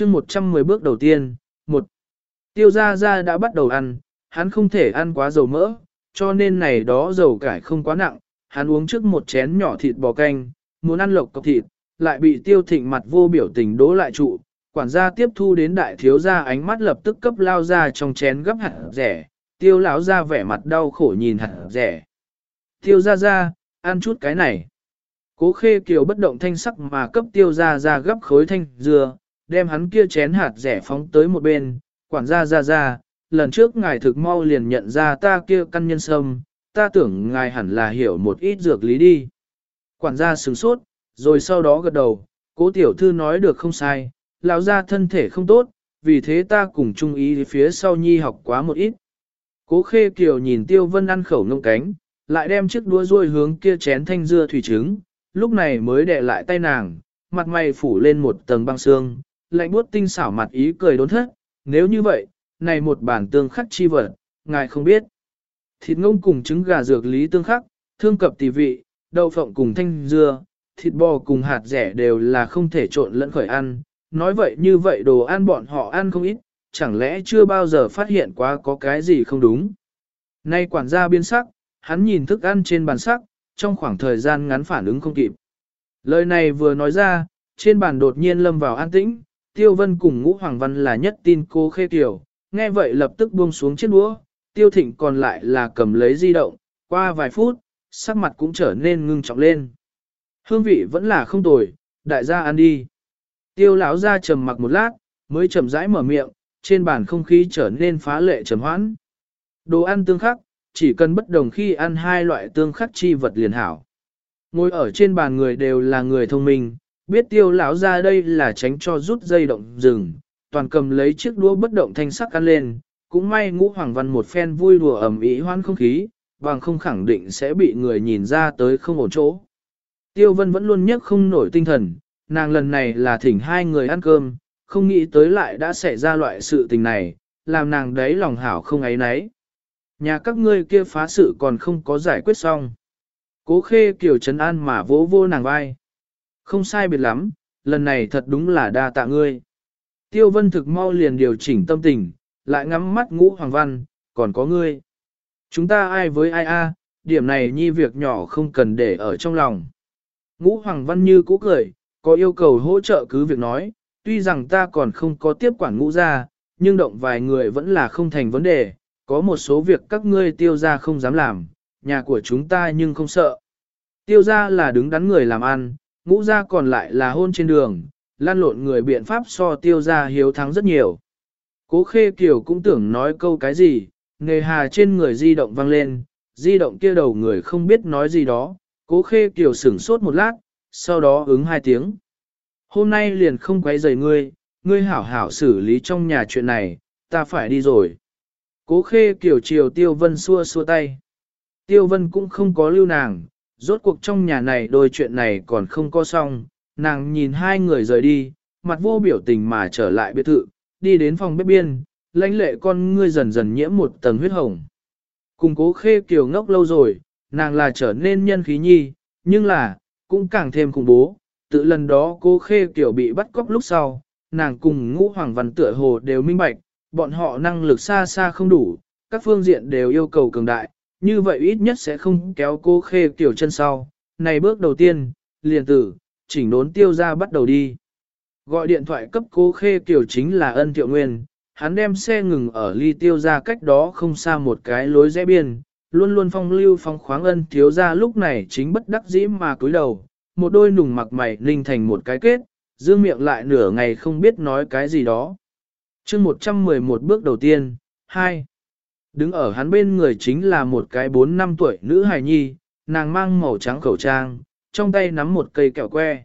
chương 110 bước đầu tiên, một Tiêu gia gia đã bắt đầu ăn, hắn không thể ăn quá dầu mỡ, cho nên này đó dầu cải không quá nặng, hắn uống trước một chén nhỏ thịt bò canh, muốn ăn lộc cọc thịt, lại bị tiêu thịnh mặt vô biểu tình đố lại trụ, quản gia tiếp thu đến đại thiếu gia ánh mắt lập tức cấp lao ra trong chén gấp hạt rẻ, tiêu lão ra vẻ mặt đau khổ nhìn hạt rẻ. Tiêu ra ra, ăn chút cái này. Cố khê kiều bất động thanh sắc mà cấp tiêu ra ra gấp khối thanh dừa, đem hắn kia chén hạt rẻ phóng tới một bên, quản gia ra ra, lần trước ngài thực mau liền nhận ra ta kia căn nhân sâm, ta tưởng ngài hẳn là hiểu một ít dược lý đi. Quản gia sửng sốt, rồi sau đó gật đầu, cố tiểu thư nói được không sai, lão gia thân thể không tốt, vì thế ta cùng chung ý phía sau nhi học quá một ít. Cố khê kiều nhìn tiêu vân ăn khẩu nông cánh, lại đem chiếc đũa ruôi hướng kia chén thanh dưa thủy trứng, lúc này mới đè lại tay nàng, mặt mày phủ lên một tầng băng xương, lạnh buốt tinh xảo mặt ý cười đốn thất, nếu như vậy, này một bản tương khắc chi vật, ngài không biết. Thịt ngông cùng trứng gà dược lý tương khắc, thương cập tỷ vị, đậu phộng cùng thanh dưa, thịt bò cùng hạt rẻ đều là không thể trộn lẫn khởi ăn. Nói vậy như vậy đồ ăn bọn họ ăn không ít, chẳng lẽ chưa bao giờ phát hiện quá có cái gì không đúng. Nay quản gia biên sắc, hắn nhìn thức ăn trên bàn sắc, trong khoảng thời gian ngắn phản ứng không kịp. Lời này vừa nói ra, trên bàn đột nhiên lâm vào an tĩnh, Tiêu Vân cùng Ngũ Hoàng Văn là nhất tin cô khê tiểu, nghe vậy lập tức buông xuống chiếc đũa, Tiêu Thịnh còn lại là cầm lấy di động, qua vài phút, sắc mặt cũng trở nên ngưng trọng lên. Hương vị vẫn là không tồi, đại gia ăn đi. Tiêu lão gia trầm mặc một lát, mới chậm rãi mở miệng, trên bàn không khí trở nên phá lệ trầm hoãn. Đồ ăn tương khắc, chỉ cần bất đồng khi ăn hai loại tương khắc chi vật liền hảo. Ngồi ở trên bàn người đều là người thông minh, biết tiêu lão ra đây là tránh cho rút dây động rừng, toàn cầm lấy chiếc đũa bất động thanh sắc ăn lên, cũng may ngũ hoàng văn một phen vui đùa ẩm ý hoan không khí, bằng không khẳng định sẽ bị người nhìn ra tới không ổn chỗ. Tiêu vân vẫn luôn nhấc không nổi tinh thần, nàng lần này là thỉnh hai người ăn cơm, không nghĩ tới lại đã xảy ra loại sự tình này, làm nàng đấy lòng hảo không ấy nấy. Nhà các ngươi kia phá sự còn không có giải quyết xong. Cố khê kiểu trấn an mà vỗ vô nàng vai. Không sai biệt lắm, lần này thật đúng là đa tạ ngươi. Tiêu vân thực mau liền điều chỉnh tâm tình, lại ngắm mắt ngũ hoàng văn, còn có ngươi. Chúng ta ai với ai a, điểm này nhi việc nhỏ không cần để ở trong lòng. Ngũ hoàng văn như cũ cười, có yêu cầu hỗ trợ cứ việc nói, tuy rằng ta còn không có tiếp quản ngũ gia, nhưng động vài người vẫn là không thành vấn đề, có một số việc các ngươi tiêu gia không dám làm, nhà của chúng ta nhưng không sợ. Tiêu gia là đứng đắn người làm ăn, ngũ gia còn lại là hôn trên đường, lan lộn người biện pháp so tiêu gia hiếu thắng rất nhiều. Cố khê kiều cũng tưởng nói câu cái gì, nghề hà trên người di động vang lên, di động kia đầu người không biết nói gì đó, cố khê kiều sửng sốt một lát, sau đó ứng hai tiếng. Hôm nay liền không quấy rầy ngươi, ngươi hảo hảo xử lý trong nhà chuyện này, ta phải đi rồi. Cố khê kiều chiều Tiêu Vân xua xua tay. Tiêu Vân cũng không có lưu nàng, rốt cuộc trong nhà này đôi chuyện này còn không có xong, nàng nhìn hai người rời đi, mặt vô biểu tình mà trở lại biệt thự, đi đến phòng bếp biên, lãnh lệ con ngươi dần dần nhiễm một tầng huyết hồng. Cùng cố khê kiều ngốc lâu rồi, nàng là trở nên nhân khí nhi, nhưng là, cũng càng thêm khủng bố, tự lần đó cố khê kiều bị bắt cóc lúc sau, nàng cùng ngũ hoàng văn tựa hồ đều minh bạch, bọn họ năng lực xa xa không đủ, các phương diện đều yêu cầu cường đại, như vậy ít nhất sẽ không kéo cô khê kiểu chân sau. Này bước đầu tiên, liền tử, chỉnh đốn tiêu ra bắt đầu đi. Gọi điện thoại cấp cô khê kiểu chính là ân thiệu nguyên, hắn đem xe ngừng ở ly tiêu ra cách đó không xa một cái lối rẽ biên, luôn luôn phong lưu phong khoáng ân thiếu ra lúc này chính bất đắc dĩ mà cúi đầu, một đôi nùng mặc mày ninh thành một cái kết, dương miệng lại nửa ngày không biết nói cái gì đó. chương 111 bước đầu tiên, 2. Đứng ở hắn bên người chính là một cái 4 năm tuổi nữ hài nhi, nàng mang màu trắng khẩu trang, trong tay nắm một cây kẹo que.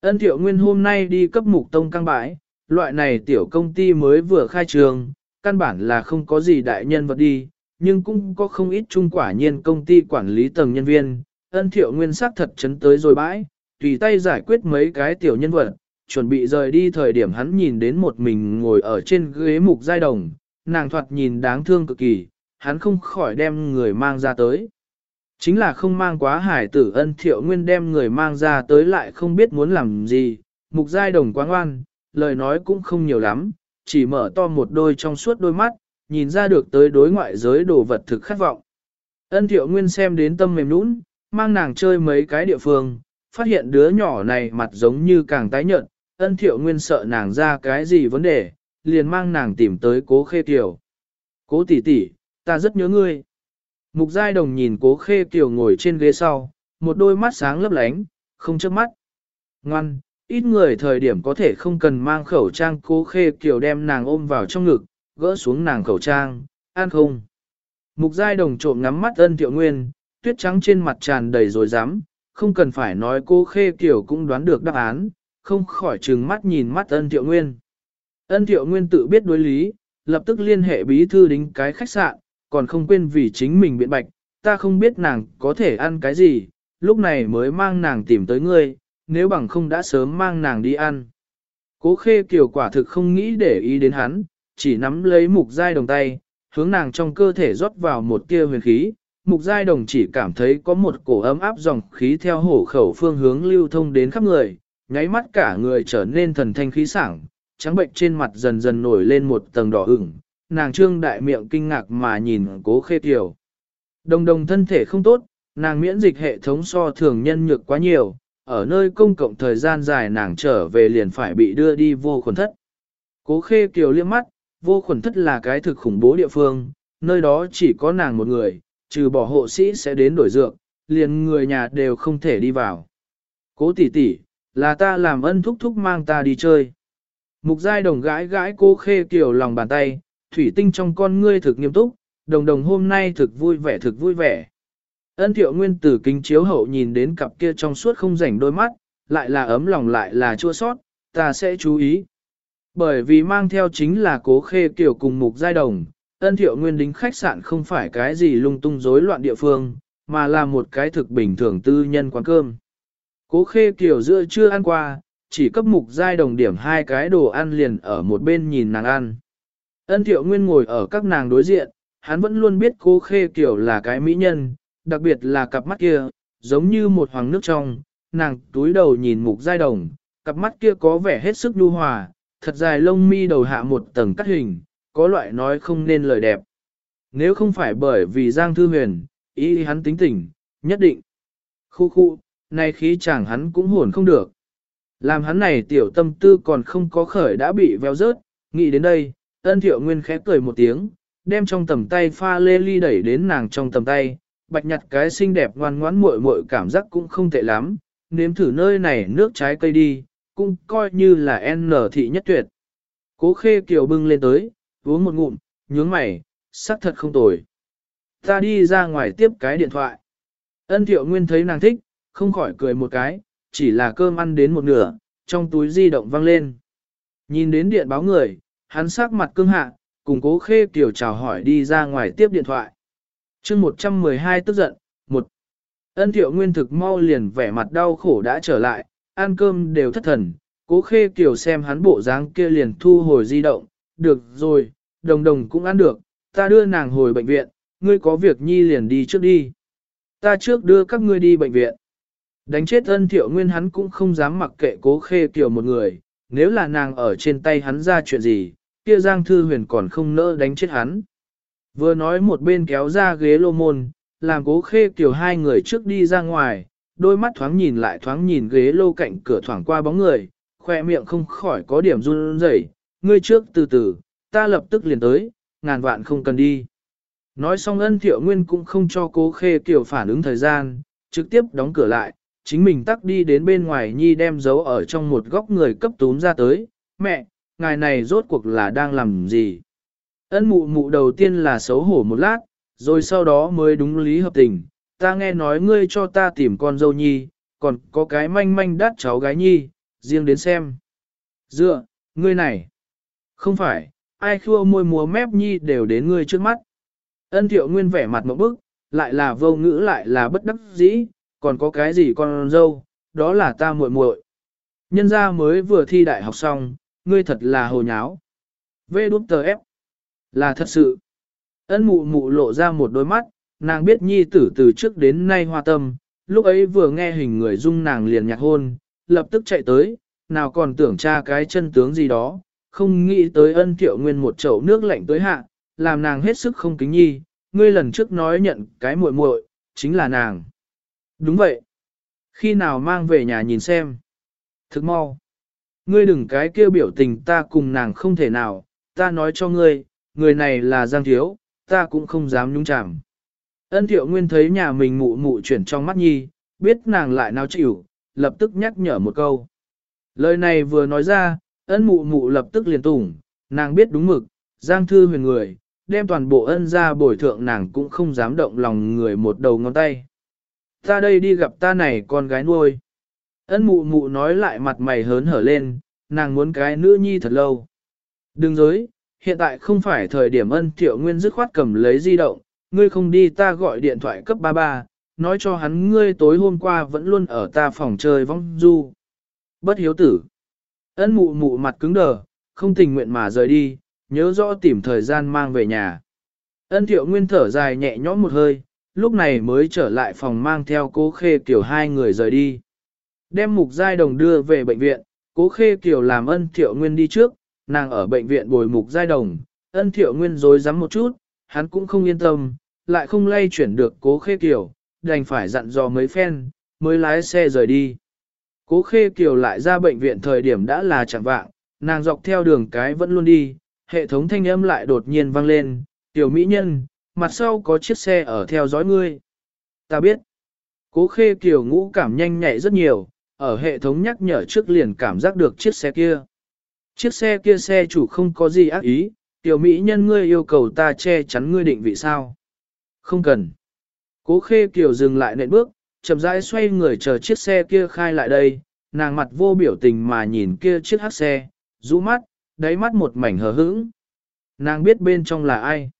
Ân thiệu nguyên hôm nay đi cấp mục tông căng bãi, loại này tiểu công ty mới vừa khai trường, căn bản là không có gì đại nhân vật đi, nhưng cũng có không ít trung quả nhiên công ty quản lý tầng nhân viên, ân thiệu nguyên sắc thật chấn tới rồi bãi, tùy tay giải quyết mấy cái tiểu nhân vật, chuẩn bị rời đi thời điểm hắn nhìn đến một mình ngồi ở trên ghế mục giai đồng, nàng thoạt nhìn đáng thương cực kỳ, hắn không khỏi đem người mang ra tới. Chính là không mang quá hải tử ân thiệu nguyên đem người mang ra tới lại không biết muốn làm gì, mục giai đồng quá ngoan, lời nói cũng không nhiều lắm, chỉ mở to một đôi trong suốt đôi mắt, nhìn ra được tới đối ngoại giới đồ vật thực khát vọng. Ân thiệu nguyên xem đến tâm mềm nũng, mang nàng chơi mấy cái địa phương, phát hiện đứa nhỏ này mặt giống như càng tái nhợt, ân thiệu nguyên sợ nàng ra cái gì vấn đề, liền mang nàng tìm tới cố khê kiều. Cố tỷ tỷ, ta rất nhớ ngươi. Mục giai đồng nhìn cố khê kiều ngồi trên ghế sau, một đôi mắt sáng lấp lánh, không chớp mắt. Ngoan, ít người thời điểm có thể không cần mang khẩu trang cố khê kiều đem nàng ôm vào trong ngực, gỡ xuống nàng khẩu trang, an không. Mục giai đồng trộm ngắm mắt ân thiệu nguyên, tuyết trắng trên mặt tràn đầy rồi dám, không cần phải nói cô khê kiều cũng đoán được đáp án, không khỏi trừng mắt nhìn mắt ân thiệu nguyên. Ân thiệu nguyên tự biết đối lý, lập tức liên hệ bí thư đính cái khách sạn, còn không quên vì chính mình biện bạch, ta không biết nàng có thể ăn cái gì, lúc này mới mang nàng tìm tới ngươi, nếu bằng không đã sớm mang nàng đi ăn. Cố khê kiều quả thực không nghĩ để ý đến hắn, chỉ nắm lấy mục giai đồng tay, hướng nàng trong cơ thể rót vào một tia huyền khí. Mục giai đồng chỉ cảm thấy có một cổ ấm áp dòng khí theo hổ khẩu phương hướng lưu thông đến khắp người, nháy mắt cả người trở nên thần thanh khí sảng, trắng bệnh trên mặt dần dần nổi lên một tầng đỏ ửng, nàng trương đại miệng kinh ngạc mà nhìn cố khê tiểu. Đồng đồng thân thể không tốt, nàng miễn dịch hệ thống so thường nhân nhược quá nhiều, ở nơi công cộng thời gian dài nàng trở về liền phải bị đưa đi vô khuẩn thất. Cố khê kiều liếc mắt, vô khuẩn thất là cái thực khủng bố địa phương, nơi đó chỉ có nàng một người, trừ bỏ hộ sĩ sẽ đến đổi dược, liền người nhà đều không thể đi vào. Cố tỷ tỷ, là ta làm ân thúc thúc mang ta đi chơi. Mục giai đồng gãi gãi cô khê kiểu lòng bàn tay, thủy tinh trong con ngươi thực nghiêm túc, đồng đồng hôm nay thực vui vẻ thực vui vẻ. Ân thiệu nguyên tử kính chiếu hậu nhìn đến cặp kia trong suốt không rảnh đôi mắt, lại là ấm lòng lại là chua sót, ta sẽ chú ý. Bởi vì mang theo chính là cố khê kiểu cùng mục giai đồng, ân thiệu nguyên đính khách sạn không phải cái gì lung tung rối loạn địa phương, mà là một cái thực bình thường tư nhân quán cơm. Cố khê kiểu giữa chưa ăn qua, chỉ cấp mục giai đồng điểm hai cái đồ ăn liền ở một bên nhìn nàng ăn. Ân thiệu nguyên ngồi ở các nàng đối diện, hắn vẫn luôn biết cô khê kiểu là cái mỹ nhân, đặc biệt là cặp mắt kia, giống như một hoàng nước trong, nàng túi đầu nhìn mục giai đồng, cặp mắt kia có vẻ hết sức nhu hòa, thật dài lông mi đầu hạ một tầng cắt hình, có loại nói không nên lời đẹp. Nếu không phải bởi vì Giang Thư Huyền, ý hắn tính tình, nhất định. Khu khu, nay khí chẳng hắn cũng hồn không được. Làm hắn này tiểu tâm tư còn không có khởi đã bị véo rớt, nghĩ đến đây, ân thiệu nguyên khẽ cười một tiếng, đem trong tầm tay pha lê ly đẩy đến nàng trong tầm tay, bạch nhặt cái xinh đẹp ngoan ngoãn muội muội cảm giác cũng không tệ lắm, nếm thử nơi này nước trái cây đi, cũng coi như là N thị nhất tuyệt. Cố khê kiều bưng lên tới, uống một ngụm, nhướng mày, sắc thật không tồi. Ta đi ra ngoài tiếp cái điện thoại. Ân thiệu nguyên thấy nàng thích, không khỏi cười một cái, chỉ là cơm ăn đến một nửa, trong túi di động vang lên. Nhìn đến điện báo người, hắn sắc mặt cương hạ, cùng cố khê kiểu chào hỏi đi ra ngoài tiếp điện thoại. chương 112 tức giận, một Ân thiệu nguyên thực mau liền vẻ mặt đau khổ đã trở lại, ăn cơm đều thất thần, cố khê kiểu xem hắn bộ dáng kia liền thu hồi di động, được rồi, đồng đồng cũng ăn được, ta đưa nàng hồi bệnh viện, ngươi có việc nhi liền đi trước đi. Ta trước đưa các ngươi đi bệnh viện. Đánh chết ân thiệu nguyên hắn cũng không dám mặc kệ cố khê kiều một người, nếu là nàng ở trên tay hắn ra chuyện gì, kia Giang Thư Huyền còn không nỡ đánh chết hắn. Vừa nói một bên kéo ra ghế lô môn, làm cố khê kiều hai người trước đi ra ngoài, đôi mắt thoáng nhìn lại thoáng nhìn ghế lô cạnh cửa thoảng qua bóng người, khoe miệng không khỏi có điểm run rẩy. ngươi trước từ từ, ta lập tức liền tới, ngàn vạn không cần đi. Nói xong ân thiệu nguyên cũng không cho cố khê kiểu phản ứng thời gian, trực tiếp đóng cửa lại, chính mình tắc đi đến bên ngoài nhi đem dấu ở trong một góc người cấp túm ra tới, mẹ, ngài này rốt cuộc là đang làm gì? Ân mụ mụ đầu tiên là xấu hổ một lát, rồi sau đó mới đúng lý hợp tình, ta nghe nói ngươi cho ta tìm con dâu nhi, còn có cái manh manh đắt cháu gái nhi, riêng đến xem. Dựa, ngươi này, không phải, ai khua môi múa mép nhi đều đến ngươi trước mắt. Ân thiệu nguyên vẻ mặt một bức, lại là vô ngữ lại là bất đắc dĩ, còn có cái gì con dâu, đó là ta muội muội. Nhân gia mới vừa thi đại học xong, ngươi thật là hồ nháo. Vê đút tờ ép. Là thật sự. Ân mụ mụ lộ ra một đôi mắt, nàng biết nhi tử từ trước đến nay hoa tâm, lúc ấy vừa nghe hình người dung nàng liền nhạc hôn, lập tức chạy tới, nào còn tưởng tra cái chân tướng gì đó, không nghĩ tới ân thiệu nguyên một chậu nước lạnh tới hạ, làm nàng hết sức không kính nhi, ngươi lần trước nói nhận cái muội muội, chính là nàng. Đúng vậy. Khi nào mang về nhà nhìn xem. Thức mau. Ngươi đừng cái kêu biểu tình ta cùng nàng không thể nào, ta nói cho ngươi, người này là Giang Thiếu, ta cũng không dám nhúng chạm. Ân thiệu nguyên thấy nhà mình mụ mụ chuyển trong mắt nhi, biết nàng lại nào chịu, lập tức nhắc nhở một câu. Lời này vừa nói ra, ân mụ mụ lập tức liền tủng, nàng biết đúng mực, Giang Thư huyền người, đem toàn bộ ân ra bồi thượng nàng cũng không dám động lòng người một đầu ngón tay. Ta đây đi gặp ta này con gái nuôi. Ân mụ mụ nói lại mặt mày hớn hở lên, nàng muốn cái nữ nhi thật lâu. Đừng dối, hiện tại không phải thời điểm ân thiệu nguyên dứt khoát cầm lấy di động, ngươi không đi ta gọi điện thoại cấp 33, nói cho hắn ngươi tối hôm qua vẫn luôn ở ta phòng chơi vong du. Bất hiếu tử. Ân mụ mụ mặt cứng đờ, không tình nguyện mà rời đi, nhớ rõ tìm thời gian mang về nhà. Ân thiệu nguyên thở dài nhẹ nhõm một hơi, lúc này mới trở lại phòng mang theo cố khê kiểu hai người rời đi. Đem mục giai đồng đưa về bệnh viện, cố khê kiểu làm ân thiệu nguyên đi trước, nàng ở bệnh viện bồi mục giai đồng, ân thiệu nguyên dối rắm một chút, hắn cũng không yên tâm, lại không lay chuyển được cố khê kiểu, đành phải dặn dò mấy phen, mới lái xe rời đi. Cố khê kiểu lại ra bệnh viện thời điểm đã là chẳng vạng, nàng dọc theo đường cái vẫn luôn đi, hệ thống thanh âm lại đột nhiên vang lên, tiểu mỹ nhân, mặt sau có chiếc xe ở theo dõi ngươi. Ta biết, cố khê kiểu ngũ cảm nhanh nhạy rất nhiều, ở hệ thống nhắc nhở trước liền cảm giác được chiếc xe kia. Chiếc xe kia xe chủ không có gì ác ý, tiểu mỹ nhân ngươi yêu cầu ta che chắn ngươi định vị sao. Không cần. Cố khê kiều dừng lại nện bước, chậm rãi xoay người chờ chiếc xe kia khai lại đây, nàng mặt vô biểu tình mà nhìn kia chiếc hắc xe, rũ mắt, đáy mắt một mảnh hờ hững. Nàng biết bên trong là ai.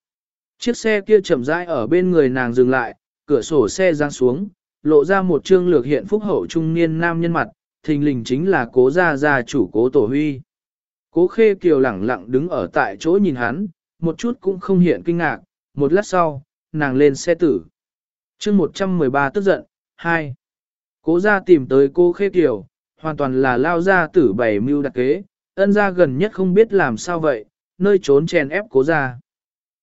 Chiếc xe kia chậm rãi ở bên người nàng dừng lại, cửa sổ xe giáng xuống, lộ ra một trương lược hiện phúc hậu trung niên nam nhân mặt, thình lình chính là cố gia gia chủ cố tổ huy. Cố khê kiều lẳng lặng đứng ở tại chỗ nhìn hắn, một chút cũng không hiện kinh ngạc, một lát sau, nàng lên xe tử. chương 113 tức giận, 2. Cố gia tìm tới cô khê kiều, hoàn toàn là lao ra tử bảy mưu đặc kế, ân gia gần nhất không biết làm sao vậy, nơi trốn chèn ép cố gia.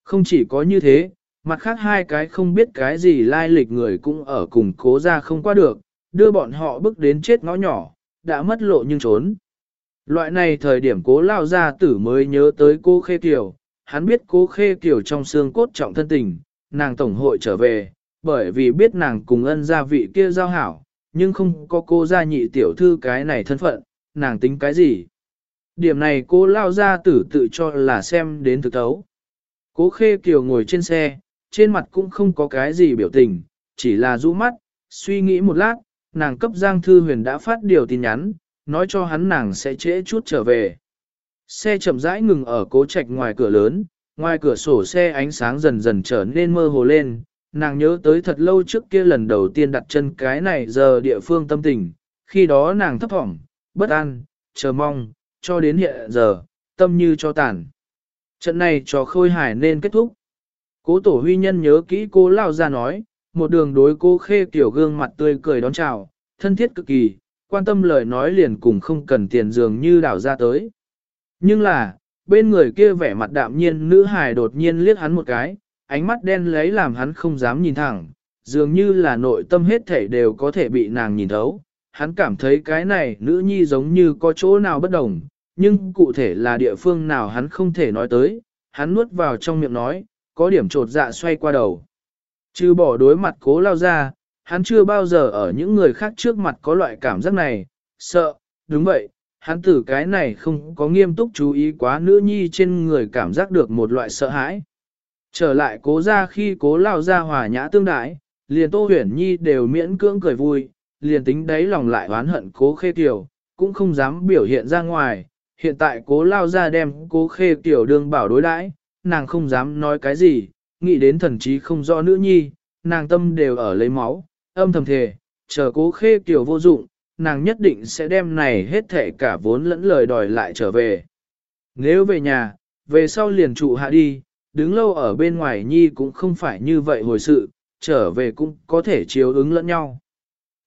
Không chỉ có như thế, mặt khác hai cái không biết cái gì lai lịch người cũng ở cùng cố gia không qua được, đưa bọn họ bước đến chết ngõ nhỏ, đã mất lộ nhưng trốn. Loại này thời điểm cố lao gia tử mới nhớ tới cô Khê Kiều, hắn biết cố Khê Kiều trong xương cốt trọng thân tình, nàng tổng hội trở về, bởi vì biết nàng cùng ân gia vị kia giao hảo, nhưng không có cô gia nhị tiểu thư cái này thân phận, nàng tính cái gì. Điểm này cố lao gia tử tự cho là xem đến thực tấu. Cố Khê Kiều ngồi trên xe, trên mặt cũng không có cái gì biểu tình, chỉ là rũ mắt, suy nghĩ một lát, nàng cấp Giang Thư Huyền đã phát điều tin nhắn, nói cho hắn nàng sẽ trễ chút trở về. Xe chậm rãi ngừng ở cố trạch ngoài cửa lớn, ngoài cửa sổ xe ánh sáng dần dần trở nên mơ hồ lên, nàng nhớ tới thật lâu trước kia lần đầu tiên đặt chân cái này giờ địa phương tâm tình, khi đó nàng thấp thỏm, bất an, chờ mong, cho đến hiện giờ, tâm như cho tàn. Trận này cho khôi hải nên kết thúc. Cố tổ huy nhân nhớ kỹ cô lao ra nói, một đường đối cô khê kiểu gương mặt tươi cười đón chào, thân thiết cực kỳ, quan tâm lời nói liền cùng không cần tiền dường như đảo ra tới. Nhưng là, bên người kia vẻ mặt đạm nhiên nữ hài đột nhiên liếc hắn một cái, ánh mắt đen lấy làm hắn không dám nhìn thẳng, dường như là nội tâm hết thể đều có thể bị nàng nhìn thấu. Hắn cảm thấy cái này nữ nhi giống như có chỗ nào bất đồng, nhưng cụ thể là địa phương nào hắn không thể nói tới, hắn nuốt vào trong miệng nói, có điểm trột dạ xoay qua đầu. Chứ bỏ đối mặt cố lao ra, hắn chưa bao giờ ở những người khác trước mặt có loại cảm giác này, sợ, đúng vậy, hắn từ cái này không có nghiêm túc chú ý quá nữ nhi trên người cảm giác được một loại sợ hãi. Trở lại cố ra khi cố lao ra hòa nhã tương đái, liền tô huyển nhi đều miễn cưỡng cười vui, liền tính đấy lòng lại oán hận cố khê tiểu, cũng không dám biểu hiện ra ngoài. Hiện tại cố lao ra đem cố khê tiểu đương bảo đối đãi, nàng không dám nói cái gì, nghĩ đến thần trí không rõ nữ nhi, nàng tâm đều ở lấy máu, âm thầm thề, chờ cố khê tiểu vô dụng, nàng nhất định sẽ đem này hết thể cả vốn lẫn lời đòi lại trở về. Nếu về nhà, về sau liền trụ hạ đi, đứng lâu ở bên ngoài nhi cũng không phải như vậy hồi sự, trở về cũng có thể chiếu ứng lẫn nhau.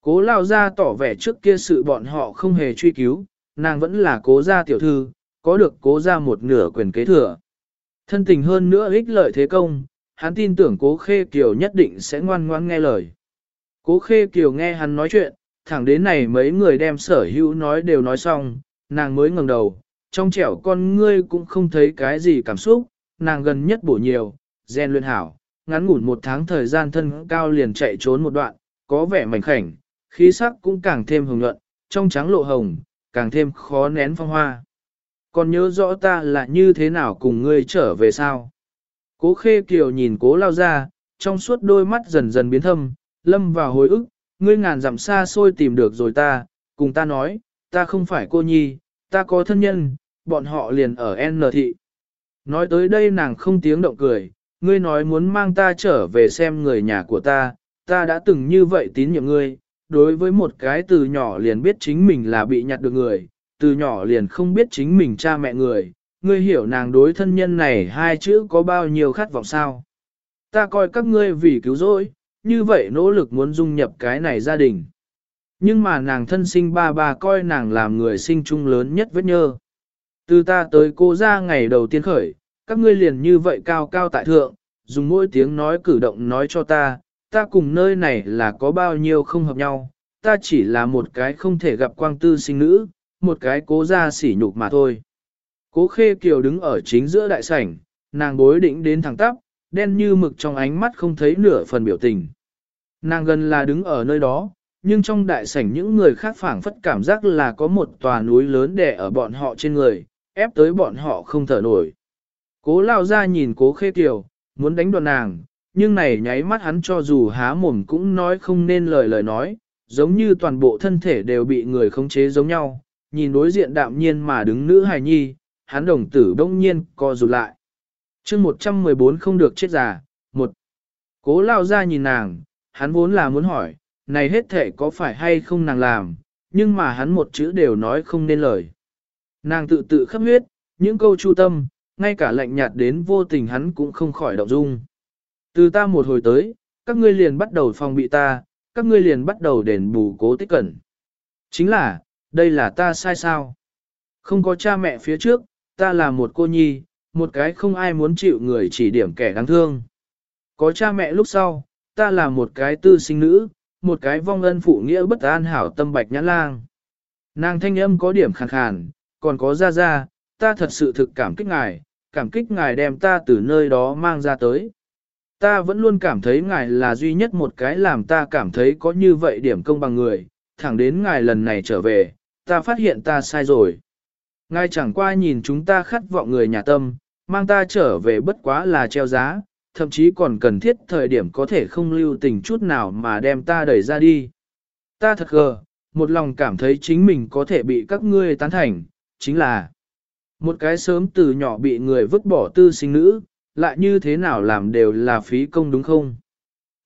Cố lao ra tỏ vẻ trước kia sự bọn họ không hề truy cứu, nàng vẫn là cố gia tiểu thư, có được cố gia một nửa quyền kế thừa. Thân tình hơn nữa ích lợi thế công, hắn tin tưởng cố khê kiều nhất định sẽ ngoan ngoãn nghe lời. Cố khê kiều nghe hắn nói chuyện, thẳng đến này mấy người đem sở hữu nói đều nói xong, nàng mới ngẩng đầu, trong trẻo con ngươi cũng không thấy cái gì cảm xúc, nàng gần nhất bổ nhiều, gen luyện hảo, ngắn ngủn một tháng thời gian thân cao liền chạy trốn một đoạn, có vẻ mảnh khảnh, khí sắc cũng càng thêm hồng nhuận, trong trắng lộ hồng, càng thêm khó nén phong hoa. Còn nhớ rõ ta là như thế nào cùng ngươi trở về sao? Cố khê kiều nhìn cố lao ra, trong suốt đôi mắt dần dần biến thâm, lâm vào hồi ức, ngươi ngàn dặm xa xôi tìm được rồi ta, cùng ta nói, ta không phải cô nhi, ta có thân nhân, bọn họ liền ở N thị. Nói tới đây nàng không tiếng động cười, ngươi nói muốn mang ta trở về xem người nhà của ta, ta đã từng như vậy tín nhiệm ngươi, đối với một cái từ nhỏ liền biết chính mình là bị nhặt được người, từ nhỏ liền không biết chính mình cha mẹ người, ngươi hiểu nàng đối thân nhân này hai chữ có bao nhiêu khát vọng sao. Ta coi các ngươi vì cứu rỗi, như vậy nỗ lực muốn dung nhập cái này gia đình. Nhưng mà nàng thân sinh ba ba coi nàng làm người sinh chung lớn nhất vết nhơ. Từ ta tới cô ra ngày đầu tiên khởi, các ngươi liền như vậy cao cao tại thượng, dùng mỗi tiếng nói cử động nói cho ta, ta cùng nơi này là có bao nhiêu không hợp nhau, ta chỉ là một cái không thể gặp quang tư sinh nữ, một cái cố ra sỉ nhục mà thôi. Cố khê kiều đứng ở chính giữa đại sảnh, nàng bối định đến thẳng tắp, đen như mực trong ánh mắt không thấy nửa phần biểu tình. Nàng gần là đứng ở nơi đó, nhưng trong đại sảnh những người khác phảng phất cảm giác là có một tòa núi lớn đè ở bọn họ trên người, ép tới bọn họ không thở nổi. Cố lao ra nhìn cố khê kiều, muốn đánh đoạn nàng, nhưng này nháy mắt hắn cho dù há mồm cũng nói không nên lời lời nói, giống như toàn bộ thân thể đều bị người khống chế giống nhau, nhìn đối diện đạm nhiên mà đứng nữ hài nhi, hắn đồng tử đông nhiên co rụt lại. chương 114 không được chết già, một Cố lao ra nhìn nàng, hắn vốn là muốn hỏi, này hết thể có phải hay không nàng làm, nhưng mà hắn một chữ đều nói không nên lời. Nàng tự tự khắp huyết, những câu chu tâm, ngay cả lạnh nhạt đến vô tình hắn cũng không khỏi động dung. Từ ta một hồi tới, các ngươi liền bắt đầu phòng bị ta, các ngươi liền bắt đầu đền bù cố tích cẩn. Chính là, đây là ta sai sao? Không có cha mẹ phía trước, ta là một cô nhi, một cái không ai muốn chịu người chỉ điểm kẻ đáng thương. Có cha mẹ lúc sau, ta là một cái tư sinh nữ, một cái vong ân phụ nghĩa bất an hảo tâm bạch nhãn lang. Nàng thanh âm có điểm khàn khàn, còn có ra ra, ta thật sự thực cảm kích ngài, cảm kích ngài đem ta từ nơi đó mang ra tới. Ta vẫn luôn cảm thấy ngài là duy nhất một cái làm ta cảm thấy có như vậy điểm công bằng người, thẳng đến ngài lần này trở về, ta phát hiện ta sai rồi. Ngài chẳng qua nhìn chúng ta khát vọng người nhà tâm, mang ta trở về bất quá là treo giá, thậm chí còn cần thiết thời điểm có thể không lưu tình chút nào mà đem ta đẩy ra đi. Ta thật gờ, một lòng cảm thấy chính mình có thể bị các ngươi tán thành, chính là một cái sớm từ nhỏ bị người vứt bỏ tư sinh nữ, lại như thế nào làm đều là phí công đúng không?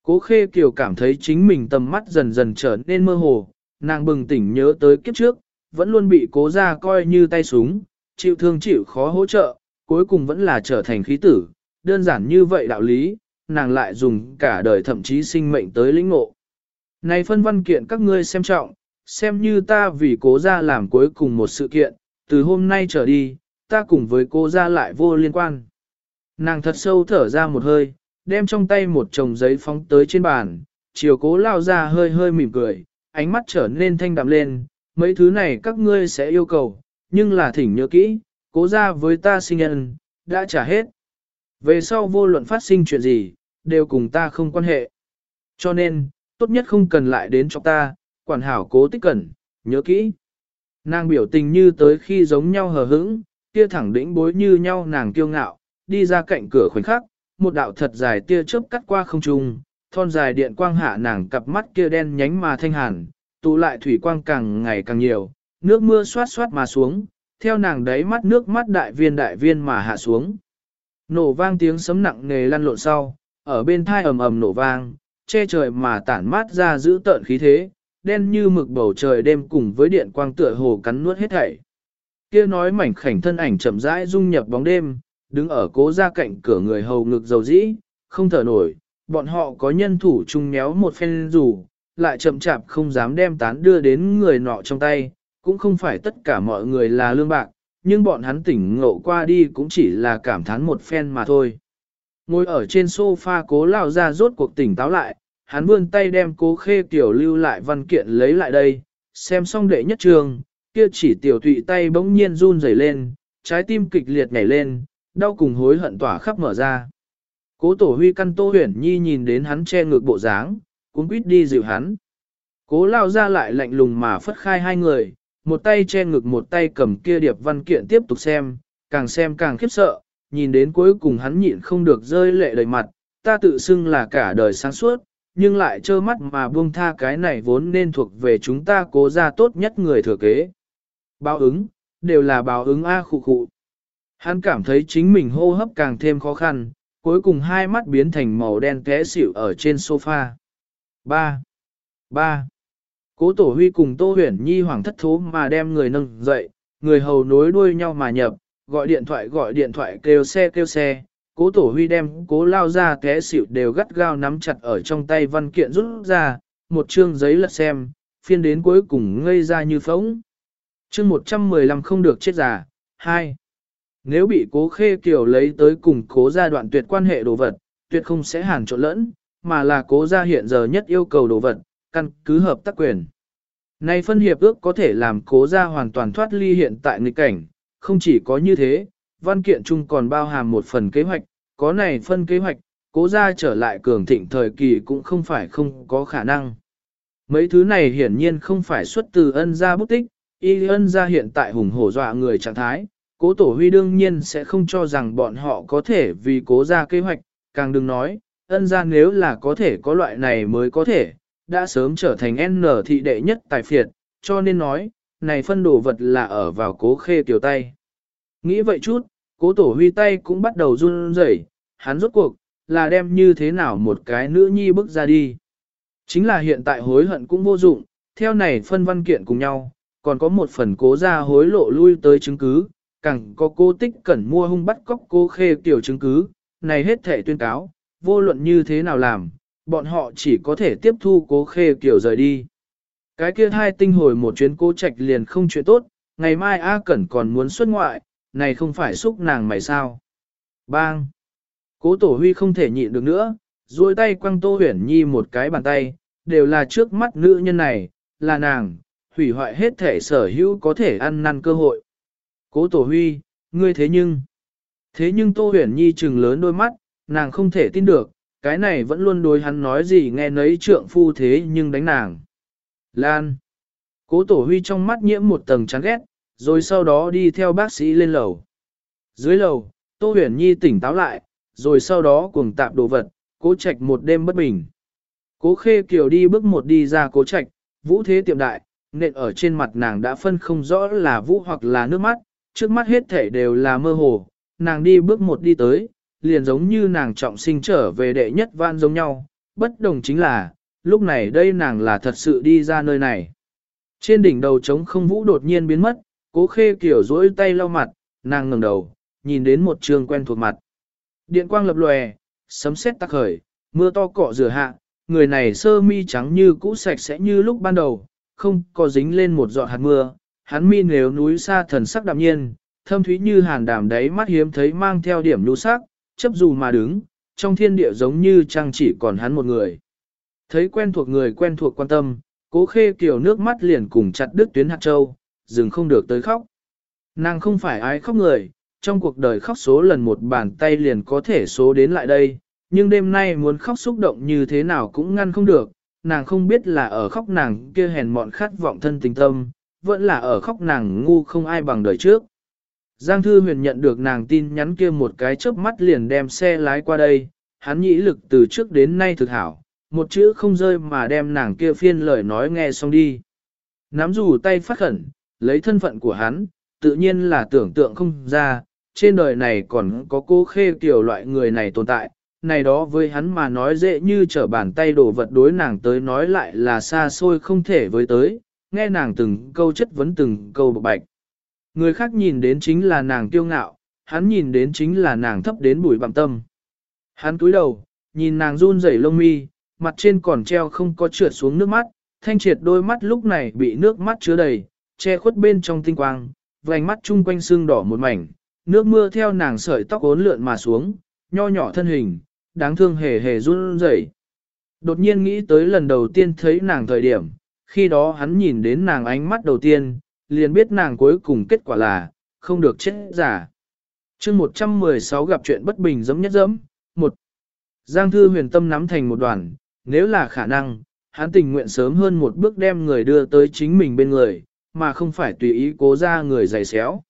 Cố khê kiều cảm thấy chính mình tầm mắt dần dần trở nên mơ hồ, nàng bừng tỉnh nhớ tới kiếp trước, vẫn luôn bị cố ra coi như tay súng, chịu thương chịu khó hỗ trợ, cuối cùng vẫn là trở thành khí tử, đơn giản như vậy đạo lý, nàng lại dùng cả đời thậm chí sinh mệnh tới lĩnh ngộ. Này phân văn kiện các ngươi xem trọng, xem như ta vì cố ra làm cuối cùng một sự kiện, từ hôm nay trở đi, ta cùng với cố ra lại vô liên quan. Nàng thật sâu thở ra một hơi, đem trong tay một chồng giấy phóng tới trên bàn, chiều cố lao ra hơi hơi mỉm cười, ánh mắt trở nên thanh đạm lên, mấy thứ này các ngươi sẽ yêu cầu, nhưng là thỉnh nhớ kỹ, cố ra với ta sinh nhân, đã trả hết. Về sau vô luận phát sinh chuyện gì, đều cùng ta không quan hệ. Cho nên, tốt nhất không cần lại đến cho ta, quản hảo cố tích cẩn, nhớ kỹ. Nàng biểu tình như tới khi giống nhau hờ hững, kia thẳng đĩnh bối như nhau nàng kiêu ngạo, đi ra cạnh cửa khoảnh khắc, một đạo thật dài tia chớp cắt qua không trung, thon dài điện quang hạ nàng cặp mắt kia đen nhánh mà thanh hàn, tụ lại thủy quang càng ngày càng nhiều, nước mưa xoát xoát mà xuống, theo nàng đấy mắt nước mắt đại viên đại viên mà hạ xuống. Nổ vang tiếng sấm nặng nề lăn lộn sau, ở bên thai ầm ầm nổ vang, che trời mà tản mát ra giữ tợn khí thế, đen như mực bầu trời đêm cùng với điện quang tựa hồ cắn nuốt hết thảy. Kia nói mảnh khảnh thân ảnh chậm rãi dung nhập bóng đêm, đứng ở cố ra cạnh cửa người hầu ngực dầu dĩ, không thở nổi, bọn họ có nhân thủ chung nhéo một phen rủ, lại chậm chạp không dám đem tán đưa đến người nọ trong tay, cũng không phải tất cả mọi người là lương bạc, nhưng bọn hắn tỉnh ngộ qua đi cũng chỉ là cảm thán một phen mà thôi. Ngồi ở trên sofa cố lao ra rốt cuộc tỉnh táo lại, hắn vươn tay đem cố khê tiểu lưu lại văn kiện lấy lại đây, xem xong đệ nhất trường, kia chỉ tiểu tụy tay bỗng nhiên run rẩy lên, trái tim kịch liệt nhảy lên, đau cùng hối hận tỏa khắp mở ra. Cố tổ huy căn tô huyển nhi nhìn đến hắn che ngược bộ dáng, cũng quýt đi dịu hắn. Cố lao ra lại lạnh lùng mà phất khai hai người, một tay che ngực một tay cầm kia điệp văn kiện tiếp tục xem, càng xem càng khiếp sợ, nhìn đến cuối cùng hắn nhịn không được rơi lệ đầy mặt, ta tự xưng là cả đời sáng suốt, nhưng lại trơ mắt mà buông tha cái này vốn nên thuộc về chúng ta cố ra tốt nhất người thừa kế. Báo ứng, đều là báo ứng A khụ khụ. Hắn cảm thấy chính mình hô hấp càng thêm khó khăn, cuối cùng hai mắt biến thành màu đen té xỉu ở trên sofa. 3. 3. Cố tổ huy cùng Tô Huyền Nhi hoảng thất thố mà đem người nâng dậy, người hầu nối đuôi nhau mà nhập, gọi điện thoại gọi điện thoại kêu xe kêu xe. Cố tổ huy đem cố lao ra té xỉu đều gắt gao nắm chặt ở trong tay văn kiện rút ra, một chương giấy lật xem, phiên đến cuối cùng ngây ra như phóng. Chương 115 không được chết giả. 2. Nếu bị cố khê kiểu lấy tới cùng cố gia đoạn tuyệt quan hệ đồ vật, tuyệt không sẽ hàn trộn lẫn, mà là cố gia hiện giờ nhất yêu cầu đồ vật, căn cứ hợp tác quyền. Này phân hiệp ước có thể làm cố gia hoàn toàn thoát ly hiện tại nghịch cảnh, không chỉ có như thế, văn kiện chung còn bao hàm một phần kế hoạch, có này phân kế hoạch, cố gia trở lại cường thịnh thời kỳ cũng không phải không có khả năng. Mấy thứ này hiển nhiên không phải xuất từ ân gia bút tích, y ân gia hiện tại hùng hổ dọa người trạng thái, cố tổ huy đương nhiên sẽ không cho rằng bọn họ có thể vì cố ra kế hoạch, càng đừng nói, ân ra nếu là có thể có loại này mới có thể, đã sớm trở thành N thị đệ nhất tài phiệt, cho nên nói, này phân đồ vật là ở vào cố khê tiểu tay. Nghĩ vậy chút, cố tổ huy tay cũng bắt đầu run rẩy, hắn rốt cuộc, là đem như thế nào một cái nữ nhi bước ra đi. Chính là hiện tại hối hận cũng vô dụng, theo này phân văn kiện cùng nhau, còn có một phần cố ra hối lộ lui tới chứng cứ, càng có cô tích cẩn mua hung bắt cóc cô khê tiểu chứng cứ, này hết thể tuyên cáo, vô luận như thế nào làm, bọn họ chỉ có thể tiếp thu cố khê kiểu rời đi. Cái kia hai tinh hồi một chuyến cố trạch liền không chuyện tốt, ngày mai A Cẩn còn muốn xuất ngoại, này không phải xúc nàng mày sao. Bang! Cố tổ huy không thể nhịn được nữa, duỗi tay quăng tô huyển nhi một cái bàn tay, đều là trước mắt nữ nhân này, là nàng, hủy hoại hết thể sở hữu có thể ăn năn cơ hội. Cố tổ huy, ngươi thế nhưng... Thế nhưng tô huyển nhi trừng lớn đôi mắt, nàng không thể tin được, cái này vẫn luôn đối hắn nói gì nghe nấy trượng phu thế nhưng đánh nàng. Lan. Cố tổ huy trong mắt nhiễm một tầng chán ghét, rồi sau đó đi theo bác sĩ lên lầu. Dưới lầu, Tô Huyền Nhi tỉnh táo lại, rồi sau đó cuồng tạp đồ vật, cố trạch một đêm bất bình. Cố khê kiều đi bước một đi ra cố trạch, vũ thế tiệm đại, nện ở trên mặt nàng đã phân không rõ là vũ hoặc là nước mắt, trước mắt hết thể đều là mơ hồ, nàng đi bước một đi tới, liền giống như nàng trọng sinh trở về đệ nhất van giống nhau, bất đồng chính là, lúc này đây nàng là thật sự đi ra nơi này. Trên đỉnh đầu trống không vũ đột nhiên biến mất, cố khê kiểu rỗi tay lau mặt, nàng ngẩng đầu, nhìn đến một trường quen thuộc mặt. Điện quang lập lòe, sấm sét tắc khởi, mưa to cọ rửa hạ, người này sơ mi trắng như cũ sạch sẽ như lúc ban đầu, không có dính lên một giọt hạt mưa, hắn mi nếu núi xa thần sắc đạm nhiên, thâm thúy như hàn đàm đáy mắt hiếm thấy mang theo điểm nhu sắc, chấp dù mà đứng, trong thiên địa giống như trang chỉ còn hắn một người. Thấy quen thuộc người quen thuộc quan tâm, cố khê kiểu nước mắt liền cùng chặt đứt tuyến hạt châu, dừng không được tới khóc. Nàng không phải ai khóc người, trong cuộc đời khóc số lần một bàn tay liền có thể số đến lại đây, nhưng đêm nay muốn khóc xúc động như thế nào cũng ngăn không được, nàng không biết là ở khóc nàng kia hèn mọn khát vọng thân tình tâm, vẫn là ở khóc nàng ngu không ai bằng đời trước. Giang Thư Huyền nhận được nàng tin nhắn kia một cái chớp mắt liền đem xe lái qua đây, hắn nhĩ lực từ trước đến nay thực hảo, một chữ không rơi mà đem nàng kia phiên lời nói nghe xong đi. Nắm dù tay phát khẩn, lấy thân phận của hắn, tự nhiên là tưởng tượng không ra, trên đời này còn có cô khê kiểu loại người này tồn tại, này đó với hắn mà nói dễ như trở bàn tay đổ vật đối nàng tới nói lại là xa xôi không thể với tới, nghe nàng từng câu chất vấn từng câu bộc bạch. Người khác nhìn đến chính là nàng tiêu ngạo, hắn nhìn đến chính là nàng thấp đến bụi bặm tâm. Hắn cúi đầu, nhìn nàng run rẩy lông mi, mặt trên còn treo không có trượt xuống nước mắt, thanh triệt đôi mắt lúc này bị nước mắt chứa đầy, che khuất bên trong tinh quang, vành mắt chung quanh sưng đỏ một mảnh, nước mưa theo nàng sợi tóc ốn lượn mà xuống, nho nhỏ thân hình, đáng thương hề hề run rẩy. Đột nhiên nghĩ tới lần đầu tiên thấy nàng thời điểm, khi đó hắn nhìn đến nàng ánh mắt đầu tiên, liền biết nàng cuối cùng kết quả là, không được chết giả. chương 116 gặp chuyện bất bình giống nhất dẫm, một Giang thư huyền tâm nắm thành một đoàn, nếu là khả năng, hắn tình nguyện sớm hơn một bước đem người đưa tới chính mình bên người, mà không phải tùy ý cố ra người giày xéo.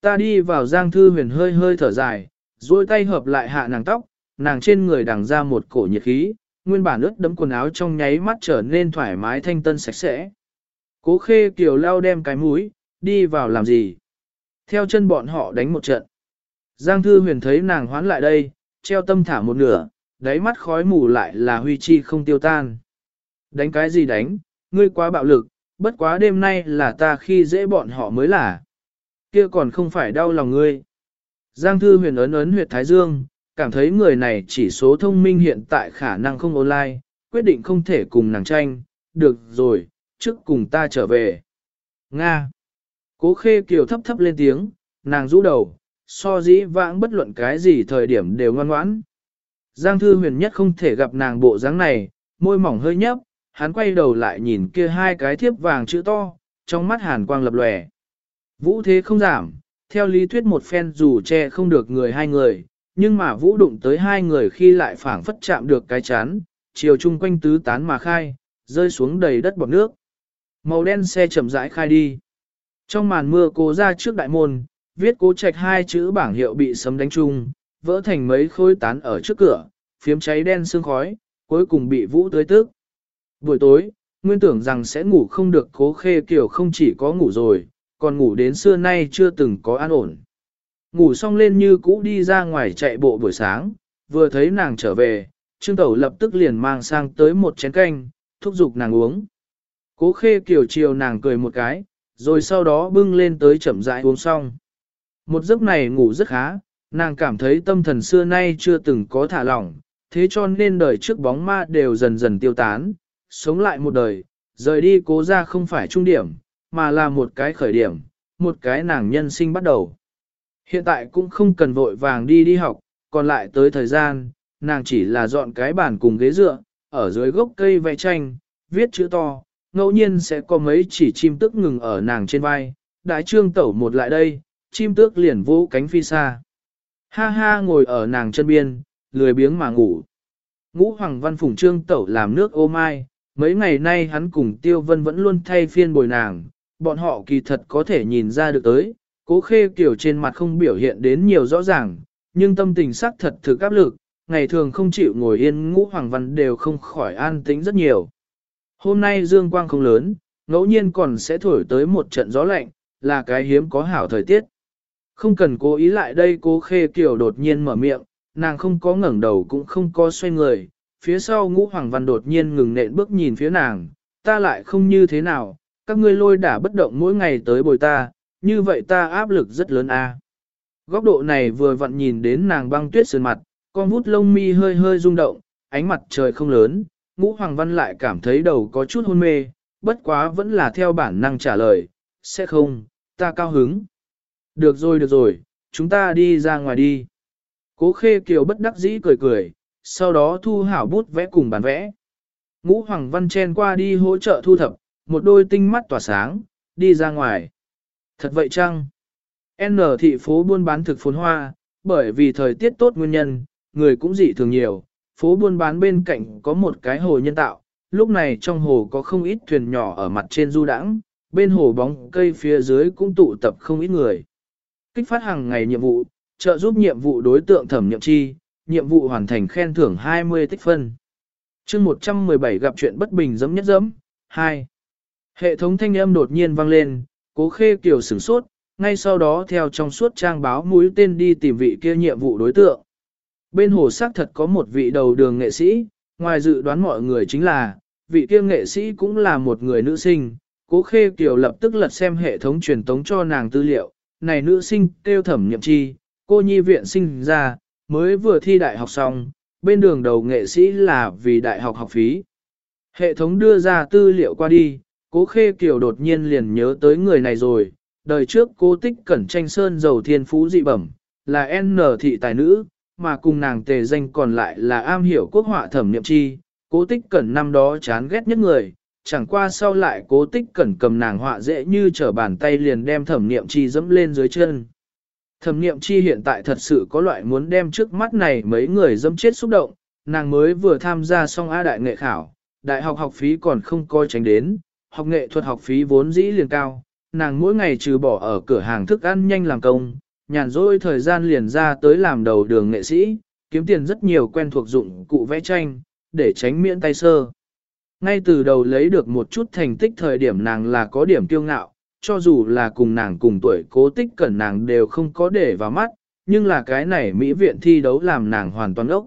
Ta đi vào Giang thư huyền hơi hơi thở dài, duỗi tay hợp lại hạ nàng tóc, nàng trên người đằng ra một cổ nhiệt khí, nguyên bản ướt đấm quần áo trong nháy mắt trở nên thoải mái thanh tân sạch sẽ. Cố khê kiều lao đem cái mũi, đi vào làm gì? Theo chân bọn họ đánh một trận. Giang thư huyền thấy nàng hoán lại đây, treo tâm thả một nửa, đáy mắt khói mù lại là huy chi không tiêu tan. Đánh cái gì đánh, ngươi quá bạo lực, bất quá đêm nay là ta khi dễ bọn họ mới là. Kia còn không phải đau lòng ngươi. Giang thư huyền ấn ấn huyệt thái dương, cảm thấy người này chỉ số thông minh hiện tại khả năng không online, quyết định không thể cùng nàng tranh, được rồi, trước cùng ta trở về. Nga. Cố khê kiều thấp thấp lên tiếng, nàng rũ đầu, so dĩ vãng bất luận cái gì thời điểm đều ngoan ngoãn. Giang thư huyền nhất không thể gặp nàng bộ dáng này, môi mỏng hơi nhấp, hắn quay đầu lại nhìn kia hai cái thiếp vàng chữ to, trong mắt hàn quang lập lòe. Vũ thế không giảm, theo lý thuyết một phen dù che không được người hai người, nhưng mà vũ đụng tới hai người khi lại phảng phất chạm được cái chán, chiều chung quanh tứ tán mà khai, rơi xuống đầy đất bọt nước. Màu đen xe chậm rãi khai đi. Trong màn mưa cố ra trước đại môn, viết cố trạch hai chữ bảng hiệu bị sấm đánh chung, vỡ thành mấy khối tán ở trước cửa, phiếm cháy đen sương khói, cuối cùng bị vũ tới tức. Buổi tối, nguyên tưởng rằng sẽ ngủ không được cố khê kiểu không chỉ có ngủ rồi, còn ngủ đến xưa nay chưa từng có an ổn. Ngủ xong lên như cũ đi ra ngoài chạy bộ buổi sáng, vừa thấy nàng trở về, Trương Tẩu lập tức liền mang sang tới một chén canh, thúc giục nàng uống. Cố khê kiểu chiều nàng cười một cái, rồi sau đó bưng lên tới chậm rãi uống xong. Một giấc này ngủ rất khá, nàng cảm thấy tâm thần xưa nay chưa từng có thả lỏng, thế cho nên đời trước bóng ma đều dần dần tiêu tán, sống lại một đời, rời đi cố ra không phải trung điểm, mà là một cái khởi điểm, một cái nàng nhân sinh bắt đầu. Hiện tại cũng không cần vội vàng đi đi học, còn lại tới thời gian, nàng chỉ là dọn cái bàn cùng ghế dựa, ở dưới gốc cây vẽ tranh, viết chữ to, ngẫu nhiên sẽ có mấy chỉ chim tức ngừng ở nàng trên vai, đại trương tẩu một lại đây, chim tước liền vỗ cánh phi xa. Ha ha ngồi ở nàng chân biên, lười biếng mà ngủ. Ngũ Hoàng Văn Phùng Trương Tẩu làm nước ô mai, mấy ngày nay hắn cùng Tiêu Vân vẫn luôn thay phiên bồi nàng, bọn họ kỳ thật có thể nhìn ra được tới, cố khê kiểu trên mặt không biểu hiện đến nhiều rõ ràng, nhưng tâm tình sắc thật thực áp lực, ngày thường không chịu ngồi yên Ngũ Hoàng Văn đều không khỏi an tĩnh rất nhiều. Hôm nay dương quang không lớn, ngẫu nhiên còn sẽ thổi tới một trận gió lạnh, là cái hiếm có hảo thời tiết. Không cần cố ý lại đây cố khê kiểu đột nhiên mở miệng, nàng không có ngẩng đầu cũng không có xoay người, phía sau ngũ hoàng văn đột nhiên ngừng nện bước nhìn phía nàng, ta lại không như thế nào, các ngươi lôi đả bất động mỗi ngày tới bồi ta, như vậy ta áp lực rất lớn a. Góc độ này vừa vặn nhìn đến nàng băng tuyết sườn mặt, con vút lông mi hơi hơi rung động, ánh mặt trời không lớn, ngũ hoàng văn lại cảm thấy đầu có chút hôn mê, bất quá vẫn là theo bản năng trả lời, sẽ không, ta cao hứng. Được rồi được rồi, chúng ta đi ra ngoài đi. Cố khê kiều bất đắc dĩ cười cười, sau đó thu hảo bút vẽ cùng bản vẽ. Ngũ Hoàng Văn chen qua đi hỗ trợ thu thập, một đôi tinh mắt tỏa sáng, đi ra ngoài. Thật vậy chăng? N thị phố buôn bán thực phồn hoa, bởi vì thời tiết tốt nguyên nhân, người cũng dị thường nhiều. Phố buôn bán bên cạnh có một cái hồ nhân tạo, lúc này trong hồ có không ít thuyền nhỏ ở mặt trên du đãng, bên hồ bóng cây phía dưới cũng tụ tập không ít người. Kích phát hàng ngày nhiệm vụ, trợ giúp nhiệm vụ đối tượng thẩm nhiệm chi, nhiệm vụ hoàn thành khen thưởng 20 tích phân. chương 117 gặp chuyện bất bình giấm nhất giấm. 2. Hệ thống thanh âm đột nhiên vang lên, cố khê Kiều sửng sốt, ngay sau đó theo trong suốt trang báo mũi tên đi tìm vị kia nhiệm vụ đối tượng. Bên hồ xác thật có một vị đầu đường nghệ sĩ, ngoài dự đoán mọi người chính là, vị kia nghệ sĩ cũng là một người nữ sinh. Cố khê Kiều lập tức lật xem hệ thống truyền tống cho nàng tư liệu, này nữ sinh kêu thẩm nhậm chi, cô nhi viện sinh ra, mới vừa thi đại học xong, bên đường đầu nghệ sĩ là vì đại học học phí. Hệ thống đưa ra tư liệu qua đi, Cố khê kiều đột nhiên liền nhớ tới người này rồi, đời trước cố tích cẩn tranh sơn giàu thiên phú dị bẩm, là N thị tài nữ, mà cùng nàng tề danh còn lại là am hiểu quốc họa thẩm niệm chi, cố tích cẩn năm đó chán ghét nhất người, chẳng qua sau lại cố tích cẩn cầm nàng họa dễ như trở bàn tay liền đem thẩm niệm chi dẫm lên dưới chân. Thẩm niệm chi hiện tại thật sự có loại muốn đem trước mắt này mấy người dẫm chết xúc động, nàng mới vừa tham gia xong A đại nghệ khảo, đại học học phí còn không coi tránh đến, học nghệ thuật học phí vốn dĩ liền cao, nàng mỗi ngày trừ bỏ ở cửa hàng thức ăn nhanh làm công, nhàn rỗi thời gian liền ra tới làm đầu đường nghệ sĩ, kiếm tiền rất nhiều quen thuộc dụng cụ vẽ tranh, để tránh miễn tay sơ. Ngay từ đầu lấy được một chút thành tích thời điểm nàng là có điểm kiêu ngạo, cho dù là cùng nàng cùng tuổi cố tích cẩn nàng đều không có để vào mắt, nhưng là cái này Mỹ viện thi đấu làm nàng hoàn toàn ốc.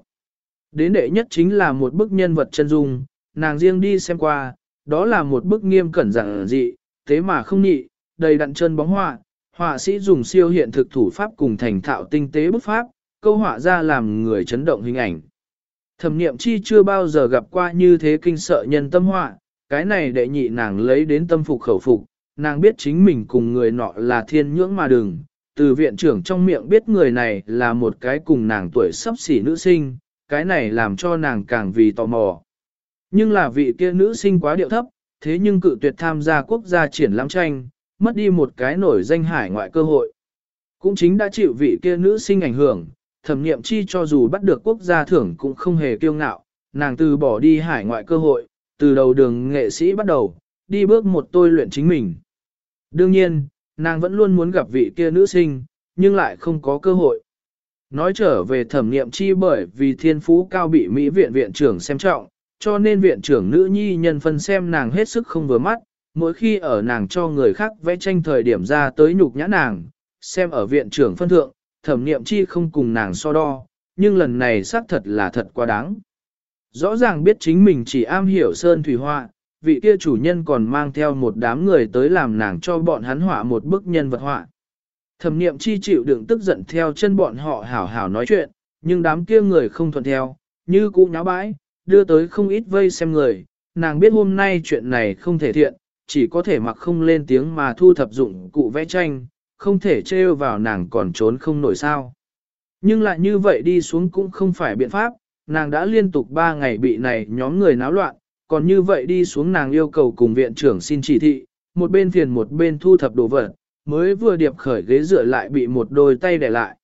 Đến đệ nhất chính là một bức nhân vật chân dung, nàng riêng đi xem qua, đó là một bức nghiêm cẩn giản dị, thế mà không nhị, đầy đặn chân bóng họa, họa sĩ dùng siêu hiện thực thủ pháp cùng thành thạo tinh tế bức pháp, câu họa ra làm người chấn động hình ảnh. Thẩm niệm chi chưa bao giờ gặp qua như thế kinh sợ nhân tâm họa, cái này đệ nhị nàng lấy đến tâm phục khẩu phục, nàng biết chính mình cùng người nọ là thiên nhưỡng mà đừng, từ viện trưởng trong miệng biết người này là một cái cùng nàng tuổi sắp xỉ nữ sinh, cái này làm cho nàng càng vì tò mò. Nhưng là vị kia nữ sinh quá điệu thấp, thế nhưng cự tuyệt tham gia quốc gia triển lãm tranh, mất đi một cái nổi danh hải ngoại cơ hội. Cũng chính đã chịu vị kia nữ sinh ảnh hưởng, thẩm nghiệm chi cho dù bắt được quốc gia thưởng cũng không hề kiêu ngạo, nàng từ bỏ đi hải ngoại cơ hội, từ đầu đường nghệ sĩ bắt đầu, đi bước một tôi luyện chính mình. Đương nhiên, nàng vẫn luôn muốn gặp vị kia nữ sinh, nhưng lại không có cơ hội. Nói trở về thẩm nghiệm chi bởi vì thiên phú cao bị Mỹ viện viện trưởng xem trọng, cho nên viện trưởng nữ nhi nhân phân xem nàng hết sức không vừa mắt, mỗi khi ở nàng cho người khác vẽ tranh thời điểm ra tới nhục nhã nàng, xem ở viện trưởng phân thượng, thẩm niệm chi không cùng nàng so đo, nhưng lần này xác thật là thật quá đáng. Rõ ràng biết chính mình chỉ am hiểu sơn thủy họa, vị kia chủ nhân còn mang theo một đám người tới làm nàng cho bọn hắn họa một bức nhân vật họa. Thẩm niệm chi chịu đựng tức giận theo chân bọn họ hảo hảo nói chuyện, nhưng đám kia người không thuận theo, như cũ nháo bãi, đưa tới không ít vây xem người, nàng biết hôm nay chuyện này không thể thiện, chỉ có thể mặc không lên tiếng mà thu thập dụng cụ vẽ tranh, không thể trêu vào nàng còn trốn không nổi sao. Nhưng lại như vậy đi xuống cũng không phải biện pháp, nàng đã liên tục 3 ngày bị này nhóm người náo loạn, còn như vậy đi xuống nàng yêu cầu cùng viện trưởng xin chỉ thị, một bên phiền một bên thu thập đồ vật, mới vừa điệp khởi ghế dựa lại bị một đôi tay để lại.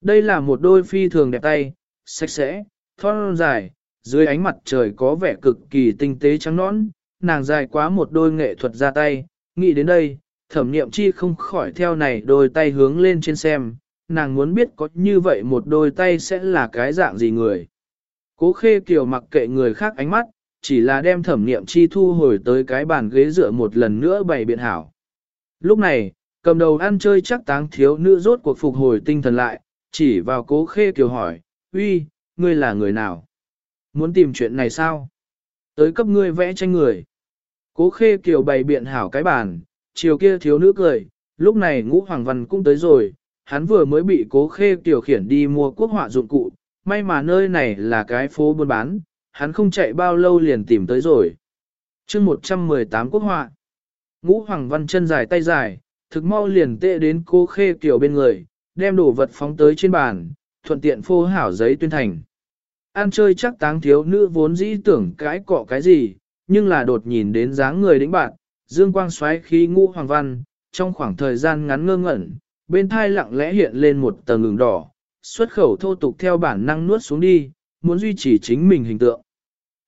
Đây là một đôi phi thường đẹp tay, sạch sẽ, thon dài, dưới ánh mặt trời có vẻ cực kỳ tinh tế trắng nõn, nàng dài quá một đôi nghệ thuật ra tay, nghĩ đến đây, thẩm niệm chi không khỏi theo này đôi tay hướng lên trên xem, nàng muốn biết có như vậy một đôi tay sẽ là cái dạng gì người. Cố khê kiều mặc kệ người khác ánh mắt, chỉ là đem thẩm niệm chi thu hồi tới cái bàn ghế dựa một lần nữa bày biện hảo. Lúc này, cầm đầu ăn chơi chắc táng thiếu nữ rốt cuộc phục hồi tinh thần lại, chỉ vào cố khê kiều hỏi, uy, ngươi là người nào? Muốn tìm chuyện này sao? Tới cấp ngươi vẽ tranh người. Cố khê kiều bày biện hảo cái bàn, chiều kia thiếu nữ cười, lúc này ngũ hoàng văn cũng tới rồi, hắn vừa mới bị cố khê kiều khiển đi mua quốc họa dụng cụ, may mà nơi này là cái phố buôn bán, hắn không chạy bao lâu liền tìm tới rồi. chương 118 quốc họa, ngũ hoàng văn chân dài tay dài, thực mau liền tệ đến cố khê kiều bên người, đem đồ vật phóng tới trên bàn, thuận tiện phô hảo giấy tuyên thành. An chơi chắc táng thiếu nữ vốn dĩ tưởng cái cọ cái gì, nhưng là đột nhìn đến dáng người đĩnh bạn, dương quang xoáy khí ngũ hoàng văn, trong khoảng thời gian ngắn ngơ ngẩn, bên thai lặng lẽ hiện lên một tầng ngừng đỏ, xuất khẩu thô tục theo bản năng nuốt xuống đi, muốn duy trì chính mình hình tượng.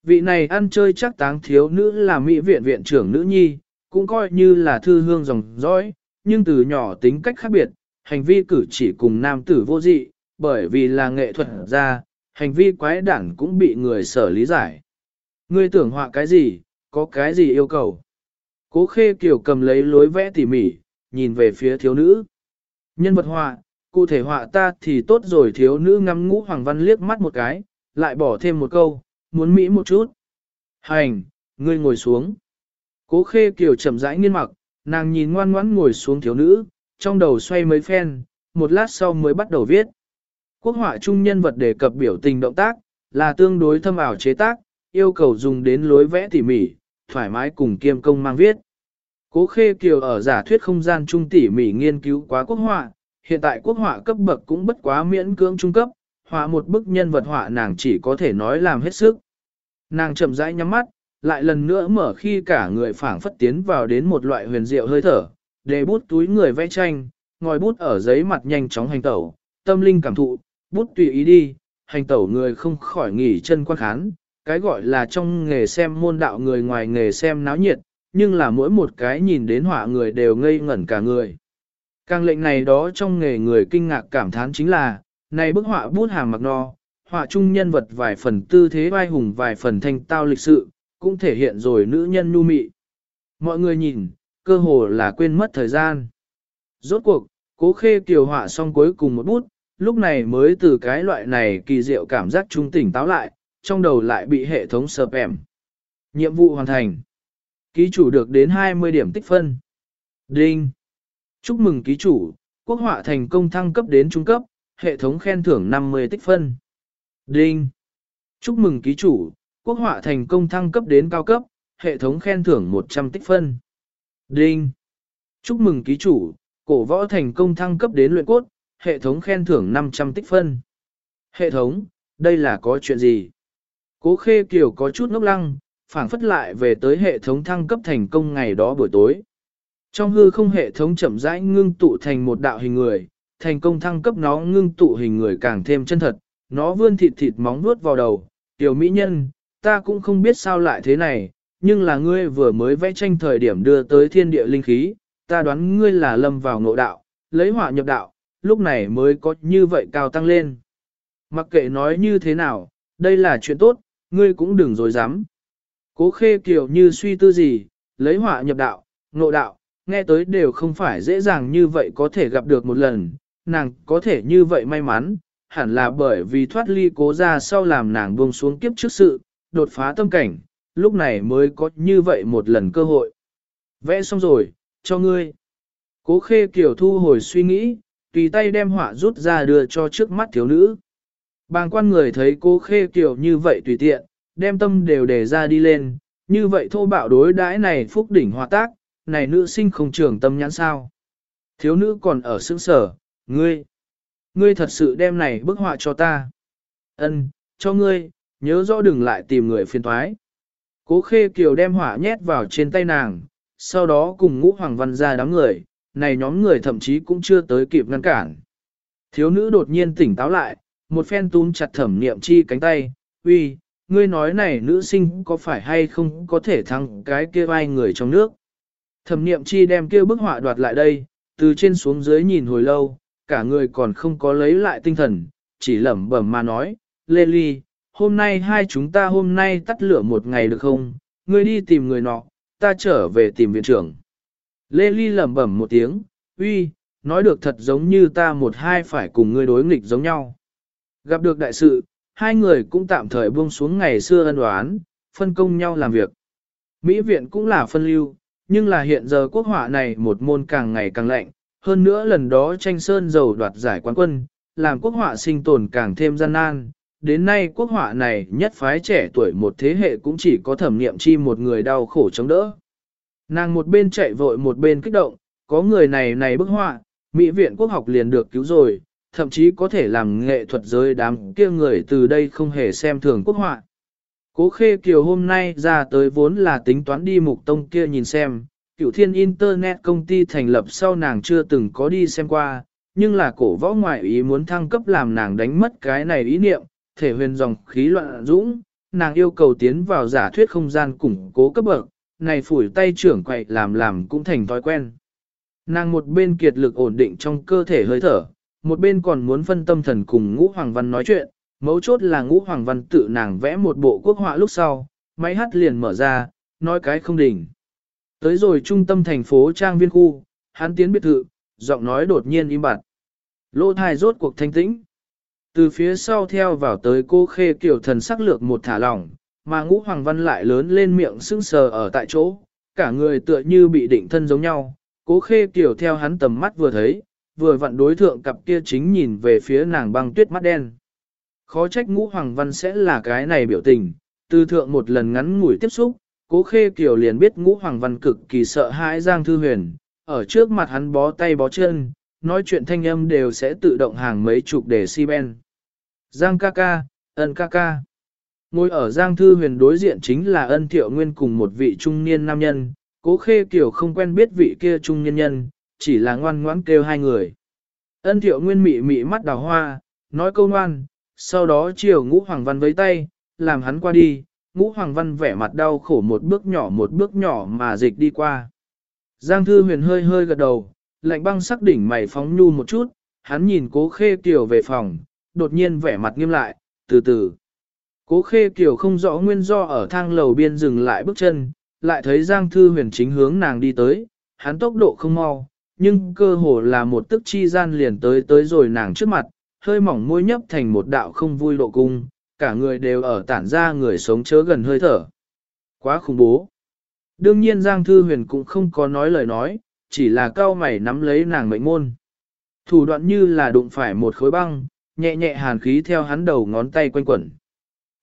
Vị này ăn chơi chắc táng thiếu nữ là mỹ viện viện trưởng nữ nhi, cũng coi như là thư hương dòng dõi, nhưng từ nhỏ tính cách khác biệt, hành vi cử chỉ cùng nam tử vô dị, bởi vì là nghệ thuật ra, hành vi quái đản cũng bị người sở lý giải. Ngươi tưởng họa cái gì, có cái gì yêu cầu. Cố khê kiểu cầm lấy lối vẽ tỉ mỉ, nhìn về phía thiếu nữ. Nhân vật họa, cụ thể họa ta thì tốt rồi thiếu nữ ngắm ngũ hoàng văn liếc mắt một cái, lại bỏ thêm một câu, muốn mỹ một chút. Hành, ngươi ngồi xuống. Cố khê kiểu chậm rãi nghiên mặc, nàng nhìn ngoan ngoãn ngồi xuống thiếu nữ, trong đầu xoay mấy phen, một lát sau mới bắt đầu viết. Quốc họa trung nhân vật đề cập biểu tình động tác, là tương đối thâm ảo chế tác, yêu cầu dùng đến lối vẽ tỉ mỉ, thoải mái cùng kiêm công mang viết. Cố Khê Kiều ở giả thuyết không gian trung tỉ mỉ nghiên cứu quá quốc họa, hiện tại quốc họa cấp bậc cũng bất quá miễn cưỡng trung cấp, họa một bức nhân vật họa nàng chỉ có thể nói làm hết sức. Nàng chậm rãi nhắm mắt, lại lần nữa mở khi cả người phảng phất tiến vào đến một loại huyền diệu hơi thở, để bút túi người vẽ tranh, ngòi bút ở giấy mặt nhanh chóng hành tẩu, tâm linh cảm thụ, bút tùy ý đi, hành tẩu người không khỏi nghỉ chân quan khán, cái gọi là trong nghề xem môn đạo người ngoài nghề xem náo nhiệt, nhưng là mỗi một cái nhìn đến họa người đều ngây ngẩn cả người. Càng lệnh này đó trong nghề người kinh ngạc cảm thán chính là, này bức họa bút hàng mặc no, họa trung nhân vật vài phần tư thế vai hùng vài phần thanh tao lịch sự, cũng thể hiện rồi nữ nhân nu mị. Mọi người nhìn, cơ hồ là quên mất thời gian. Rốt cuộc, cố khê kiều họa xong cuối cùng một bút, lúc này mới từ cái loại này kỳ diệu cảm giác trung tỉnh táo lại, trong đầu lại bị hệ thống sợp ẻm. Nhiệm vụ hoàn thành. Ký chủ được đến 20 điểm tích phân. Đinh. Chúc mừng ký chủ, quốc họa thành công thăng cấp đến trung cấp, hệ thống khen thưởng 50 tích phân. Đinh. Chúc mừng ký chủ, quốc họa thành công thăng cấp đến cao cấp, hệ thống khen thưởng 100 tích phân. Đinh. Chúc mừng ký chủ, cổ võ thành công thăng cấp đến luyện cốt, hệ thống khen thưởng 500 tích phân. Hệ thống, đây là có chuyện gì? Cố khê kiều có chút ngốc lăng, phảng phất lại về tới hệ thống thăng cấp thành công ngày đó buổi tối. Trong hư không hệ thống chậm rãi ngưng tụ thành một đạo hình người, thành công thăng cấp nó ngưng tụ hình người càng thêm chân thật, nó vươn thịt thịt móng nuốt vào đầu, tiểu mỹ nhân, ta cũng không biết sao lại thế này, nhưng là ngươi vừa mới vẽ tranh thời điểm đưa tới thiên địa linh khí, ta đoán ngươi là lâm vào nội đạo, lấy hỏa nhập đạo, lúc này mới có như vậy cao tăng lên. Mặc kệ nói như thế nào, đây là chuyện tốt, ngươi cũng đừng dối dám. Cố khê kiểu như suy tư gì, lấy họa nhập đạo, ngộ đạo, nghe tới đều không phải dễ dàng như vậy có thể gặp được một lần, nàng có thể như vậy may mắn, hẳn là bởi vì thoát ly cố ra sau làm nàng buông xuống kiếp trước sự, đột phá tâm cảnh, lúc này mới có như vậy một lần cơ hội. Vẽ xong rồi, cho ngươi. Cố khê kiểu thu hồi suy nghĩ, tùy tay đem họa rút ra đưa cho trước mắt thiếu nữ. Bàng quan người thấy cô khê kiểu như vậy tùy tiện, đem tâm đều để ra đi lên, như vậy thô bạo đối đãi này phúc đỉnh hòa tác, này nữ sinh không trưởng tâm nhãn sao. Thiếu nữ còn ở sững sở, ngươi, ngươi thật sự đem này bức họa cho ta. Ân, cho ngươi, nhớ rõ đừng lại tìm người phiền thoái. Cố khê kiều đem hỏa nhét vào trên tay nàng, sau đó cùng ngũ hoàng văn ra đám người, này nhóm người thậm chí cũng chưa tới kịp ngăn cản. Thiếu nữ đột nhiên tỉnh táo lại, một phen túm chặt thẩm niệm chi cánh tay, uy, ngươi nói này nữ sinh có phải hay không có thể thắng cái kia vai người trong nước. Thẩm niệm chi đem kia bức họa đoạt lại đây, từ trên xuống dưới nhìn hồi lâu, cả người còn không có lấy lại tinh thần, chỉ lẩm bẩm mà nói, Lê Ly, hôm nay hai chúng ta hôm nay tắt lửa một ngày được không, ngươi đi tìm người nọ, ta trở về tìm viện trưởng. Lê Ly lẩm bẩm một tiếng, uy, nói được thật giống như ta một hai phải cùng ngươi đối nghịch giống nhau. Gặp được đại sự, hai người cũng tạm thời buông xuống ngày xưa ân đoán, phân công nhau làm việc. Mỹ viện cũng là phân lưu, nhưng là hiện giờ quốc họa này một môn càng ngày càng lạnh, hơn nữa lần đó tranh sơn dầu đoạt giải quán quân, làm quốc họa sinh tồn càng thêm gian nan. Đến nay quốc họa này nhất phái trẻ tuổi một thế hệ cũng chỉ có thẩm nghiệm chi một người đau khổ chống đỡ. Nàng một bên chạy vội một bên kích động, có người này này bức họa, Mỹ viện quốc học liền được cứu rồi, thậm chí có thể làm nghệ thuật giới đám kia người từ đây không hề xem thường quốc họa. Cố khê kiều hôm nay ra tới vốn là tính toán đi mục tông kia nhìn xem, cựu thiên internet công ty thành lập sau nàng chưa từng có đi xem qua, nhưng là cổ võ ngoại ý muốn thăng cấp làm nàng đánh mất cái này ý niệm, thể huyền dòng khí loạn dũng, nàng yêu cầu tiến vào giả thuyết không gian củng cố cấp bậc, này phủi tay trưởng quậy làm làm cũng thành thói quen. Nàng một bên kiệt lực ổn định trong cơ thể hơi thở, một bên còn muốn phân tâm thần cùng ngũ hoàng văn nói chuyện, mấu chốt là ngũ hoàng văn tự nàng vẽ một bộ quốc họa lúc sau, máy hát liền mở ra, nói cái không đỉnh. Tới rồi trung tâm thành phố Trang Viên Khu, hắn tiến biệt thự, giọng nói đột nhiên im bặt. Lô thai rốt cuộc thanh tĩnh. Từ phía sau theo vào tới cô khê kiểu thần sắc lược một thả lỏng, mà ngũ hoàng văn lại lớn lên miệng sưng sờ ở tại chỗ, cả người tựa như bị định thân giống nhau. Cố khê kiểu theo hắn tầm mắt vừa thấy, vừa vặn đối thượng cặp kia chính nhìn về phía nàng băng tuyết mắt đen. Khó trách ngũ hoàng văn sẽ là cái này biểu tình, từ thượng một lần ngắn ngủi tiếp xúc, cố khê kiểu liền biết ngũ hoàng văn cực kỳ sợ hãi Giang Thư Huyền, ở trước mặt hắn bó tay bó chân, nói chuyện thanh âm đều sẽ tự động hàng mấy chục để si ben. Giang ca ca, ân ca ca. Ngồi ở Giang Thư Huyền đối diện chính là ân thiệu nguyên cùng một vị trung niên nam nhân, cố khê kiểu không quen biết vị kia trung niên nhân, chỉ là ngoan ngoãn kêu hai người. Ân thiệu nguyên mị mị mắt đào hoa, nói câu ngoan, sau đó chiều ngũ hoàng văn với tay, làm hắn qua đi, ngũ hoàng văn vẻ mặt đau khổ một bước nhỏ một bước nhỏ mà dịch đi qua. Giang thư huyền hơi hơi gật đầu, lạnh băng sắc đỉnh mày phóng nhu một chút, hắn nhìn cố khê kiều về phòng, đột nhiên vẻ mặt nghiêm lại, từ từ. Cố khê kiều không rõ nguyên do ở thang lầu biên dừng lại bước chân, lại thấy Giang thư huyền chính hướng nàng đi tới, hắn tốc độ không mau, nhưng cơ hồ là một tức chi gian liền tới tới rồi nàng trước mặt, hơi mỏng môi nhấp thành một đạo không vui độ cung, cả người đều ở tản ra người sống chớ gần hơi thở. Quá khủng bố. Đương nhiên Giang Thư Huyền cũng không có nói lời nói, chỉ là cao mày nắm lấy nàng mệnh môn. Thủ đoạn như là đụng phải một khối băng, nhẹ nhẹ hàn khí theo hắn đầu ngón tay quanh quẩn.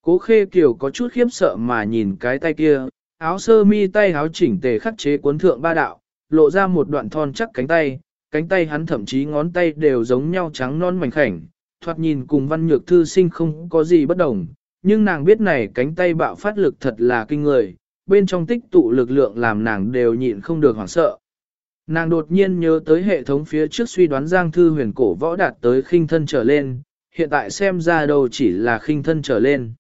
Cố khê kiều có chút khiếp sợ mà nhìn cái tay kia, áo sơ mi tay áo chỉnh tề khắc chế cuốn thượng ba đạo, lộ ra một đoạn thon chắc cánh tay, cánh tay hắn thậm chí ngón tay đều giống nhau trắng non mảnh khảnh, thoạt nhìn cùng văn nhược thư sinh không có gì bất đồng, nhưng nàng biết này cánh tay bạo phát lực thật là kinh người, bên trong tích tụ lực lượng làm nàng đều nhịn không được hoảng sợ. Nàng đột nhiên nhớ tới hệ thống phía trước suy đoán Giang Thư huyền cổ võ đạt tới khinh thân trở lên, hiện tại xem ra đâu chỉ là khinh thân trở lên.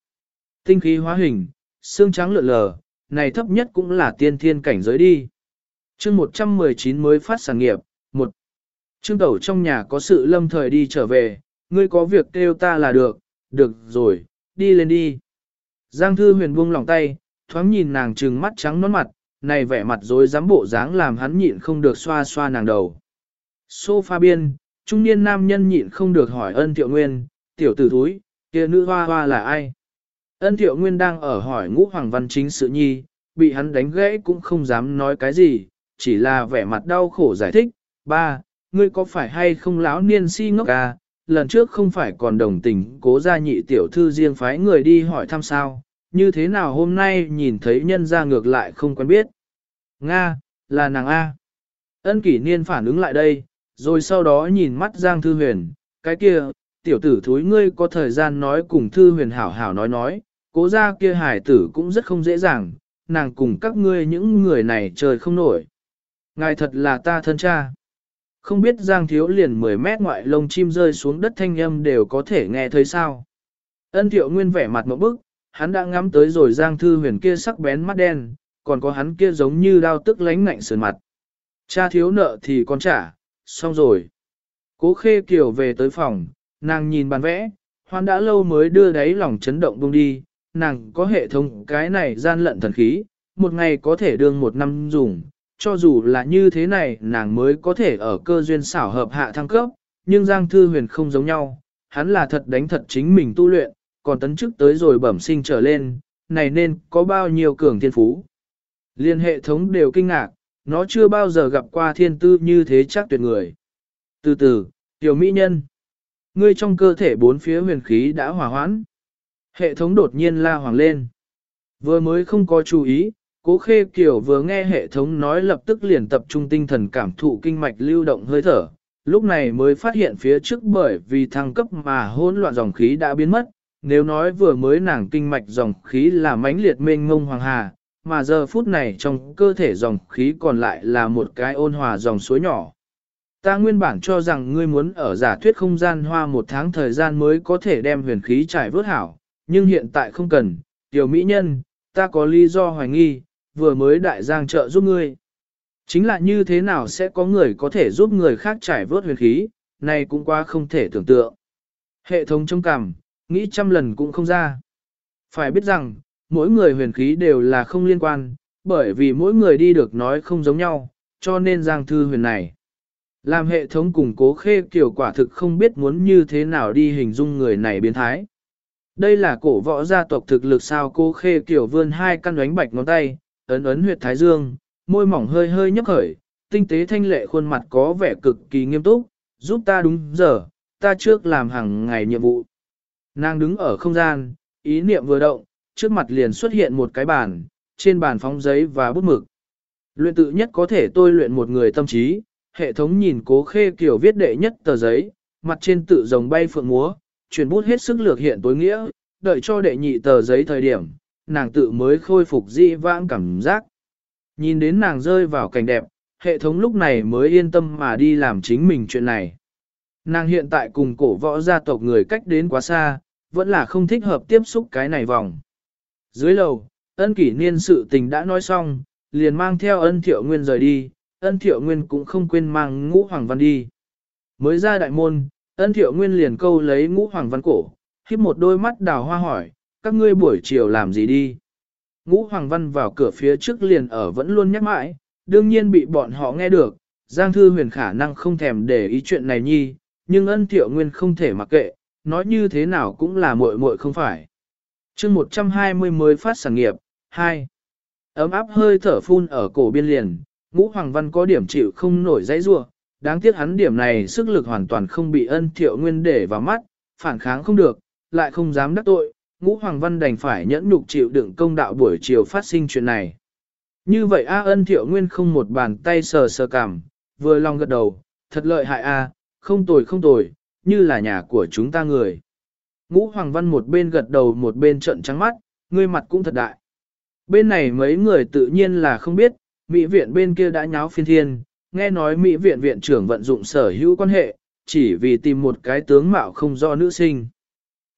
Tinh khí hóa hình, xương trắng lượn lờ, này thấp nhất cũng là tiên thiên cảnh giới đi. chương 119 mới phát sản nghiệp, một Trương Tẩu trong nhà có sự lâm thời đi trở về, ngươi có việc kêu ta là được, được rồi, đi lên đi. Giang Thư huyền buông lòng tay, thoáng nhìn nàng trừng mắt trắng nón mặt, này vẻ mặt dối dám bộ dáng làm hắn nhịn không được xoa xoa nàng đầu. Sofa biên, trung niên nam nhân nhịn không được hỏi ân thiệu nguyên, tiểu tử thúi, kia nữ hoa hoa là ai? Ân thiệu nguyên đang ở hỏi ngũ hoàng văn chính sự nhi, bị hắn đánh gãy cũng không dám nói cái gì, chỉ là vẻ mặt đau khổ giải thích, ba, ngươi có phải hay không lão niên si ngốc à, lần trước không phải còn đồng tình cố gia nhị tiểu thư riêng phái người đi hỏi thăm sao, như thế nào hôm nay nhìn thấy nhân ra ngược lại không quen biết. Nga, là nàng A. Ân kỷ niên phản ứng lại đây, rồi sau đó nhìn mắt Giang Thư Huyền, cái kia, tiểu tử thúi ngươi có thời gian nói cùng Thư Huyền hảo hảo nói nói, cố gia kia hải tử cũng rất không dễ dàng, nàng cùng các ngươi những người này trời không nổi. Ngài thật là ta thân cha. Không biết Giang Thiếu liền 10 mét ngoại lông chim rơi xuống đất thanh âm đều có thể nghe thấy sao. Ân Thiệu Nguyên vẻ mặt một bức, hắn đã ngắm tới rồi Giang Thư Huyền kia sắc bén mắt đen, còn có hắn kia giống như đao tức lánh ngạnh sườn mặt. Cha thiếu nợ thì con trả, xong rồi. Cố Khê Kiều về tới phòng, nàng nhìn bàn vẽ, hoan đã lâu mới đưa đáy lòng chấn động buông đi, nàng có hệ thống cái này gian lận thần khí, một ngày có thể đương một năm dùng, cho dù là như thế này nàng mới có thể ở cơ duyên xảo hợp hạ thăng cấp, nhưng Giang Thư Huyền không giống nhau, hắn là thật đánh thật chính mình tu luyện, còn tấn chức tới rồi bẩm sinh trở lên, này nên có bao nhiêu cường thiên phú. Liên hệ thống đều kinh ngạc, nó chưa bao giờ gặp qua thiên tư như thế chắc tuyệt người. Từ từ, tiểu mỹ nhân, ngươi trong cơ thể bốn phía huyền khí đã hòa hoãn. Hệ thống đột nhiên la hoàng lên. Vừa mới không có chú ý, Cố khê kiểu vừa nghe hệ thống nói lập tức liền tập trung tinh thần cảm thụ kinh mạch lưu động hơi thở, lúc này mới phát hiện phía trước bởi vì thăng cấp mà hỗn loạn dòng khí đã biến mất, nếu nói vừa mới nàng kinh mạch dòng khí là mãnh liệt mênh ngông hoàng hà, mà giờ phút này trong cơ thể dòng khí còn lại là một cái ôn hòa dòng suối nhỏ. Ta nguyên bản cho rằng ngươi muốn ở giả thuyết không gian hoa một tháng thời gian mới có thể đem huyền khí trải vớt hảo, nhưng hiện tại không cần, tiểu mỹ nhân, ta có lý do hoài nghi, vừa mới đại giang trợ giúp ngươi. Chính là như thế nào sẽ có người có thể giúp người khác trải vớt huyền khí, này cũng quá không thể tưởng tượng. Hệ thống trong cảm nghĩ trăm lần cũng không ra. Phải biết rằng, mỗi người huyền khí đều là không liên quan, bởi vì mỗi người đi được nói không giống nhau, cho nên giang thư huyền này. Làm hệ thống củng cố khê kiểu quả thực không biết muốn như thế nào đi hình dung người này biến thái. Đây là cổ võ gia tộc thực lực sao cô khê kiểu vươn hai căn đánh bạch ngón tay, ấn ấn huyệt thái dương, môi mỏng hơi hơi nhấp khởi, tinh tế thanh lệ khuôn mặt có vẻ cực kỳ nghiêm túc, giúp ta đúng giờ, ta trước làm hàng ngày nhiệm vụ. Nàng đứng ở không gian, ý niệm vừa động, trước mặt liền xuất hiện một cái bàn, trên bàn phóng giấy và bút mực. Luyện tự nhất có thể tôi luyện một người tâm trí, hệ thống nhìn cố khê kiểu viết đệ nhất tờ giấy, mặt trên tự rồng bay phượng múa, chuyển bút hết sức lược hiện tối nghĩa, đợi cho đệ nhị tờ giấy thời điểm, nàng tự mới khôi phục dị vãng cảm giác. Nhìn đến nàng rơi vào cảnh đẹp, hệ thống lúc này mới yên tâm mà đi làm chính mình chuyện này. Nàng hiện tại cùng cổ võ gia tộc người cách đến quá xa, vẫn là không thích hợp tiếp xúc cái này vòng. Dưới lầu, ân kỷ niên sự tình đã nói xong, liền mang theo ân thiệu nguyên rời đi, ân thiệu nguyên cũng không quên mang ngũ hoàng văn đi. Mới ra đại môn, ân thiệu nguyên liền câu lấy ngũ hoàng văn cổ, khiếp một đôi mắt đào hoa hỏi, các ngươi buổi chiều làm gì đi? Ngũ hoàng văn vào cửa phía trước liền ở vẫn luôn nhắc mãi, đương nhiên bị bọn họ nghe được, Giang Thư Huyền khả năng không thèm để ý chuyện này nhi, nhưng ân thiệu nguyên không thể mặc kệ, nói như thế nào cũng là muội muội không phải. chương 120 mới phát sản nghiệp, 2. Ấm áp hơi thở phun ở cổ biên liền, ngũ hoàng văn có điểm chịu không nổi dãy rua, đáng tiếc hắn điểm này sức lực hoàn toàn không bị ân thiệu nguyên để vào mắt, phản kháng không được, lại không dám đắc tội, ngũ hoàng văn đành phải nhẫn nhục chịu đựng công đạo buổi chiều phát sinh chuyện này. Như vậy A ân thiệu nguyên không một bàn tay sờ sờ cảm, vừa lòng gật đầu, thật lợi hại A, không tồi không tồi, như là nhà của chúng ta người. Ngũ hoàng văn một bên gật đầu một bên trận trắng mắt, ngươi mặt cũng thật đại. Bên này mấy người tự nhiên là không biết, Mỹ viện bên kia đã nháo phiên thiên, nghe nói Mỹ viện viện trưởng vận dụng sở hữu quan hệ, chỉ vì tìm một cái tướng mạo không do nữ sinh.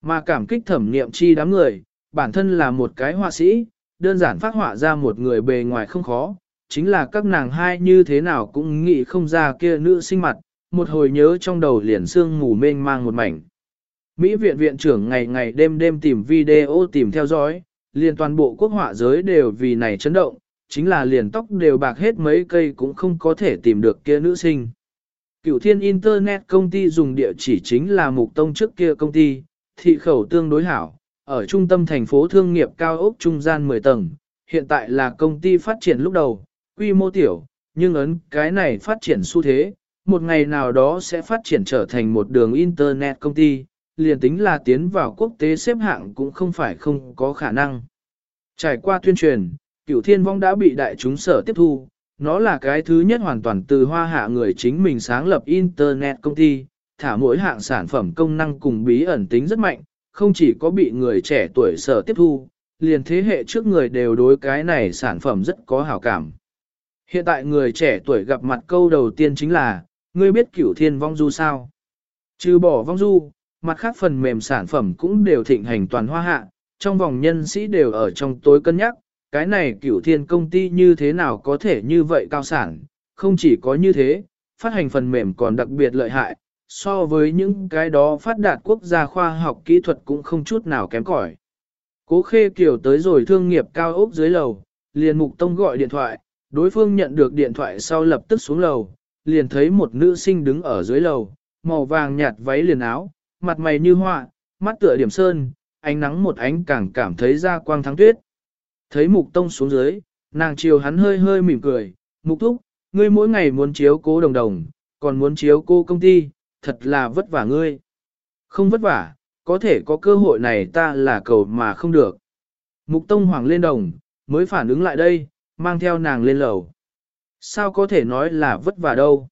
Mà cảm kích thẩm nghiệm chi đám người, bản thân là một cái họa sĩ, đơn giản phát họa ra một người bề ngoài không khó, chính là các nàng hai như thế nào cũng nghĩ không ra kia nữ sinh mặt, một hồi nhớ trong đầu liền xương mù mênh mang một mảnh. Mỹ viện viện trưởng ngày ngày đêm đêm tìm video tìm theo dõi, liền toàn bộ quốc họa giới đều vì này chấn động, chính là liền tóc đều bạc hết mấy cây cũng không có thể tìm được kia nữ sinh. Cửu thiên Internet công ty dùng địa chỉ chính là mục tông trước kia công ty, thị khẩu tương đối hảo, ở trung tâm thành phố thương nghiệp cao ốc trung gian 10 tầng, hiện tại là công ty phát triển lúc đầu, quy mô tiểu, nhưng ấn cái này phát triển xu thế, một ngày nào đó sẽ phát triển trở thành một đường Internet công ty, liền tính là tiến vào quốc tế xếp hạng cũng không phải không có khả năng. Trải qua tuyên truyền, cửu thiên vong đã bị đại chúng sở tiếp thu, nó là cái thứ nhất hoàn toàn từ hoa hạ người chính mình sáng lập Internet công ty, thả mỗi hạng sản phẩm công năng cùng bí ẩn tính rất mạnh, không chỉ có bị người trẻ tuổi sở tiếp thu, liền thế hệ trước người đều đối cái này sản phẩm rất có hảo cảm. Hiện tại người trẻ tuổi gặp mặt câu đầu tiên chính là, ngươi biết cửu thiên vong du sao? Trừ bỏ vong du, mặt khác phần mềm sản phẩm cũng đều thịnh hành toàn hoa hạ, trong vòng nhân sĩ đều ở trong tối cân nhắc, cái này cửu thiên công ty như thế nào có thể như vậy cao sản, không chỉ có như thế, phát hành phần mềm còn đặc biệt lợi hại, so với những cái đó phát đạt quốc gia khoa học kỹ thuật cũng không chút nào kém cỏi. Cố khê kiểu tới rồi thương nghiệp cao ốc dưới lầu, liền mục tông gọi điện thoại, đối phương nhận được điện thoại sau lập tức xuống lầu, liền thấy một nữ sinh đứng ở dưới lầu, màu vàng nhạt váy liền áo, mặt mày như họa, mắt tựa điểm sơn, ánh nắng một ánh càng cảm thấy ra quang thắng tuyết. Thấy mục tông xuống dưới, nàng chiều hắn hơi hơi mỉm cười, mục thúc, ngươi mỗi ngày muốn chiếu cố đồng đồng, còn muốn chiếu cô công ty, thật là vất vả ngươi. Không vất vả, có thể có cơ hội này ta là cầu mà không được. Mục tông hoàng lên đồng, mới phản ứng lại đây, mang theo nàng lên lầu. Sao có thể nói là vất vả đâu?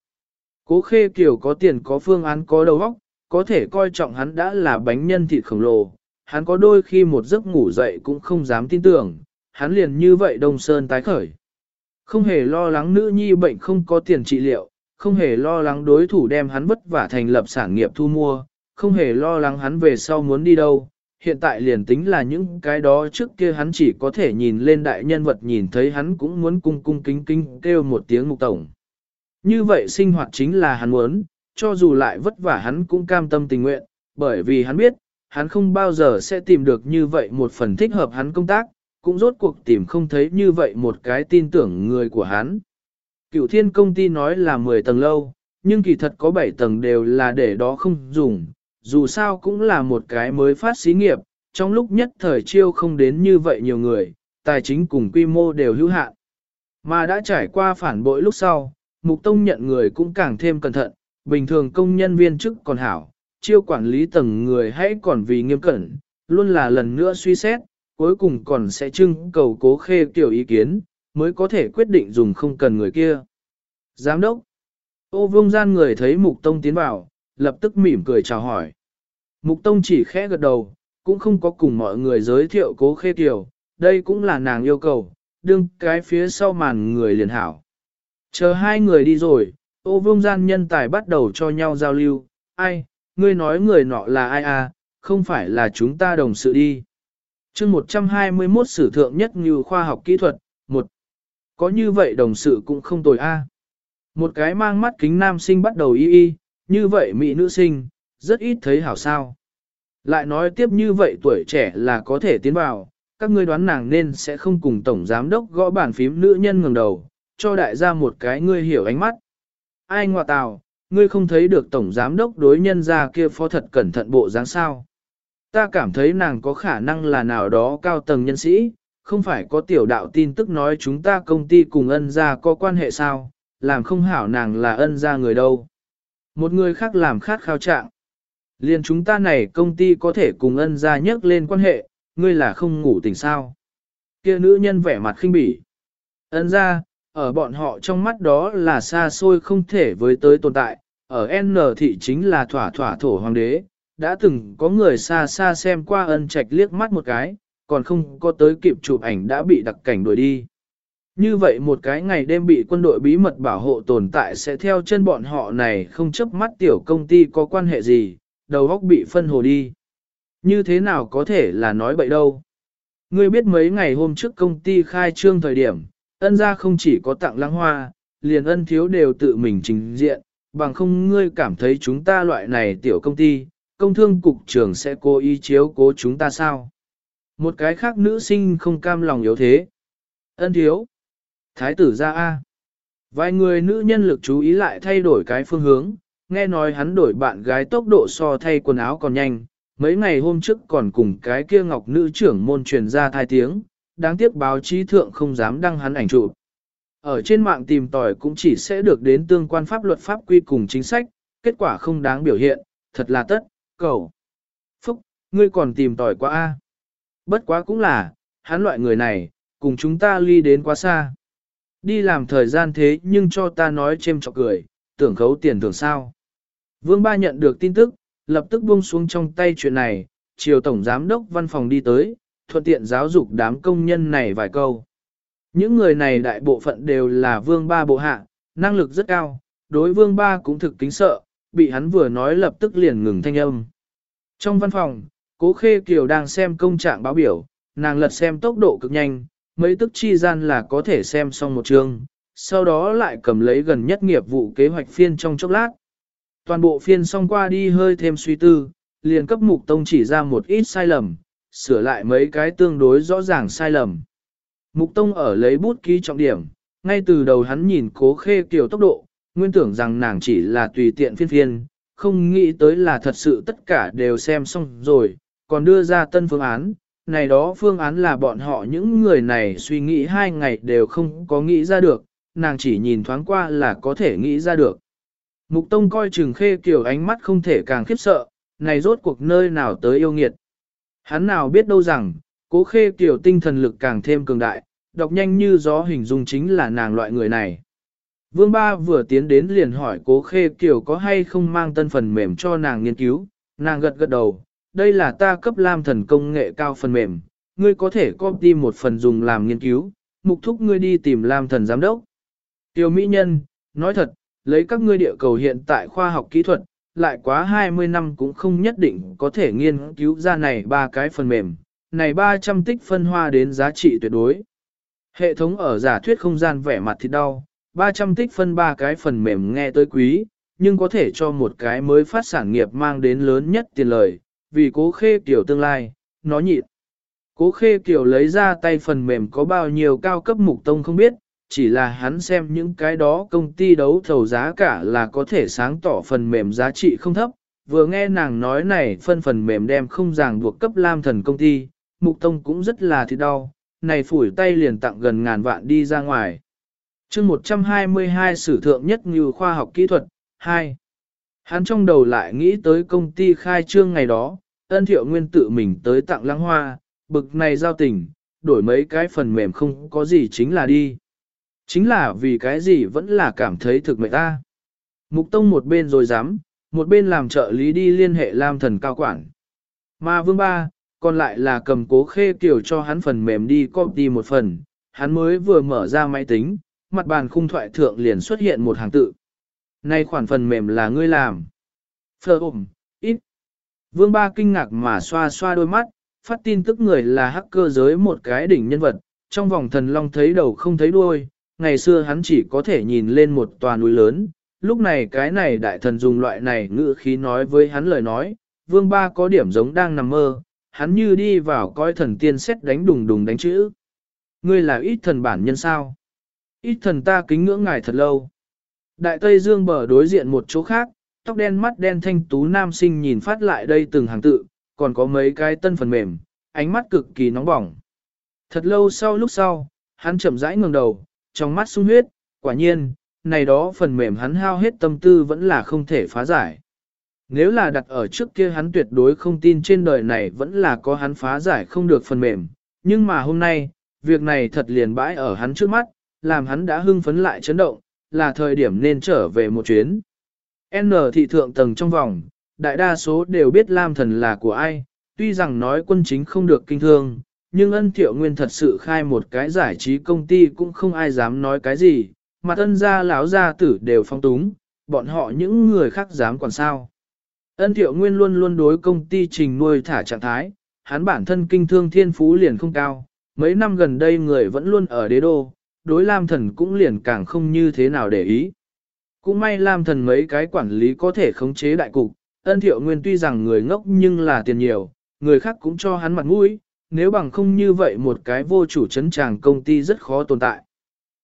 Cố khê kiểu có tiền có phương án có đầu óc, có thể coi trọng hắn đã là bánh nhân thịt khổng lồ. Hắn có đôi khi một giấc ngủ dậy cũng không dám tin tưởng, hắn liền như vậy đông sơn tái khởi. Không hề lo lắng nữ nhi bệnh không có tiền trị liệu, không hề lo lắng đối thủ đem hắn vất vả thành lập sản nghiệp thu mua, không hề lo lắng hắn về sau muốn đi đâu. Hiện tại liền tính là những cái đó trước kia hắn chỉ có thể nhìn lên đại nhân vật nhìn thấy hắn cũng muốn cung cung kính kính kêu một tiếng mục tổng. Như vậy sinh hoạt chính là hắn muốn, cho dù lại vất vả hắn cũng cam tâm tình nguyện, bởi vì hắn biết, hắn không bao giờ sẽ tìm được như vậy một phần thích hợp hắn công tác, cũng rốt cuộc tìm không thấy như vậy một cái tin tưởng người của hắn. Cựu thiên công ty nói là 10 tầng lâu, nhưng kỳ thật có 7 tầng đều là để đó không dùng, dù sao cũng là một cái mới phát xí nghiệp, trong lúc nhất thời chiêu không đến như vậy nhiều người, tài chính cùng quy mô đều hữu hạn. Mà đã trải qua phản bội lúc sau, Mục Tông nhận người cũng càng thêm cẩn thận, bình thường công nhân viên chức còn hảo, chiêu quản lý tầng người hãy còn vì nghiêm cẩn, luôn là lần nữa suy xét, cuối cùng còn sẽ trưng cầu cố khê kiểu ý kiến, mới có thể quyết định dùng không cần người kia. Giám đốc, ô vương gian người thấy Mục Tông tiến vào, lập tức mỉm cười chào hỏi. Mục Tông chỉ khẽ gật đầu, cũng không có cùng mọi người giới thiệu cố khê kiểu, đây cũng là nàng yêu cầu, đương cái phía sau màn người liền hảo. Chờ hai người đi rồi, ô vương gian nhân tài bắt đầu cho nhau giao lưu, ai, ngươi nói người nọ là ai à, không phải là chúng ta đồng sự đi chương 121 sử thượng nhất như khoa học kỹ thuật, một Có như vậy đồng sự cũng không tồi a Một cái mang mắt kính nam sinh bắt đầu y y, như vậy mỹ nữ sinh, rất ít thấy hảo sao. Lại nói tiếp như vậy tuổi trẻ là có thể tiến vào, các ngươi đoán nàng nên sẽ không cùng tổng giám đốc gõ bàn phím nữ nhân ngừng đầu, cho đại gia một cái ngươi hiểu ánh mắt. Ai ngoại tào, ngươi không thấy được tổng giám đốc đối nhân ra kia phó thật cẩn thận bộ dáng sao. Ta cảm thấy nàng có khả năng là nào đó cao tầng nhân sĩ, không phải có tiểu đạo tin tức nói chúng ta công ty cùng ân gia có quan hệ sao, làm không hảo nàng là ân gia người đâu. Một người khác làm khát khao trạng. liền chúng ta này công ty có thể cùng ân gia nhắc lên quan hệ, ngươi là không ngủ tỉnh sao. Kia nữ nhân vẻ mặt khinh bỉ. Ân gia, ở bọn họ trong mắt đó là xa xôi không thể với tới tồn tại, ở N thị chính là thỏa thỏa thổ hoàng đế, đã từng có người xa xa xem qua ân trạch liếc mắt một cái, còn không có tới kịp chụp ảnh đã bị đặc cảnh đuổi đi. Như vậy một cái ngày đêm bị quân đội bí mật bảo hộ tồn tại sẽ theo chân bọn họ này không chấp mắt tiểu công ty có quan hệ gì, đầu óc bị phân hồ đi. Như thế nào có thể là nói bậy đâu. Ngươi biết mấy ngày hôm trước công ty khai trương thời điểm, ân gia không chỉ có tặng lăng hoa, liền ân thiếu đều tự mình trình diện, bằng không ngươi cảm thấy chúng ta loại này tiểu công ty, công thương cục trưởng sẽ cố ý chiếu cố chúng ta sao? Một cái khác nữ sinh không cam lòng yếu thế. Ân thiếu. Thái tử ra A. Vài người nữ nhân lực chú ý lại thay đổi cái phương hướng, nghe nói hắn đổi bạn gái tốc độ so thay quần áo còn nhanh, mấy ngày hôm trước còn cùng cái kia ngọc nữ trưởng môn truyền ra thai tiếng, đáng tiếc báo chí thượng không dám đăng hắn ảnh chụp. Ở trên mạng tìm tòi cũng chỉ sẽ được đến tương quan pháp luật pháp quy cùng chính sách, kết quả không đáng biểu hiện, thật là tất, cầu. Phúc, ngươi còn tìm tòi quá a Bất quá cũng là, hắn loại người này, cùng chúng ta ly đến quá xa. Đi làm thời gian thế nhưng cho ta nói chêm chọc cười, tưởng khấu tiền thường sao. Vương Ba nhận được tin tức, lập tức buông xuống trong tay chuyện này, chiều tổng giám đốc văn phòng đi tới, thuận tiện giáo dục đám công nhân này vài câu. Những người này đại bộ phận đều là vương ba bộ hạ, năng lực rất cao, đối vương ba cũng thực kính sợ, bị hắn vừa nói lập tức liền ngừng thanh âm. Trong văn phòng, cố khê kiều đang xem công trạng báo biểu, nàng lật xem tốc độ cực nhanh, mấy tức chi gian là có thể xem xong một chương, sau đó lại cầm lấy gần nhất nghiệp vụ kế hoạch phiên trong chốc lát. Toàn bộ phiên xong qua đi hơi thêm suy tư, liền cấp mục tông chỉ ra một ít sai lầm, sửa lại mấy cái tương đối rõ ràng sai lầm. Mục tông ở lấy bút ký trọng điểm, ngay từ đầu hắn nhìn cố khê kiểu tốc độ, nguyên tưởng rằng nàng chỉ là tùy tiện phiên phiên, không nghĩ tới là thật sự tất cả đều xem xong rồi, còn đưa ra tân phương án. Này đó phương án là bọn họ những người này suy nghĩ hai ngày đều không có nghĩ ra được, nàng chỉ nhìn thoáng qua là có thể nghĩ ra được. Mục Tông coi chừng khê kiểu ánh mắt không thể càng khiếp sợ, này rốt cuộc nơi nào tới yêu nghiệt. Hắn nào biết đâu rằng, cố khê kiểu tinh thần lực càng thêm cường đại, đọc nhanh như gió hình dung chính là nàng loại người này. Vương Ba vừa tiến đến liền hỏi cố khê kiểu có hay không mang tân phần mềm cho nàng nghiên cứu, nàng gật gật đầu, đây là ta cấp lam thần công nghệ cao phần mềm, ngươi có thể copy một phần dùng làm nghiên cứu, mục thúc ngươi đi tìm lam thần giám đốc. Tiểu Mỹ Nhân, nói thật, lấy các ngươi địa cầu hiện tại khoa học kỹ thuật, lại quá 20 năm cũng không nhất định có thể nghiên cứu ra này ba cái phần mềm, này 300 tích phân hoa đến giá trị tuyệt đối. Hệ thống ở giả thuyết không gian vẻ mặt thì đau, 300 tích phân ba cái phần mềm nghe tới quý, nhưng có thể cho một cái mới phát sản nghiệp mang đến lớn nhất tiền lời, vì cố khê kiểu tương lai, nó nhịn. Cố khê kiểu lấy ra tay phần mềm có bao nhiêu cao cấp mục tông không biết, chỉ là hắn xem những cái đó công ty đấu thầu giá cả là có thể sáng tỏ phần mềm giá trị không thấp. Vừa nghe nàng nói này phân phần mềm đem không ràng buộc cấp lam thần công ty, mục tông cũng rất là thì đau, này phủi tay liền tặng gần ngàn vạn đi ra ngoài chương 122 sử thượng nhất như khoa học kỹ thuật, 2. Hắn trong đầu lại nghĩ tới công ty khai trương ngày đó, ân thiệu nguyên tự mình tới tặng lăng hoa, Bực này giao tình, đổi mấy cái phần mềm không có gì chính là đi. Chính là vì cái gì vẫn là cảm thấy thực mệnh ta. Mục Tông một bên rồi dám, một bên làm trợ lý đi liên hệ Lam Thần cao quản. Mà Vương Ba, còn lại là cầm cố khê kiểu cho hắn phần mềm đi copy một phần, hắn mới vừa mở ra máy tính, mặt bàn khung thoại thượng liền xuất hiện một hàng tự. Này khoản phần mềm là ngươi làm. Phờ ổm, ít. Vương Ba kinh ngạc mà xoa xoa đôi mắt, phát tin tức người là hacker giới một cái đỉnh nhân vật, trong vòng thần long thấy đầu không thấy đuôi, ngày xưa hắn chỉ có thể nhìn lên một tòa núi lớn, lúc này cái này đại thần dùng loại này ngữ khí nói với hắn lời nói, vương ba có điểm giống đang nằm mơ, hắn như đi vào coi thần tiên xét đánh đùng đùng đánh chữ. Ngươi là ít thần bản nhân sao? Ít thần ta kính ngưỡng ngài thật lâu. Đại Tây Dương bờ đối diện một chỗ khác, tóc đen mắt đen thanh tú nam sinh nhìn phát lại đây từng hàng tự, còn có mấy cái tân phần mềm, ánh mắt cực kỳ nóng bỏng. Thật lâu sau lúc sau, hắn chậm rãi ngẩng đầu, trong mắt sung huyết, quả nhiên, này đó phần mềm hắn hao hết tâm tư vẫn là không thể phá giải. Nếu là đặt ở trước kia hắn tuyệt đối không tin trên đời này vẫn là có hắn phá giải không được phần mềm, nhưng mà hôm nay, việc này thật liền bãi ở hắn trước mắt, làm hắn đã hưng phấn lại chấn động, là thời điểm nên trở về một chuyến. N thị thượng tầng trong vòng, đại đa số đều biết Lam thần là của ai, tuy rằng nói quân chính không được kinh thương, nhưng ân thiệu nguyên thật sự khai một cái giải trí công ty cũng không ai dám nói cái gì, mà ân gia lão gia tử đều phong túng, bọn họ những người khác dám còn sao. Ân thiệu nguyên luôn luôn đối công ty trình nuôi thả trạng thái, hắn bản thân kinh thương thiên phú liền không cao, mấy năm gần đây người vẫn luôn ở đế đô, đối Lam thần cũng liền càng không như thế nào để ý. Cũng may Lam thần mấy cái quản lý có thể khống chế đại cục, ân thiệu nguyên tuy rằng người ngốc nhưng là tiền nhiều, người khác cũng cho hắn mặt mũi, nếu bằng không như vậy một cái vô chủ chấn tràng công ty rất khó tồn tại.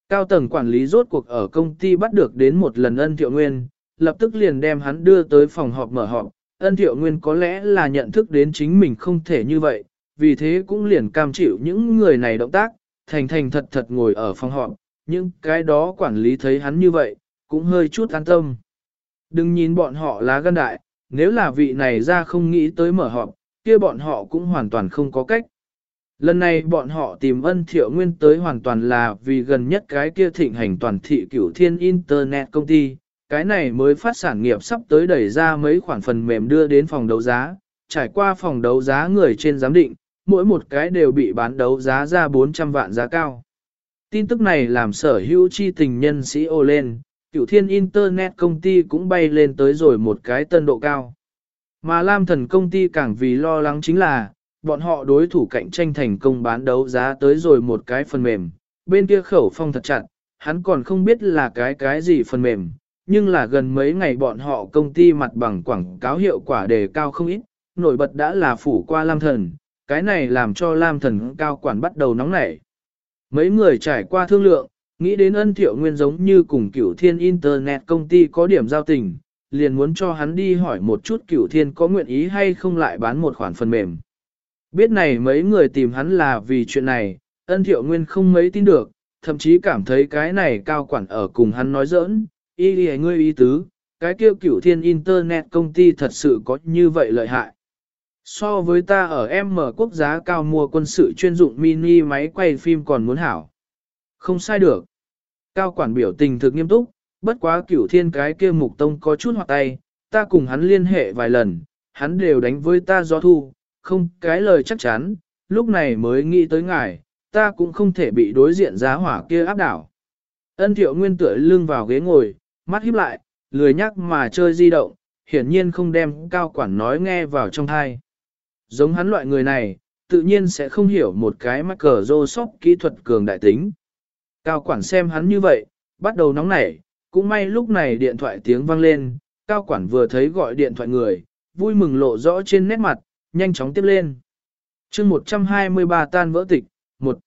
Cao tầng quản lý rốt cuộc ở công ty bắt được đến một lần ân thiệu nguyên, lập tức liền đem hắn đưa tới phòng họp mở họp, ân thiệu nguyên có lẽ là nhận thức đến chính mình không thể như vậy, vì thế cũng liền cam chịu những người này động tác, thành thành thật thật ngồi ở phòng họp, nhưng cái đó quản lý thấy hắn như vậy, cũng hơi chút an tâm. Đừng nhìn bọn họ lá gan đại, nếu là vị này ra không nghĩ tới mở họp, kia bọn họ cũng hoàn toàn không có cách. Lần này bọn họ tìm ân thiệu nguyên tới hoàn toàn là vì gần nhất cái kia thịnh hành toàn thị cửu thiên Internet công ty, cái này mới phát sản nghiệp sắp tới đẩy ra mấy khoản phần mềm đưa đến phòng đấu giá, trải qua phòng đấu giá người trên giám định, mỗi một cái đều bị bán đấu giá ra 400 vạn giá cao. Tin tức này làm sở hữu chi tình nhân sĩ ô lên, cửu thiên Internet công ty cũng bay lên tới rồi một cái tân độ cao. Mà Lam thần công ty càng vì lo lắng chính là, bọn họ đối thủ cạnh tranh thành công bán đấu giá tới rồi một cái phần mềm, bên kia khẩu phong thật chặt, hắn còn không biết là cái cái gì phần mềm, nhưng là gần mấy ngày bọn họ công ty mặt bằng quảng cáo hiệu quả đề cao không ít, nổi bật đã là phủ qua Lam thần, cái này làm cho Lam thần cao quản bắt đầu nóng nảy. Mấy người trải qua thương lượng, nghĩ đến ân thiệu nguyên giống như cùng cửu thiên internet công ty có điểm giao tình, liền muốn cho hắn đi hỏi một chút cửu thiên có nguyện ý hay không lại bán một khoản phần mềm. Biết này mấy người tìm hắn là vì chuyện này, ân thiệu nguyên không mấy tin được, thậm chí cảm thấy cái này cao quản ở cùng hắn nói giỡn, y đi ngươi ý tứ, cái kêu cửu thiên internet công ty thật sự có như vậy lợi hại. So với ta ở M quốc giá cao mua quân sự chuyên dụng mini máy quay phim còn muốn hảo. Không sai được. Cao quản biểu tình thực nghiêm túc, bất quá cửu thiên cái kia mục tông có chút hoạt tay, ta cùng hắn liên hệ vài lần, hắn đều đánh với ta do thu, không cái lời chắc chắn, lúc này mới nghĩ tới ngài, ta cũng không thể bị đối diện giá hỏa kia áp đảo. Ân thiệu nguyên tựa lưng vào ghế ngồi, mắt híp lại, lười nhắc mà chơi di động, hiển nhiên không đem cao quản nói nghe vào trong thai. Giống hắn loại người này, tự nhiên sẽ không hiểu một cái mắc cờ rô sóc kỹ thuật cường đại tính. Cao quản xem hắn như vậy, bắt đầu nóng nảy, cũng may lúc này điện thoại tiếng vang lên, cao quản vừa thấy gọi điện thoại người, vui mừng lộ rõ trên nét mặt, nhanh chóng tiếp lên. chương 123 tan vỡ tịch, một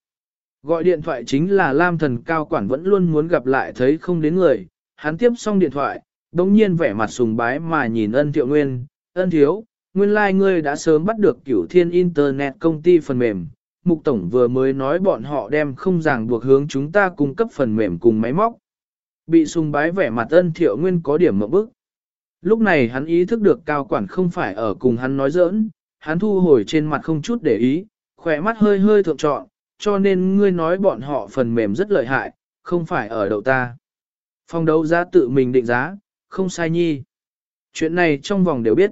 Gọi điện thoại chính là Lam thần cao quản vẫn luôn muốn gặp lại thấy không đến người, hắn tiếp xong điện thoại, đồng nhiên vẻ mặt sùng bái mà nhìn ân thiệu nguyên, ân thiếu, nguyên lai like ngươi đã sớm bắt được cửu thiên internet công ty phần mềm. Mục Tổng vừa mới nói bọn họ đem không ràng buộc hướng chúng ta cung cấp phần mềm cùng máy móc. Bị sùng bái vẻ mặt ân thiệu nguyên có điểm mộng bức. Lúc này hắn ý thức được cao quản không phải ở cùng hắn nói giỡn, hắn thu hồi trên mặt không chút để ý, khỏe mắt hơi hơi thượng trọn, cho nên ngươi nói bọn họ phần mềm rất lợi hại, không phải ở đầu ta. Phong đấu giá tự mình định giá, không sai nhi. Chuyện này trong vòng đều biết.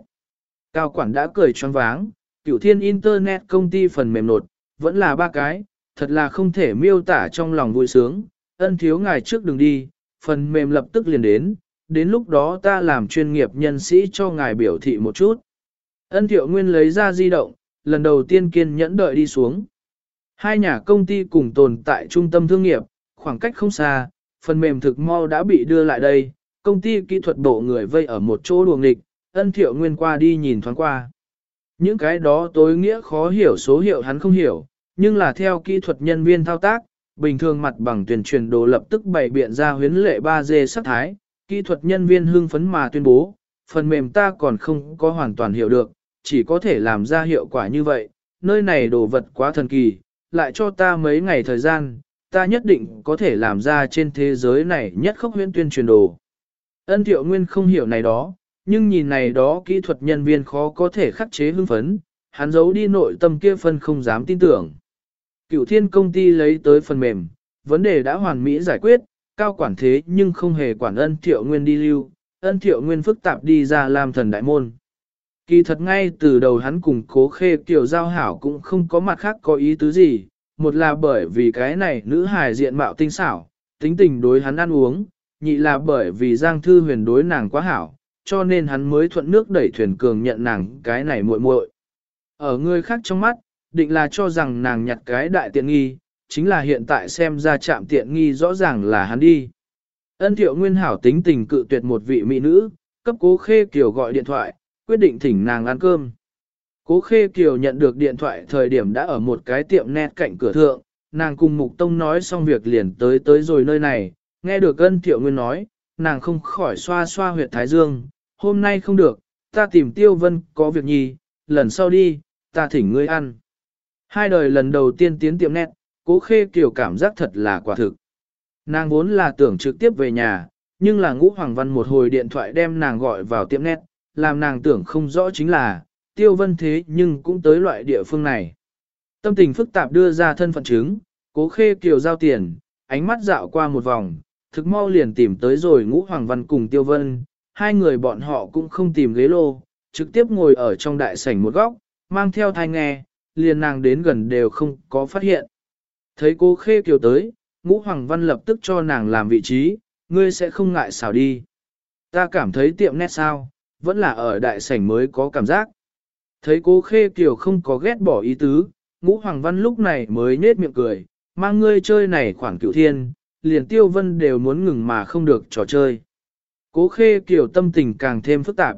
Cao quản đã cười choáng váng, cửu thiên internet công ty phần mềm nột, vẫn là ba cái, thật là không thể miêu tả trong lòng vui sướng, ân thiếu ngài trước đừng đi, phần mềm lập tức liền đến, đến lúc đó ta làm chuyên nghiệp nhân sĩ cho ngài biểu thị một chút. Ân thiệu nguyên lấy ra di động, lần đầu tiên kiên nhẫn đợi đi xuống. Hai nhà công ty cùng tồn tại trung tâm thương nghiệp, khoảng cách không xa, phần mềm thực mau đã bị đưa lại đây, công ty kỹ thuật bộ người vây ở một chỗ đường nghịch, ân thiệu nguyên qua đi nhìn thoáng qua. Những cái đó tối nghĩa khó hiểu số hiệu hắn không hiểu, nhưng là theo kỹ thuật nhân viên thao tác, bình thường mặt bằng tuyên truyền đồ lập tức bày biện ra huyến lệ 3D sắc thái, kỹ thuật nhân viên hưng phấn mà tuyên bố, phần mềm ta còn không có hoàn toàn hiểu được, chỉ có thể làm ra hiệu quả như vậy, nơi này đồ vật quá thần kỳ, lại cho ta mấy ngày thời gian, ta nhất định có thể làm ra trên thế giới này nhất khốc huyễn tuyên truyền đồ. Ân thiệu nguyên không hiểu này đó, nhưng nhìn này đó kỹ thuật nhân viên khó có thể khắc chế hưng phấn, hắn giấu đi nội tâm kia phân không dám tin tưởng. Cựu thiên công ty lấy tới phần mềm, vấn đề đã hoàn mỹ giải quyết, cao quản thế nhưng không hề quản ân thiệu nguyên đi lưu, ân thiệu nguyên phức tạp đi ra làm thần đại môn. Kỳ thật ngay từ đầu hắn cùng cố khê kiểu giao hảo cũng không có mặt khác có ý tứ gì, một là bởi vì cái này nữ hài diện mạo tinh xảo, tính tình đối hắn ăn uống, nhị là bởi vì Giang Thư huyền đối nàng quá hảo, cho nên hắn mới thuận nước đẩy thuyền cường nhận nàng cái này muội muội. Ở người khác trong mắt, định là cho rằng nàng nhặt cái đại tiện nghi, chính là hiện tại xem ra chạm tiện nghi rõ ràng là hắn đi. Ân thiệu nguyên hảo tính tình cự tuyệt một vị mỹ nữ, cấp cố khê kiều gọi điện thoại, quyết định thỉnh nàng ăn cơm. Cố khê kiều nhận được điện thoại thời điểm đã ở một cái tiệm nét cạnh cửa thượng, nàng cùng mục tông nói xong việc liền tới tới rồi nơi này, nghe được ân thiệu nguyên nói, nàng không khỏi xoa xoa huyệt thái dương, hôm nay không được, ta tìm tiêu vân có việc nhì, lần sau đi, ta thỉnh ngươi ăn. Hai đời lần đầu tiên tiến tiệm nét, cố khê kiều cảm giác thật là quả thực. Nàng vốn là tưởng trực tiếp về nhà, nhưng là ngũ hoàng văn một hồi điện thoại đem nàng gọi vào tiệm nét, làm nàng tưởng không rõ chính là, tiêu vân thế nhưng cũng tới loại địa phương này. Tâm tình phức tạp đưa ra thân phận chứng, cố khê kiều giao tiền, ánh mắt dạo qua một vòng, thực mau liền tìm tới rồi ngũ hoàng văn cùng tiêu vân, hai người bọn họ cũng không tìm ghế lô, trực tiếp ngồi ở trong đại sảnh một góc, mang theo thai nghe, liền nàng đến gần đều không có phát hiện. Thấy cô khê kiều tới, ngũ hoàng văn lập tức cho nàng làm vị trí, ngươi sẽ không ngại xảo đi. Ta cảm thấy tiệm nét sao, vẫn là ở đại sảnh mới có cảm giác. Thấy cô khê kiều không có ghét bỏ ý tứ, ngũ hoàng văn lúc này mới nết miệng cười, mang ngươi chơi này khoảng cựu thiên, liền tiêu vân đều muốn ngừng mà không được trò chơi. Cố khê kiều tâm tình càng thêm phức tạp.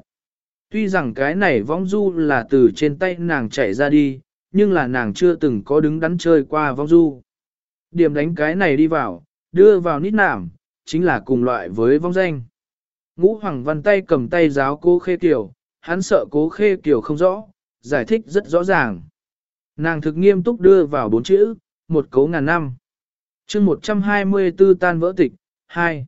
Tuy rằng cái này vong du là từ trên tay nàng chạy ra đi, nhưng là nàng chưa từng có đứng đắn chơi qua vong du. Điểm đánh cái này đi vào, đưa vào nít nảm, chính là cùng loại với vong danh. Ngũ Hoàng Văn tay cầm tay giáo cố khê kiều, hắn sợ cố khê kiều không rõ, giải thích rất rõ ràng. Nàng thực nghiêm túc đưa vào bốn chữ, một cấu ngàn năm chương 124 tan vỡ tịch, 2.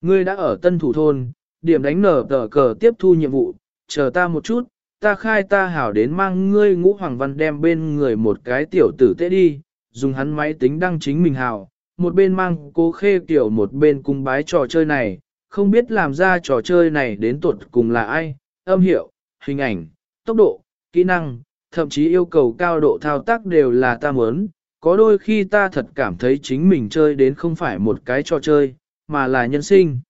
Ngươi đã ở tân thủ thôn, điểm đánh nở tờ cờ tiếp thu nhiệm vụ, chờ ta một chút, ta khai ta hảo đến mang ngươi ngũ hoàng văn đem bên người một cái tiểu tử tế đi, dùng hắn máy tính đăng chính mình hảo, một bên mang cố khê tiểu một bên cung bái trò chơi này, không biết làm ra trò chơi này đến tuột cùng là ai, âm hiệu, hình ảnh, tốc độ, kỹ năng, thậm chí yêu cầu cao độ thao tác đều là ta muốn, có đôi khi ta thật cảm thấy chính mình chơi đến không phải một cái trò chơi, mà là nhân sinh.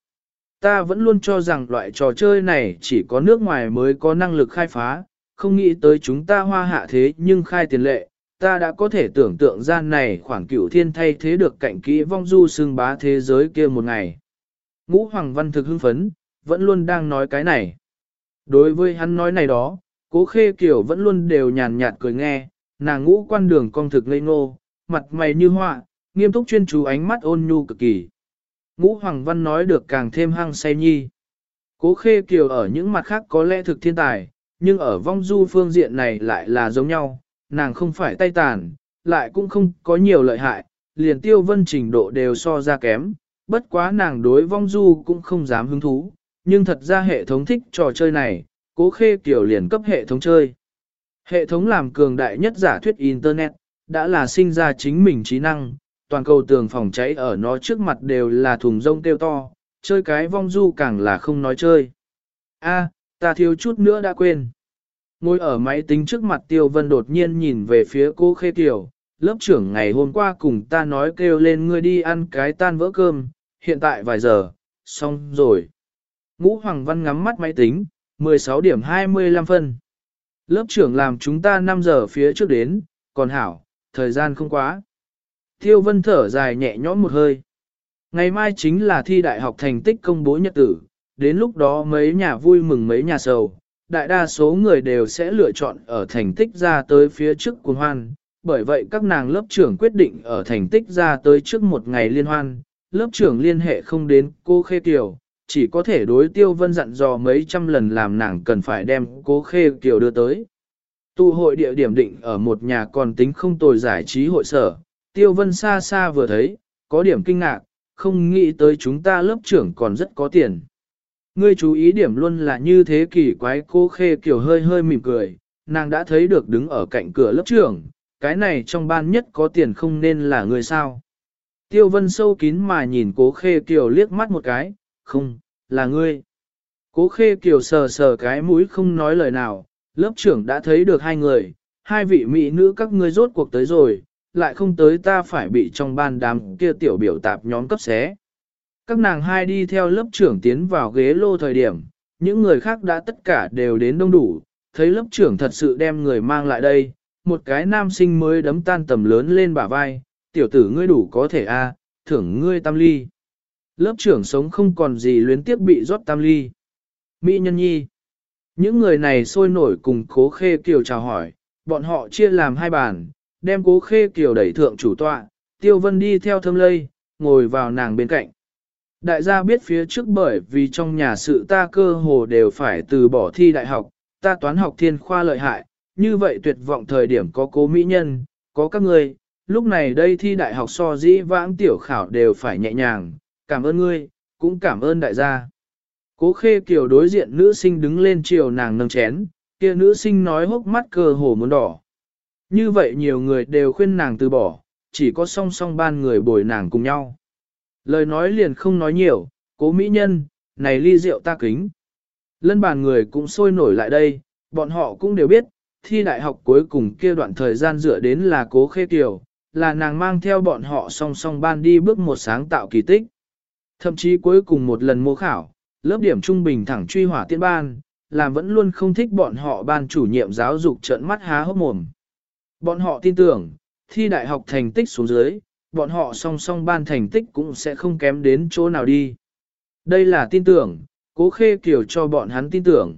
Ta vẫn luôn cho rằng loại trò chơi này chỉ có nước ngoài mới có năng lực khai phá, không nghĩ tới chúng ta hoa hạ thế nhưng khai tiền lệ, ta đã có thể tưởng tượng ra này khoảng cửu thiên thay thế được cạnh kỹ vong du xương bá thế giới kia một ngày. Ngũ Hoàng Văn thực hưng phấn, vẫn luôn đang nói cái này. Đối với hắn nói này đó, cố khê kiểu vẫn luôn đều nhàn nhạt cười nghe, nàng ngũ quan đường con thực ngây ngô, mặt mày như họa, nghiêm túc chuyên chú ánh mắt ôn nhu cực kỳ. Ngũ Hoàng Văn nói được càng thêm hăng say nhi. Cố khê kiều ở những mặt khác có lẽ thực thiên tài, nhưng ở vong du phương diện này lại là giống nhau, nàng không phải tay tàn, lại cũng không có nhiều lợi hại, liền tiêu vân trình độ đều so ra kém, bất quá nàng đối vong du cũng không dám hứng thú, nhưng thật ra hệ thống thích trò chơi này, cố khê kiểu liền cấp hệ thống chơi. Hệ thống làm cường đại nhất giả thuyết Internet, đã là sinh ra chính mình trí năng, toàn cầu tường phòng cháy ở nó trước mặt đều là thùng rông tiêu to, chơi cái vong du càng là không nói chơi. A, ta thiếu chút nữa đã quên. Ngồi ở máy tính trước mặt Tiêu Vân đột nhiên nhìn về phía cô Khê Kiều, lớp trưởng ngày hôm qua cùng ta nói kêu lên ngươi đi ăn cái tan vỡ cơm, hiện tại vài giờ, xong rồi. Ngũ Hoàng Văn ngắm mắt máy tính, 16 điểm 25 phân. Lớp trưởng làm chúng ta 5 giờ phía trước đến, còn hảo, thời gian không quá. Tiêu Vân thở dài nhẹ nhõm một hơi. Ngày mai chính là thi đại học thành tích công bố nhật tử, đến lúc đó mấy nhà vui mừng mấy nhà sầu, đại đa số người đều sẽ lựa chọn ở thành tích ra tới phía trước cuồng hoan, bởi vậy các nàng lớp trưởng quyết định ở thành tích ra tới trước một ngày liên hoan, lớp trưởng liên hệ không đến cô Khê Kiều, chỉ có thể đối tiêu vân dặn dò mấy trăm lần làm nàng cần phải đem cô Khê Kiều đưa tới. Tụ hội địa điểm định ở một nhà còn tính không tồi giải trí hội sở, tiêu vân xa xa vừa thấy, có điểm kinh ngạc, không nghĩ tới chúng ta lớp trưởng còn rất có tiền. Ngươi chú ý điểm luôn là như thế kỳ quái cô Khê Kiều hơi hơi mỉm cười, nàng đã thấy được đứng ở cạnh cửa lớp trưởng, cái này trong ban nhất có tiền không nên là người sao. Tiêu vân sâu kín mà nhìn cố khê kiều liếc mắt một cái, không, là ngươi. Cố khê kiều sờ sờ cái mũi không nói lời nào, lớp trưởng đã thấy được hai người, hai vị mỹ nữ các ngươi rốt cuộc tới rồi, lại không tới ta phải bị trong ban đám kia tiểu biểu tạp nhóm cấp xé. Các nàng hai đi theo lớp trưởng tiến vào ghế lô thời điểm, những người khác đã tất cả đều đến đông đủ, thấy lớp trưởng thật sự đem người mang lại đây, một cái nam sinh mới đấm tan tầm lớn lên bả vai, tiểu tử ngươi đủ có thể a, thưởng ngươi tam ly. Lớp trưởng sống không còn gì luyến tiếp bị rót tam ly. Mỹ nhân nhi. Những người này sôi nổi cùng cố khê kiều chào hỏi, bọn họ chia làm hai bàn, đem cố khê kiều đẩy thượng chủ tọa, tiêu vân đi theo thâm lây, ngồi vào nàng bên cạnh. Đại gia biết phía trước bởi vì trong nhà sự ta cơ hồ đều phải từ bỏ thi đại học, ta toán học thiên khoa lợi hại, như vậy tuyệt vọng thời điểm có cố mỹ nhân, có các ngươi, lúc này đây thi đại học so dĩ vãng tiểu khảo đều phải nhẹ nhàng, cảm ơn ngươi, cũng cảm ơn đại gia. Cố khê kiều đối diện nữ sinh đứng lên chiều nàng nâng chén, kia nữ sinh nói hốc mắt cơ hồ muốn đỏ. Như vậy nhiều người đều khuyên nàng từ bỏ, chỉ có song song ban người bồi nàng cùng nhau. Lời nói liền không nói nhiều, cố mỹ nhân, này ly rượu ta kính. Lân bàn người cũng sôi nổi lại đây, bọn họ cũng đều biết, thi đại học cuối cùng kia đoạn thời gian dựa đến là cố khê kiều, là nàng mang theo bọn họ song song ban đi bước một sáng tạo kỳ tích. Thậm chí cuối cùng một lần mô khảo, lớp điểm trung bình thẳng truy hỏa tiên ban, làm vẫn luôn không thích bọn họ ban chủ nhiệm giáo dục trợn mắt há hốc mồm. Bọn họ tin tưởng, thi đại học thành tích xuống dưới, bọn họ song song ban thành tích cũng sẽ không kém đến chỗ nào đi. Đây là tin tưởng, cố khê kiểu cho bọn hắn tin tưởng.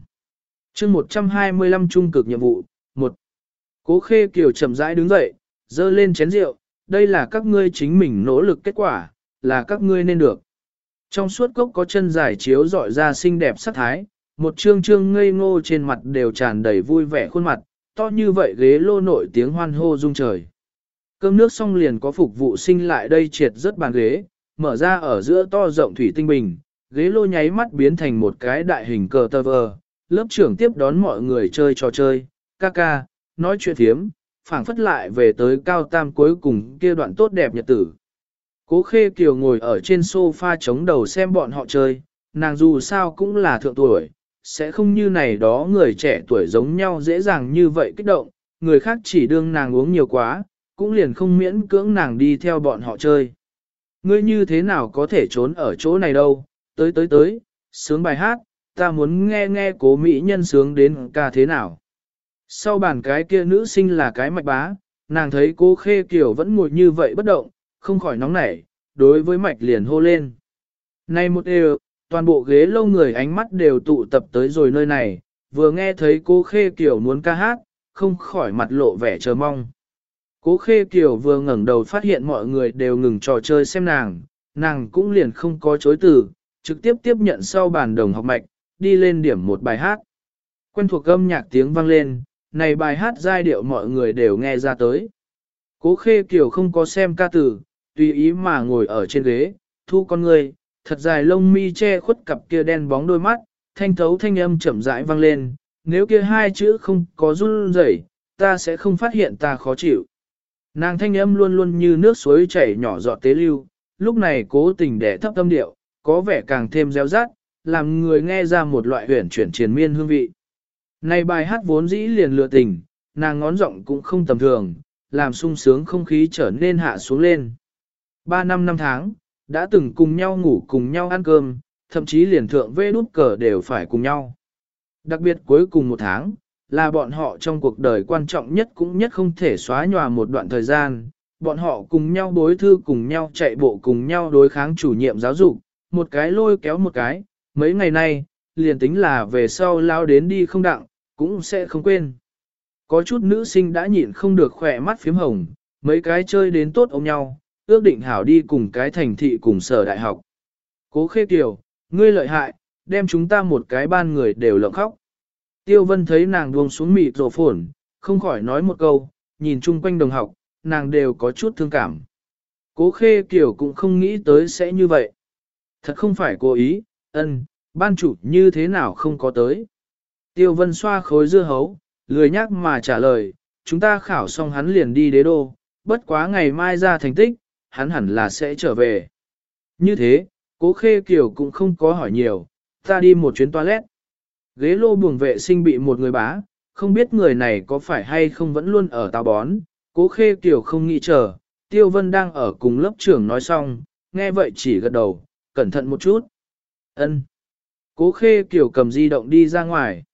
chương 125 trung cực nhiệm vụ, một Cố khê kiểu chậm rãi đứng dậy, dơ lên chén rượu, đây là các ngươi chính mình nỗ lực kết quả, là các ngươi nên được. Trong suốt cốc có chân dài chiếu dọi ra xinh đẹp sắc thái, một trương trương ngây ngô trên mặt đều tràn đầy vui vẻ khuôn mặt, to như vậy ghế lô nổi tiếng hoan hô rung trời. Cơm nước xong liền có phục vụ sinh lại đây triệt rất bàn ghế, mở ra ở giữa to rộng thủy tinh bình, ghế lô nháy mắt biến thành một cái đại hình cờ tơ vờ, lớp trưởng tiếp đón mọi người chơi trò chơi, ca ca, nói chuyện thiếm, phảng phất lại về tới cao tam cuối cùng kia đoạn tốt đẹp nhật tử. Cố khê kiều ngồi ở trên sofa chống đầu xem bọn họ chơi, nàng dù sao cũng là thượng tuổi, sẽ không như này đó người trẻ tuổi giống nhau dễ dàng như vậy kích động, người khác chỉ đương nàng uống nhiều quá, cũng liền không miễn cưỡng nàng đi theo bọn họ chơi. Ngươi như thế nào có thể trốn ở chỗ này đâu, tới tới tới, sướng bài hát, ta muốn nghe nghe cố mỹ nhân sướng đến ca thế nào. Sau bàn cái kia nữ sinh là cái mạch bá, nàng thấy cố khê kiểu vẫn ngồi như vậy bất động, không khỏi nóng nảy, đối với mạch liền hô lên. Này một đều, toàn bộ ghế lâu người ánh mắt đều tụ tập tới rồi nơi này, vừa nghe thấy cô khê kiều muốn ca hát, không khỏi mặt lộ vẻ chờ mong. Cố khê kiều vừa ngẩng đầu phát hiện mọi người đều ngừng trò chơi xem nàng, nàng cũng liền không có chối từ, trực tiếp tiếp nhận sau bàn đồng học mạch, đi lên điểm một bài hát. Quen thuộc âm nhạc tiếng vang lên, này bài hát giai điệu mọi người đều nghe ra tới. Cố khê kiều không có xem ca từ, tùy ý mà ngồi ở trên ghế, thu con người, thật dài lông mi che khuất cặp kia đen bóng đôi mắt, thanh thấu thanh âm chậm rãi vang lên, nếu kia hai chữ không có run rẩy, ta sẽ không phát hiện ta khó chịu. Nàng thanh âm luôn luôn như nước suối chảy nhỏ giọt tế lưu, lúc này cố tình để thấp tâm điệu, có vẻ càng thêm reo rát, làm người nghe ra một loại huyền chuyển triền miên hương vị. Này bài hát vốn dĩ liền lựa tình, nàng ngón giọng cũng không tầm thường, làm sung sướng không khí trở nên hạ xuống lên. Ba năm năm tháng, đã từng cùng nhau ngủ cùng nhau ăn cơm, thậm chí liền thượng vê nút cờ đều phải cùng nhau. Đặc biệt cuối cùng một tháng, là bọn họ trong cuộc đời quan trọng nhất cũng nhất không thể xóa nhòa một đoạn thời gian. Bọn họ cùng nhau đối thư cùng nhau chạy bộ cùng nhau đối kháng chủ nhiệm giáo dục, một cái lôi kéo một cái, mấy ngày nay, liền tính là về sau lao đến đi không đặng, cũng sẽ không quên. Có chút nữ sinh đã nhịn không được khỏe mắt phím hồng, mấy cái chơi đến tốt ôm nhau, ước định hảo đi cùng cái thành thị cùng sở đại học. Cố khê kiều, ngươi lợi hại, đem chúng ta một cái ban người đều lộng khóc. Tiêu vân thấy nàng buông xuống mịt rổ phồn, không khỏi nói một câu, nhìn chung quanh đồng học, nàng đều có chút thương cảm. Cố khê kiểu cũng không nghĩ tới sẽ như vậy. Thật không phải cố ý, ân, ban chủ như thế nào không có tới. Tiêu vân xoa khối dưa hấu, lười nhắc mà trả lời, chúng ta khảo xong hắn liền đi đế đô, bất quá ngày mai ra thành tích, hắn hẳn là sẽ trở về. Như thế, cố khê kiều cũng không có hỏi nhiều, ta đi một chuyến toilet. Ghế lô buồng vệ sinh bị một người bá, không biết người này có phải hay không vẫn luôn ở tao bón, cố khê kiều không nghĩ chờ, tiêu vân đang ở cùng lớp trưởng nói xong, nghe vậy chỉ gật đầu, cẩn thận một chút. ân Cố khê kiều cầm di động đi ra ngoài.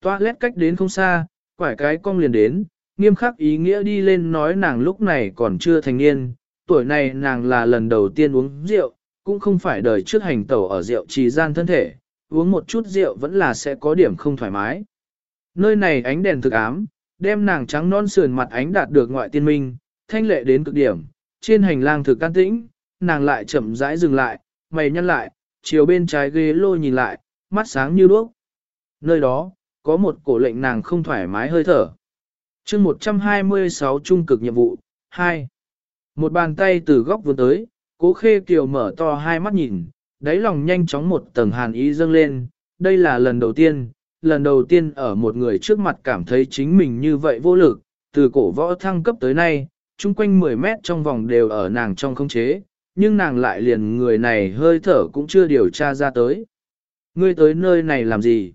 Toilet cách đến không xa, quải cái cong liền đến, nghiêm khắc ý nghĩa đi lên nói nàng lúc này còn chưa thành niên, tuổi này nàng là lần đầu tiên uống rượu, cũng không phải đời trước hành tẩu ở rượu trì gian thân thể, uống một chút rượu vẫn là sẽ có điểm không thoải mái. Nơi này ánh đèn thực ám, đem nàng trắng non sườn mặt ánh đạt được ngoại tiên minh, thanh lệ đến cực điểm, trên hành lang thực can tĩnh, nàng lại chậm rãi dừng lại, mày nhăn lại, chiều bên trái ghế lô nhìn lại, mắt sáng như đuốc. Nơi đó, có một cổ lệnh nàng không thoải mái hơi thở. chương 126 trung cực nhiệm vụ, 2. Một bàn tay từ góc vươn tới, cố khê kiều mở to hai mắt nhìn, đáy lòng nhanh chóng một tầng hàn ý dâng lên, đây là lần đầu tiên, lần đầu tiên ở một người trước mặt cảm thấy chính mình như vậy vô lực, từ cổ võ thăng cấp tới nay, chung quanh 10 mét trong vòng đều ở nàng trong không chế, nhưng nàng lại liền người này hơi thở cũng chưa điều tra ra tới. Ngươi tới nơi này làm gì?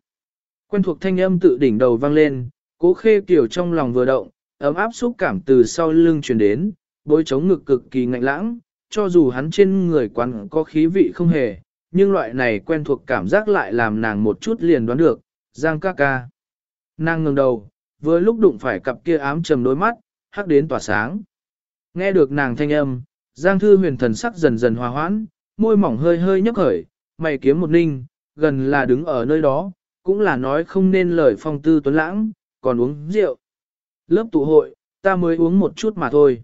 Quen thuộc thanh âm tự đỉnh đầu vang lên, cố khê kiểu trong lòng vừa động, ấm áp xúc cảm từ sau lưng truyền đến, bối chống ngực cực kỳ ngạnh lãng, cho dù hắn trên người quán có khí vị không hề, nhưng loại này quen thuộc cảm giác lại làm nàng một chút liền đoán được, Giang ca ca. Nàng ngừng đầu, vừa lúc đụng phải cặp kia ám trầm đôi mắt, hắc đến tỏa sáng. Nghe được nàng thanh âm, Giang thư huyền thần sắc dần dần hòa hoãn, môi mỏng hơi hơi nhấp khởi, mày kiếm một ninh, gần là đứng ở nơi đó, cũng là nói không nên lời phong tư tuấn lãng, còn uống rượu. Lớp tụ hội, ta mới uống một chút mà thôi.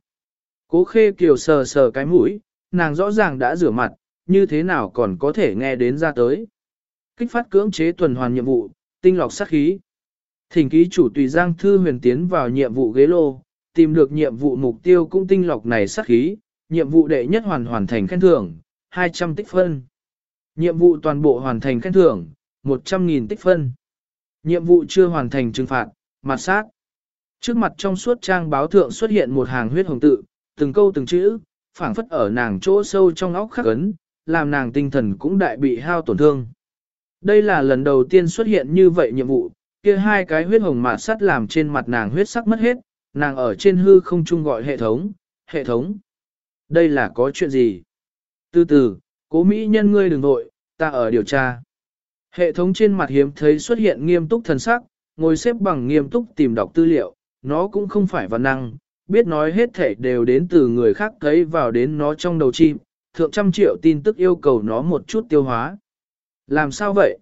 Cố khê kiều sờ sờ cái mũi, nàng rõ ràng đã rửa mặt, như thế nào còn có thể nghe đến ra tới. Kích phát cưỡng chế tuần hoàn nhiệm vụ, tinh lọc sát khí. Thỉnh ký chủ tùy Giang Thư huyền tiến vào nhiệm vụ ghế lô, tìm được nhiệm vụ mục tiêu cũng tinh lọc này sát khí, nhiệm vụ đệ nhất hoàn hoàn thành khen thưởng, 200 tích phân. Nhiệm vụ toàn bộ hoàn thành khen thưởng, 100.000 tích phân. Nhiệm vụ chưa hoàn thành trừng phạt, mặt sát. Trước mặt trong suốt trang báo thượng xuất hiện một hàng huyết hồng tự, từng câu từng chữ, phảng phất ở nàng chỗ sâu trong óc khắc ấn, làm nàng tinh thần cũng đại bị hao tổn thương. Đây là lần đầu tiên xuất hiện như vậy nhiệm vụ, kia hai cái huyết hồng mạt sắt làm trên mặt nàng huyết sắc mất hết, nàng ở trên hư không chung gọi hệ thống, hệ thống. Đây là có chuyện gì? Từ từ, cố mỹ nhân ngươi đừng vội, ta ở điều tra. Hệ thống trên mặt hiếm thấy xuất hiện nghiêm túc thần sắc, ngồi xếp bằng nghiêm túc tìm đọc tư liệu, nó cũng không phải văn năng, biết nói hết thể đều đến từ người khác thấy vào đến nó trong đầu chim, thượng trăm triệu tin tức yêu cầu nó một chút tiêu hóa. Làm sao vậy?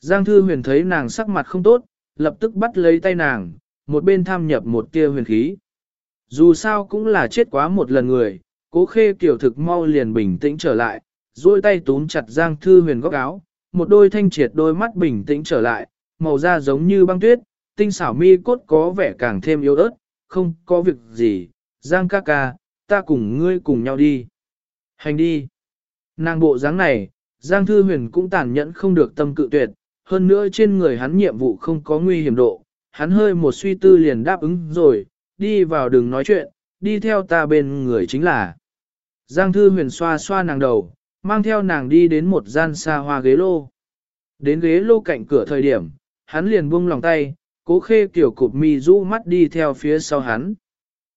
Giang Thư Huyền thấy nàng sắc mặt không tốt, lập tức bắt lấy tay nàng, một bên tham nhập một tia huyền khí. Dù sao cũng là chết quá một lần người, cố khê kiểu thực mau liền bình tĩnh trở lại, duỗi tay túm chặt Giang Thư Huyền góc áo, một đôi thanh triệt đôi mắt bình tĩnh trở lại, màu da giống như băng tuyết, tinh xảo mi cốt có vẻ càng thêm yếu ớt, không có việc gì, Giang ca ca, ta cùng ngươi cùng nhau đi. Hành đi. Nàng bộ dáng này, Giang Thư Huyền cũng tàn nhẫn không được tâm cự tuyệt, hơn nữa trên người hắn nhiệm vụ không có nguy hiểm độ, hắn hơi một suy tư liền đáp ứng rồi, đi vào đường nói chuyện, đi theo ta bên người chính là. Giang Thư Huyền xoa xoa nàng đầu, mang theo nàng đi đến một gian xa hoa ghế lô. Đến ghế lô cạnh cửa thời điểm, hắn liền buông lòng tay, cố khê kiểu cụp mi rũ mắt đi theo phía sau hắn.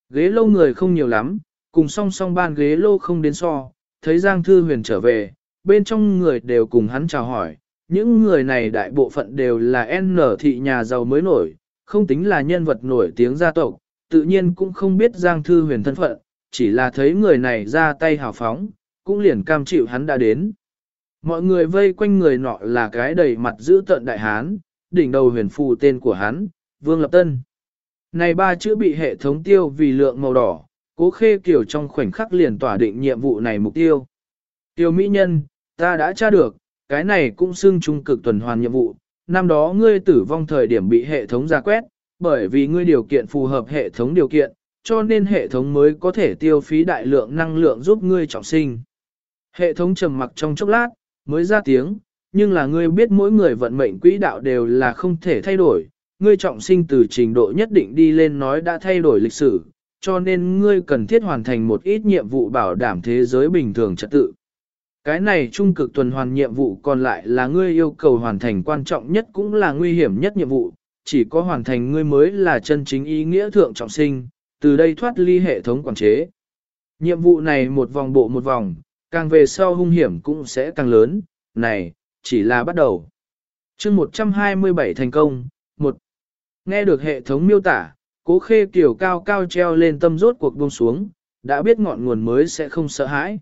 Ghế lô người không nhiều lắm, cùng song song ban ghế lô không đến so, thấy Giang Thư Huyền trở về, bên trong người đều cùng hắn chào hỏi. Những người này đại bộ phận đều là N thị nhà giàu mới nổi, không tính là nhân vật nổi tiếng gia tộc, tự nhiên cũng không biết Giang Thư Huyền thân phận, chỉ là thấy người này ra tay hào phóng, cũng liền cam chịu hắn đã đến. Mọi người vây quanh người nọ là cái đầy mặt giữ tận đại hán, đỉnh đầu huyền phù tên của hắn, Vương Lập Tân. Này ba chữ bị hệ thống tiêu vì lượng màu đỏ, cố khê kiểu trong khoảnh khắc liền tỏa định nhiệm vụ này mục tiêu. Tiêu mỹ nhân, ta đã tra được, cái này cũng xưng trung cực tuần hoàn nhiệm vụ. Năm đó ngươi tử vong thời điểm bị hệ thống ra quét, bởi vì ngươi điều kiện phù hợp hệ thống điều kiện, cho nên hệ thống mới có thể tiêu phí đại lượng năng lượng giúp ngươi trọng sinh. Hệ thống trầm mặc trong chốc lát, mới ra tiếng, nhưng là ngươi biết mỗi người vận mệnh quỹ đạo đều là không thể thay đổi, ngươi trọng sinh từ trình độ nhất định đi lên nói đã thay đổi lịch sử, cho nên ngươi cần thiết hoàn thành một ít nhiệm vụ bảo đảm thế giới bình thường trật tự. Cái này trung cực tuần hoàn nhiệm vụ còn lại là ngươi yêu cầu hoàn thành quan trọng nhất cũng là nguy hiểm nhất nhiệm vụ, chỉ có hoàn thành ngươi mới là chân chính ý nghĩa thượng trọng sinh, từ đây thoát ly hệ thống quản chế. Nhiệm vụ này một vòng bộ một vòng, càng về sau hung hiểm cũng sẽ càng lớn, này, chỉ là bắt đầu. chương 127 thành công, một Nghe được hệ thống miêu tả, cố khê kiểu cao cao treo lên tâm rốt cuộc buông xuống, đã biết ngọn nguồn mới sẽ không sợ hãi.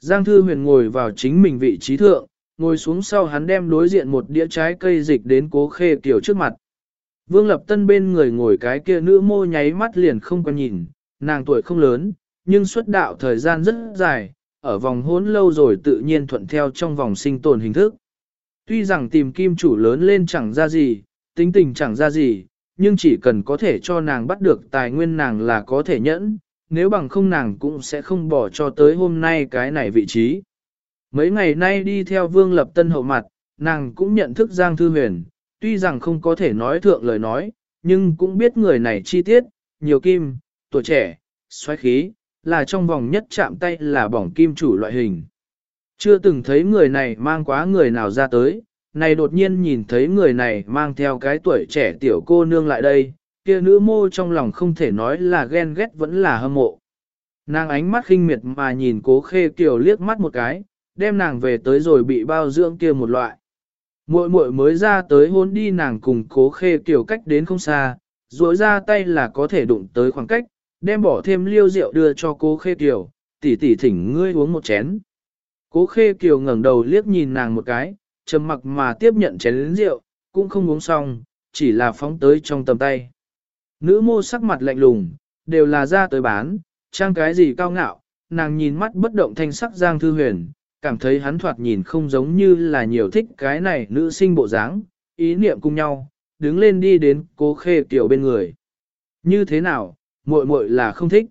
Giang Thư Huyền ngồi vào chính mình vị trí thượng, ngồi xuống sau hắn đem đối diện một đĩa trái cây dịch đến cố khê kiểu trước mặt. Vương Lập Tân bên người ngồi cái kia nữ mô nháy mắt liền không quan nhìn, nàng tuổi không lớn, nhưng xuất đạo thời gian rất dài, ở vòng hỗn lâu rồi tự nhiên thuận theo trong vòng sinh tồn hình thức. Tuy rằng tìm kim chủ lớn lên chẳng ra gì, tính tình chẳng ra gì, nhưng chỉ cần có thể cho nàng bắt được tài nguyên nàng là có thể nhẫn, nếu bằng không nàng cũng sẽ không bỏ cho tới hôm nay cái này vị trí. Mấy ngày nay đi theo Vương Lập Tân hậu mặt, nàng cũng nhận thức Giang Thư Huyền, tuy rằng không có thể nói thượng lời nói, nhưng cũng biết người này chi tiết, nhiều kim, tuổi trẻ, xoáy khí, là trong vòng nhất chạm tay là bỏng kim chủ loại hình. Chưa từng thấy người này mang quá người nào ra tới, này đột nhiên nhìn thấy người này mang theo cái tuổi trẻ tiểu cô nương lại đây, kia nữ mô trong lòng không thể nói là ghen ghét vẫn là hâm mộ. Nàng ánh mắt khinh miệt mà nhìn cố khê kiều liếc mắt một cái, đem nàng về tới rồi bị bao dưỡng kia một loại. Muội muội mới ra tới hôn đi nàng cùng cố khê kiều cách đến không xa, duỗi ra tay là có thể đụng tới khoảng cách, đem bỏ thêm liêu rượu đưa cho cố khê kiều, tỷ tỷ thỉnh ngươi uống một chén. Cố khê kiều ngẩng đầu liếc nhìn nàng một cái, trầm mặc mà tiếp nhận chén rượu, cũng không uống xong, chỉ là phóng tới trong tầm tay. Nữ mô sắc mặt lạnh lùng, đều là ra tới bán, trang cái gì cao ngạo, nàng nhìn mắt bất động thanh sắc Giang Thư Huyền, cảm thấy hắn thoạt nhìn không giống như là nhiều thích cái này nữ sinh bộ dáng, ý niệm cùng nhau, đứng lên đi đến cố khê kiều bên người. Như thế nào, muội muội là không thích.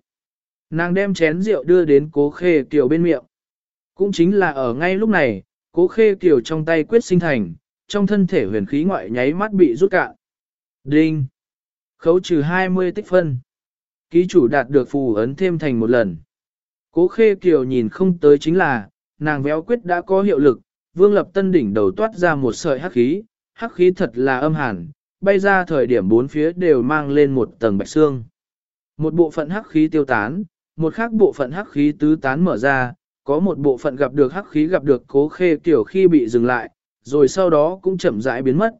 Nàng đem chén rượu đưa đến cố khê kiều bên miệng. Cũng chính là ở ngay lúc này, cố khê kiều trong tay quyết sinh thành, trong thân thể huyền khí ngoại nháy mắt bị rút cạn. Đinh! Khấu trừ 20 tích phân. Ký chủ đạt được phù ấn thêm thành một lần. Cố khê kiều nhìn không tới chính là, nàng véo quyết đã có hiệu lực, vương lập tân đỉnh đầu toát ra một sợi hắc khí, hắc khí thật là âm hàn, bay ra thời điểm bốn phía đều mang lên một tầng bạch xương. Một bộ phận hắc khí tiêu tán, một khác bộ phận hắc khí tứ tán mở ra, có một bộ phận gặp được hắc khí gặp được cố khê kiểu khi bị dừng lại, rồi sau đó cũng chậm rãi biến mất.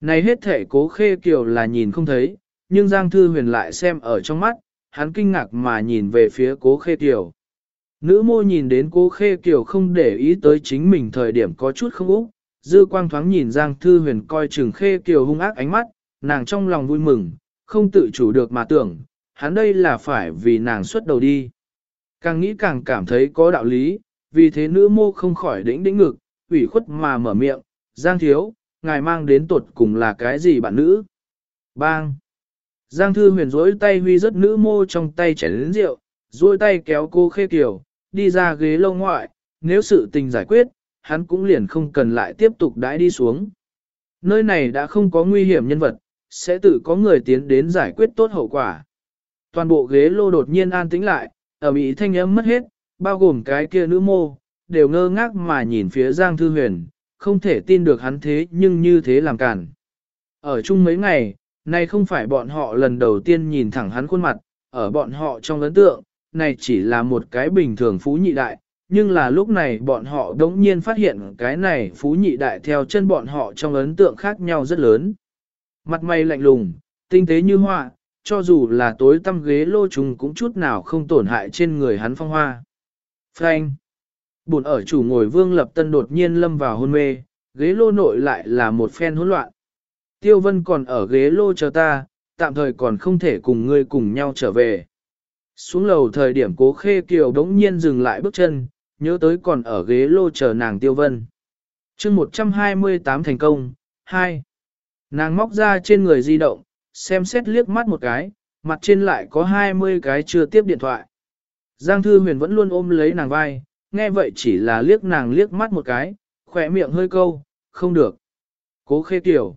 Này hết thể cố khê kiểu là nhìn không thấy, nhưng Giang Thư Huyền lại xem ở trong mắt, hắn kinh ngạc mà nhìn về phía cố khê kiểu. Nữ mô nhìn đến cố khê kiểu không để ý tới chính mình thời điểm có chút không úc, dư quang thoáng nhìn Giang Thư Huyền coi chừng khê kiểu hung ác ánh mắt, nàng trong lòng vui mừng, không tự chủ được mà tưởng, hắn đây là phải vì nàng xuất đầu đi. Càng nghĩ càng cảm thấy có đạo lý, vì thế nữ mô không khỏi đĩnh đĩnh ngực, ủy khuất mà mở miệng, Giang Thiếu, ngài mang đến tuột cùng là cái gì bạn nữ? Bang! Giang Thư Huyền rỗi tay huy rất nữ mô trong tay chảy đến rượu, rỗi tay kéo cô khê kiểu, đi ra ghế lâu ngoại, nếu sự tình giải quyết, hắn cũng liền không cần lại tiếp tục đãi đi xuống. Nơi này đã không có nguy hiểm nhân vật, sẽ tự có người tiến đến giải quyết tốt hậu quả. Toàn bộ ghế lô đột nhiên an tĩnh lại, ở bị thanh âm mất hết, bao gồm cái kia nữ mô, đều ngơ ngác mà nhìn phía Giang Thư Huyền, không thể tin được hắn thế nhưng như thế làm cản. Ở chung mấy ngày, nay không phải bọn họ lần đầu tiên nhìn thẳng hắn khuôn mặt, ở bọn họ trong ấn tượng, này chỉ là một cái bình thường phú nhị đại, nhưng là lúc này bọn họ đống nhiên phát hiện cái này phú nhị đại theo chân bọn họ trong ấn tượng khác nhau rất lớn. Mặt mày lạnh lùng, tinh tế như hoa, cho dù là tối tăm ghế lô trùng cũng chút nào không tổn hại trên người hắn phong hoa. Frank Bùn ở chủ ngồi vương lập tân đột nhiên lâm vào hôn mê, ghế lô nội lại là một phen hỗn loạn. Tiêu vân còn ở ghế lô chờ ta, tạm thời còn không thể cùng ngươi cùng nhau trở về. Xuống lầu thời điểm cố khê kiều đống nhiên dừng lại bước chân, nhớ tới còn ở ghế lô chờ nàng tiêu vân. chương 128 thành công, 2. Nàng móc ra trên người di động, xem xét liếc mắt một cái, mặt trên lại có 20 cái chưa tiếp điện thoại. Giang Thư Huyền vẫn luôn ôm lấy nàng vai, nghe vậy chỉ là liếc nàng liếc mắt một cái, khỏe miệng hơi câu, không được. Cố khê tiểu,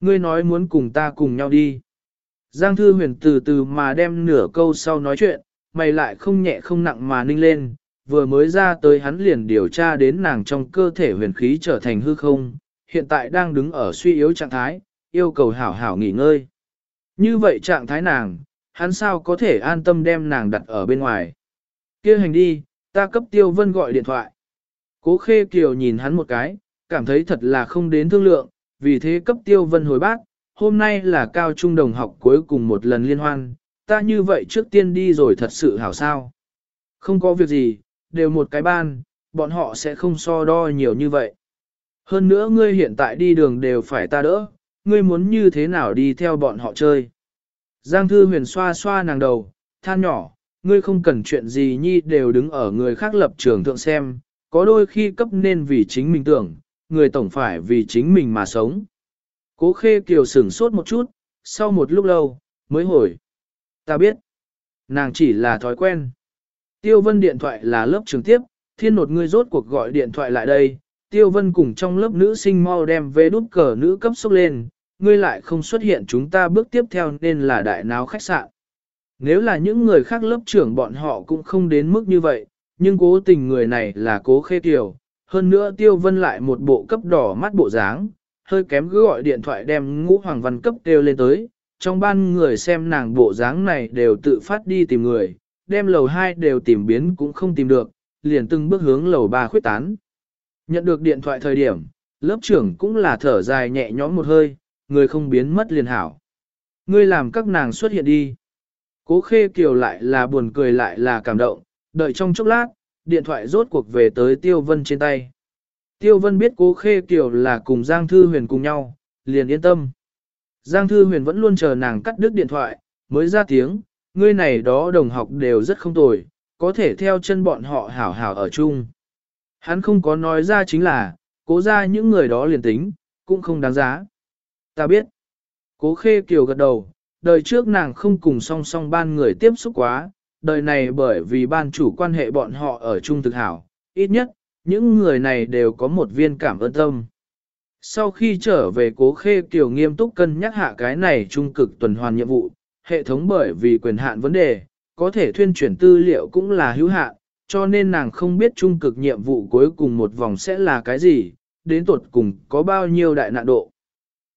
Ngươi nói muốn cùng ta cùng nhau đi. Giang Thư Huyền từ từ mà đem nửa câu sau nói chuyện, mày lại không nhẹ không nặng mà ninh lên, vừa mới ra tới hắn liền điều tra đến nàng trong cơ thể huyền khí trở thành hư không, hiện tại đang đứng ở suy yếu trạng thái, yêu cầu hảo hảo nghỉ ngơi. Như vậy trạng thái nàng, hắn sao có thể an tâm đem nàng đặt ở bên ngoài. kia hành đi, ta cấp tiêu vân gọi điện thoại. Cố khê kiều nhìn hắn một cái, cảm thấy thật là không đến thương lượng, vì thế cấp tiêu vân hồi bác, hôm nay là cao trung đồng học cuối cùng một lần liên hoan, ta như vậy trước tiên đi rồi thật sự hảo sao. Không có việc gì, đều một cái ban, bọn họ sẽ không so đo nhiều như vậy. Hơn nữa ngươi hiện tại đi đường đều phải ta đỡ, ngươi muốn như thế nào đi theo bọn họ chơi. Giang Thư Huyền xoa xoa nàng đầu, than nhỏ, ngươi không cần chuyện gì nhi đều đứng ở người khác lập trường thượng xem, có đôi khi cấp nên vì chính mình tưởng, người tổng phải vì chính mình mà sống. Cố khê kiều sửng sốt một chút, sau một lúc lâu, mới hồi. Ta biết, nàng chỉ là thói quen. Tiêu vân điện thoại là lớp trường tiếp, thiên nột ngươi rốt cuộc gọi điện thoại lại đây. Tiêu vân cùng trong lớp nữ sinh mau đem về đút cờ nữ cấp sốc lên, ngươi lại không xuất hiện chúng ta bước tiếp theo nên là đại náo khách sạn. Nếu là những người khác lớp trưởng bọn họ cũng không đến mức như vậy, nhưng cố tình người này là cố khê tiểu. Hơn nữa tiêu vân lại một bộ cấp đỏ mắt bộ dáng, hơi kém cứ gọi điện thoại đem ngũ hoàng văn cấp kêu lên tới. Trong ban người xem nàng bộ dáng này đều tự phát đi tìm người, đem lầu 2 đều tìm biến cũng không tìm được, liền từng bước hướng lầu 3 khuyết tán. Nhận được điện thoại thời điểm, lớp trưởng cũng là thở dài nhẹ nhõm một hơi, người không biến mất liền hảo. Ngươi làm các nàng xuất hiện đi. Cố khê kiều lại là buồn cười lại là cảm động, đợi trong chốc lát, điện thoại rốt cuộc về tới Tiêu Vân trên tay. Tiêu Vân biết cố khê kiều là cùng Giang Thư Huyền cùng nhau, liền yên tâm. Giang Thư Huyền vẫn luôn chờ nàng cắt đứt điện thoại, mới ra tiếng, ngươi này đó đồng học đều rất không tồi, có thể theo chân bọn họ hảo hảo ở chung. Hắn không có nói ra chính là, cố ra những người đó liền tính, cũng không đáng giá. Ta biết. Cố khê kiều gật đầu, đời trước nàng không cùng song song ban người tiếp xúc quá, đời này bởi vì ban chủ quan hệ bọn họ ở chung thực hảo, ít nhất, những người này đều có một viên cảm ơn tâm. Sau khi trở về cố khê kiều nghiêm túc cân nhắc hạ cái này trung cực tuần hoàn nhiệm vụ, hệ thống bởi vì quyền hạn vấn đề, có thể thuyên chuyển tư liệu cũng là hữu hạn, cho nên nàng không biết trung cực nhiệm vụ cuối cùng một vòng sẽ là cái gì, đến tuột cùng có bao nhiêu đại nạn độ.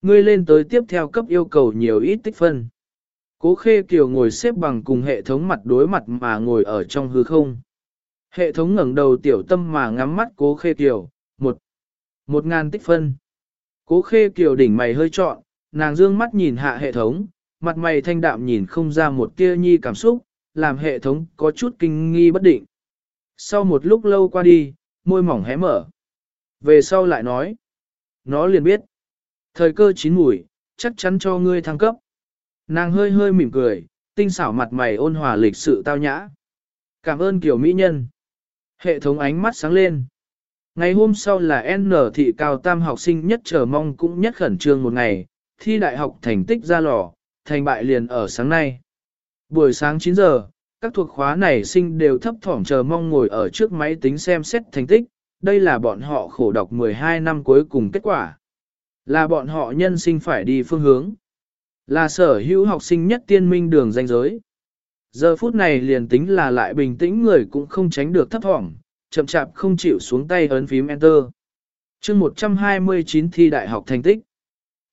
Ngươi lên tới tiếp theo cấp yêu cầu nhiều ít tích phân. Cố khê kiều ngồi xếp bằng cùng hệ thống mặt đối mặt mà ngồi ở trong hư không. Hệ thống ngẩng đầu tiểu tâm mà ngắm mắt cố khê kiều, một, một ngàn tích phân. Cố khê kiều đỉnh mày hơi trọn, nàng dương mắt nhìn hạ hệ thống, mặt mày thanh đạm nhìn không ra một tia nhi cảm xúc, làm hệ thống có chút kinh nghi bất định. Sau một lúc lâu qua đi, môi mỏng hé mở. Về sau lại nói, nó liền biết, thời cơ chín mùi, chắc chắn cho ngươi thăng cấp. Nàng hơi hơi mỉm cười, tinh xảo mặt mày ôn hòa lịch sự tao nhã. Cảm ơn kiểu mỹ nhân. Hệ thống ánh mắt sáng lên. Ngày hôm sau là N thị cao tam học sinh nhất chờ mong cũng nhất khẩn trương một ngày, thi đại học thành tích ra lò, thành bại liền ở sáng nay. Buổi sáng 9 giờ, các thuộc khóa này sinh đều thấp thỏm chờ mong ngồi ở trước máy tính xem xét thành tích, đây là bọn họ khổ đọc 12 năm cuối cùng kết quả. Là bọn họ nhân sinh phải đi phương hướng. Là sở hữu học sinh nhất tiên minh đường danh giới. Giờ phút này liền tính là lại bình tĩnh người cũng không tránh được thấp thỏm, chậm chạp không chịu xuống tay ấn phím Enter. chương 129 thi đại học thành tích.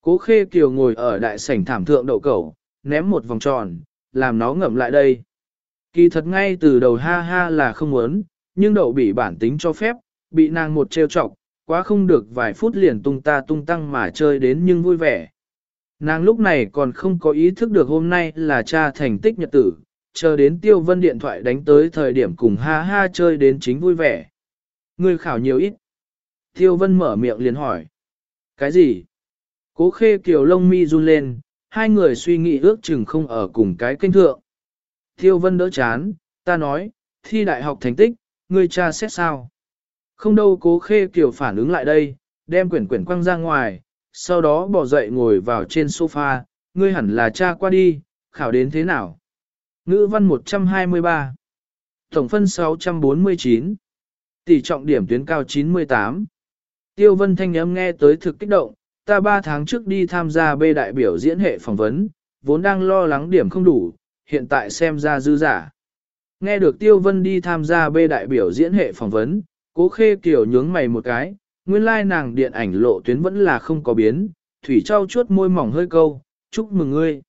Cố khê kiều ngồi ở đại sảnh thảm thượng đậu cầu, ném một vòng tròn, làm nó ngậm lại đây. Kỳ thật ngay từ đầu ha ha là không muốn, nhưng đậu bị bản tính cho phép, bị nàng một trêu chọc, quá không được vài phút liền tung ta tung tăng mà chơi đến nhưng vui vẻ. Nàng lúc này còn không có ý thức được hôm nay là cha thành tích nhật tử, chờ đến tiêu vân điện thoại đánh tới thời điểm cùng ha ha chơi đến chính vui vẻ. Người khảo nhiều ít. Tiêu vân mở miệng liền hỏi. Cái gì? Cố khê kiều lông mi run lên, hai người suy nghĩ ước chừng không ở cùng cái kênh thượng. Tiêu vân đỡ chán, ta nói, thi đại học thành tích, ngươi cha xét sao? Không đâu cố khê kiều phản ứng lại đây, đem quyển quyển quăng ra ngoài, sau đó bỏ dậy ngồi vào trên sofa, ngươi hẳn là cha qua đi, khảo đến thế nào? Ngữ văn 123 Tổng phân 649 Tỷ trọng điểm tuyến cao 98 Tiêu vân thanh âm nghe tới thực kích động, ta 3 tháng trước đi tham gia bê đại biểu diễn hệ phỏng vấn, vốn đang lo lắng điểm không đủ, hiện tại xem ra dư giả. Nghe được Tiêu Vân đi tham gia bê đại biểu diễn hệ phỏng vấn, cố khê kiểu nhướng mày một cái, nguyên lai nàng điện ảnh lộ tuyến vẫn là không có biến, Thủy trao chuốt môi mỏng hơi câu, chúc mừng ngươi.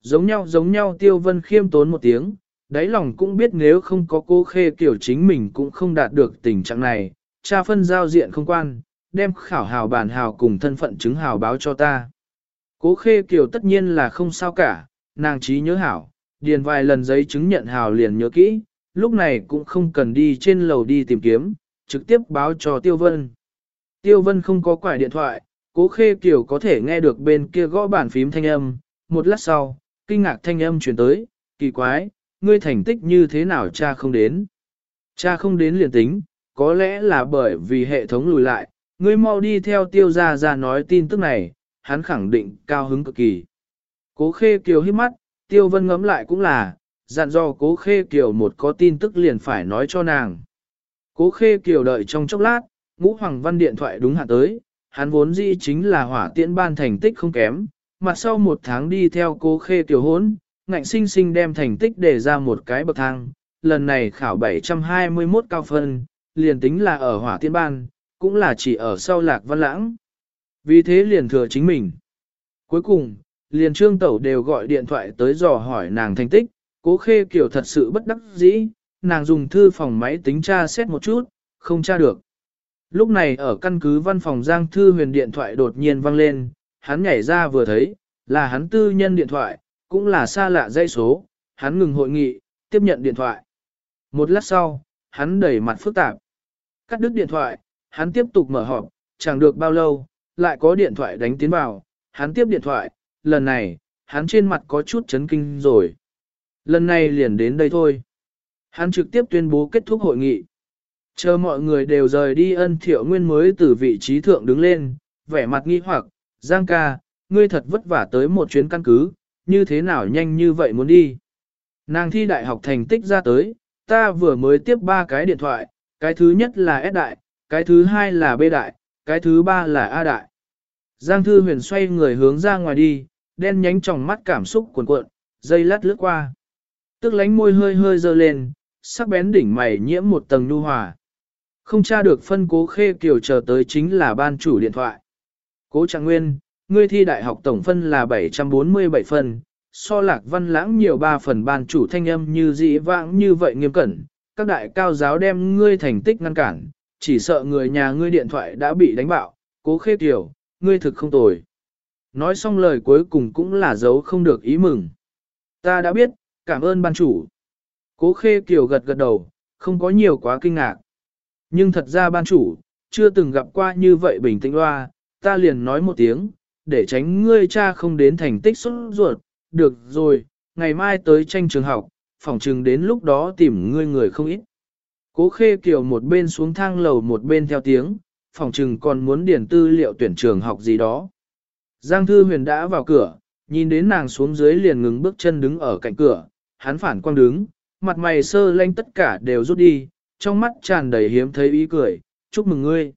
Giống nhau giống nhau Tiêu Vân khiêm tốn một tiếng, đáy lòng cũng biết nếu không có cố khê kiểu chính mình cũng không đạt được tình trạng này, cha phân giao diện không quan, đem khảo hào bản hào cùng thân phận chứng hào báo cho ta. Cố khê kiểu tất nhiên là không sao cả, nàng trí nhớ hảo, điền vài lần giấy chứng nhận hào liền nhớ kỹ, lúc này cũng không cần đi trên lầu đi tìm kiếm, trực tiếp báo cho Tiêu Vân. Tiêu Vân không có quải điện thoại, cố khê kiểu có thể nghe được bên kia gõ bàn phím thanh âm, một lát sau, kinh ngạc thanh âm truyền tới, kỳ quái, ngươi thành tích như thế nào cha không đến. Cha không đến liền tính, có lẽ là bởi vì hệ thống lùi lại, ngươi mau đi theo tiêu gia ra nói tin tức này, hắn khẳng định cao hứng cực kỳ. Cố khê kiều hít mắt, tiêu vân ngẫm lại cũng là, dặn dò cố khê kiều một có tin tức liền phải nói cho nàng. Cố khê kiều đợi trong chốc lát, ngũ hoàng văn điện thoại đúng hạ tới, hắn vốn dĩ chính là hỏa tiễn ban thành tích không kém, mà sau một tháng đi theo cố khê kiều hốn, ngạnh sinh sinh đem thành tích để ra một cái bậc thang, lần này khảo 721 cao phân, liền tính là ở hỏa tiễn ban, cũng là chỉ ở sau lạc văn lãng. Vì thế liền thừa chính mình. Cuối cùng, liền trương tẩu đều gọi điện thoại tới dò hỏi nàng thành tích, cố khê kiều thật sự bất đắc dĩ, nàng dùng thư phòng máy tính tra xét một chút, không tra được. Lúc này ở căn cứ văn phòng Giang Thư huyền điện thoại đột nhiên vang lên, hắn nhảy ra vừa thấy, là hắn tư nhân điện thoại, cũng là xa lạ dây số, hắn ngừng hội nghị, tiếp nhận điện thoại. Một lát sau, hắn đẩy mặt phức tạp. Cắt đứt điện thoại, hắn tiếp tục mở họp, chẳng được bao lâu, lại có điện thoại đánh tiến vào, hắn tiếp điện thoại, lần này, hắn trên mặt có chút chấn kinh rồi. Lần này liền đến đây thôi. Hắn trực tiếp tuyên bố kết thúc hội nghị. Chờ mọi người đều rời đi ân thiệu nguyên mới từ vị trí thượng đứng lên, vẻ mặt nghi hoặc, Giang ca, ngươi thật vất vả tới một chuyến căn cứ, như thế nào nhanh như vậy muốn đi. Nàng thi đại học thành tích ra tới, ta vừa mới tiếp ba cái điện thoại, cái thứ nhất là S đại, cái thứ hai là B đại, cái thứ ba là A đại. Giang Thư Huyền xoay người hướng ra ngoài đi, đen nhánh trong mắt cảm xúc cuồn cuộn, dây lát lướt qua. Tức lánh môi hơi hơi dơ lên, sắc bén đỉnh mày nhiễm một tầng nhu hòa. Không tra được phân cố khê kiều chờ tới chính là ban chủ điện thoại. Cố Trạng Nguyên, ngươi thi đại học tổng phân là 747 phân, so lạc văn lãng nhiều ba phần ban chủ thanh âm như dĩ vãng như vậy nghiêm cẩn, các đại cao giáo đem ngươi thành tích ngăn cản, chỉ sợ người nhà ngươi điện thoại đã bị đánh bạo, cố khê tiểu, ngươi thực không tồi. Nói xong lời cuối cùng cũng là dấu không được ý mừng. Ta đã biết, cảm ơn ban chủ. Cố khê kiều gật gật đầu, không có nhiều quá kinh ngạc. Nhưng thật ra ban chủ, chưa từng gặp qua như vậy bình tĩnh loa, ta liền nói một tiếng, để tránh ngươi cha không đến thành tích xuất ruột. Được rồi, ngày mai tới tranh trường học, phòng trường đến lúc đó tìm ngươi người không ít. Cố khê kiều một bên xuống thang lầu một bên theo tiếng, phòng trường còn muốn điền tư liệu tuyển trường học gì đó. Giang Thư Huyền đã vào cửa, nhìn đến nàng xuống dưới liền ngừng bước chân đứng ở cạnh cửa, hắn phản quang đứng, mặt mày sơ lanh tất cả đều rút đi, trong mắt tràn đầy hiếm thấy ý cười, chúc mừng ngươi.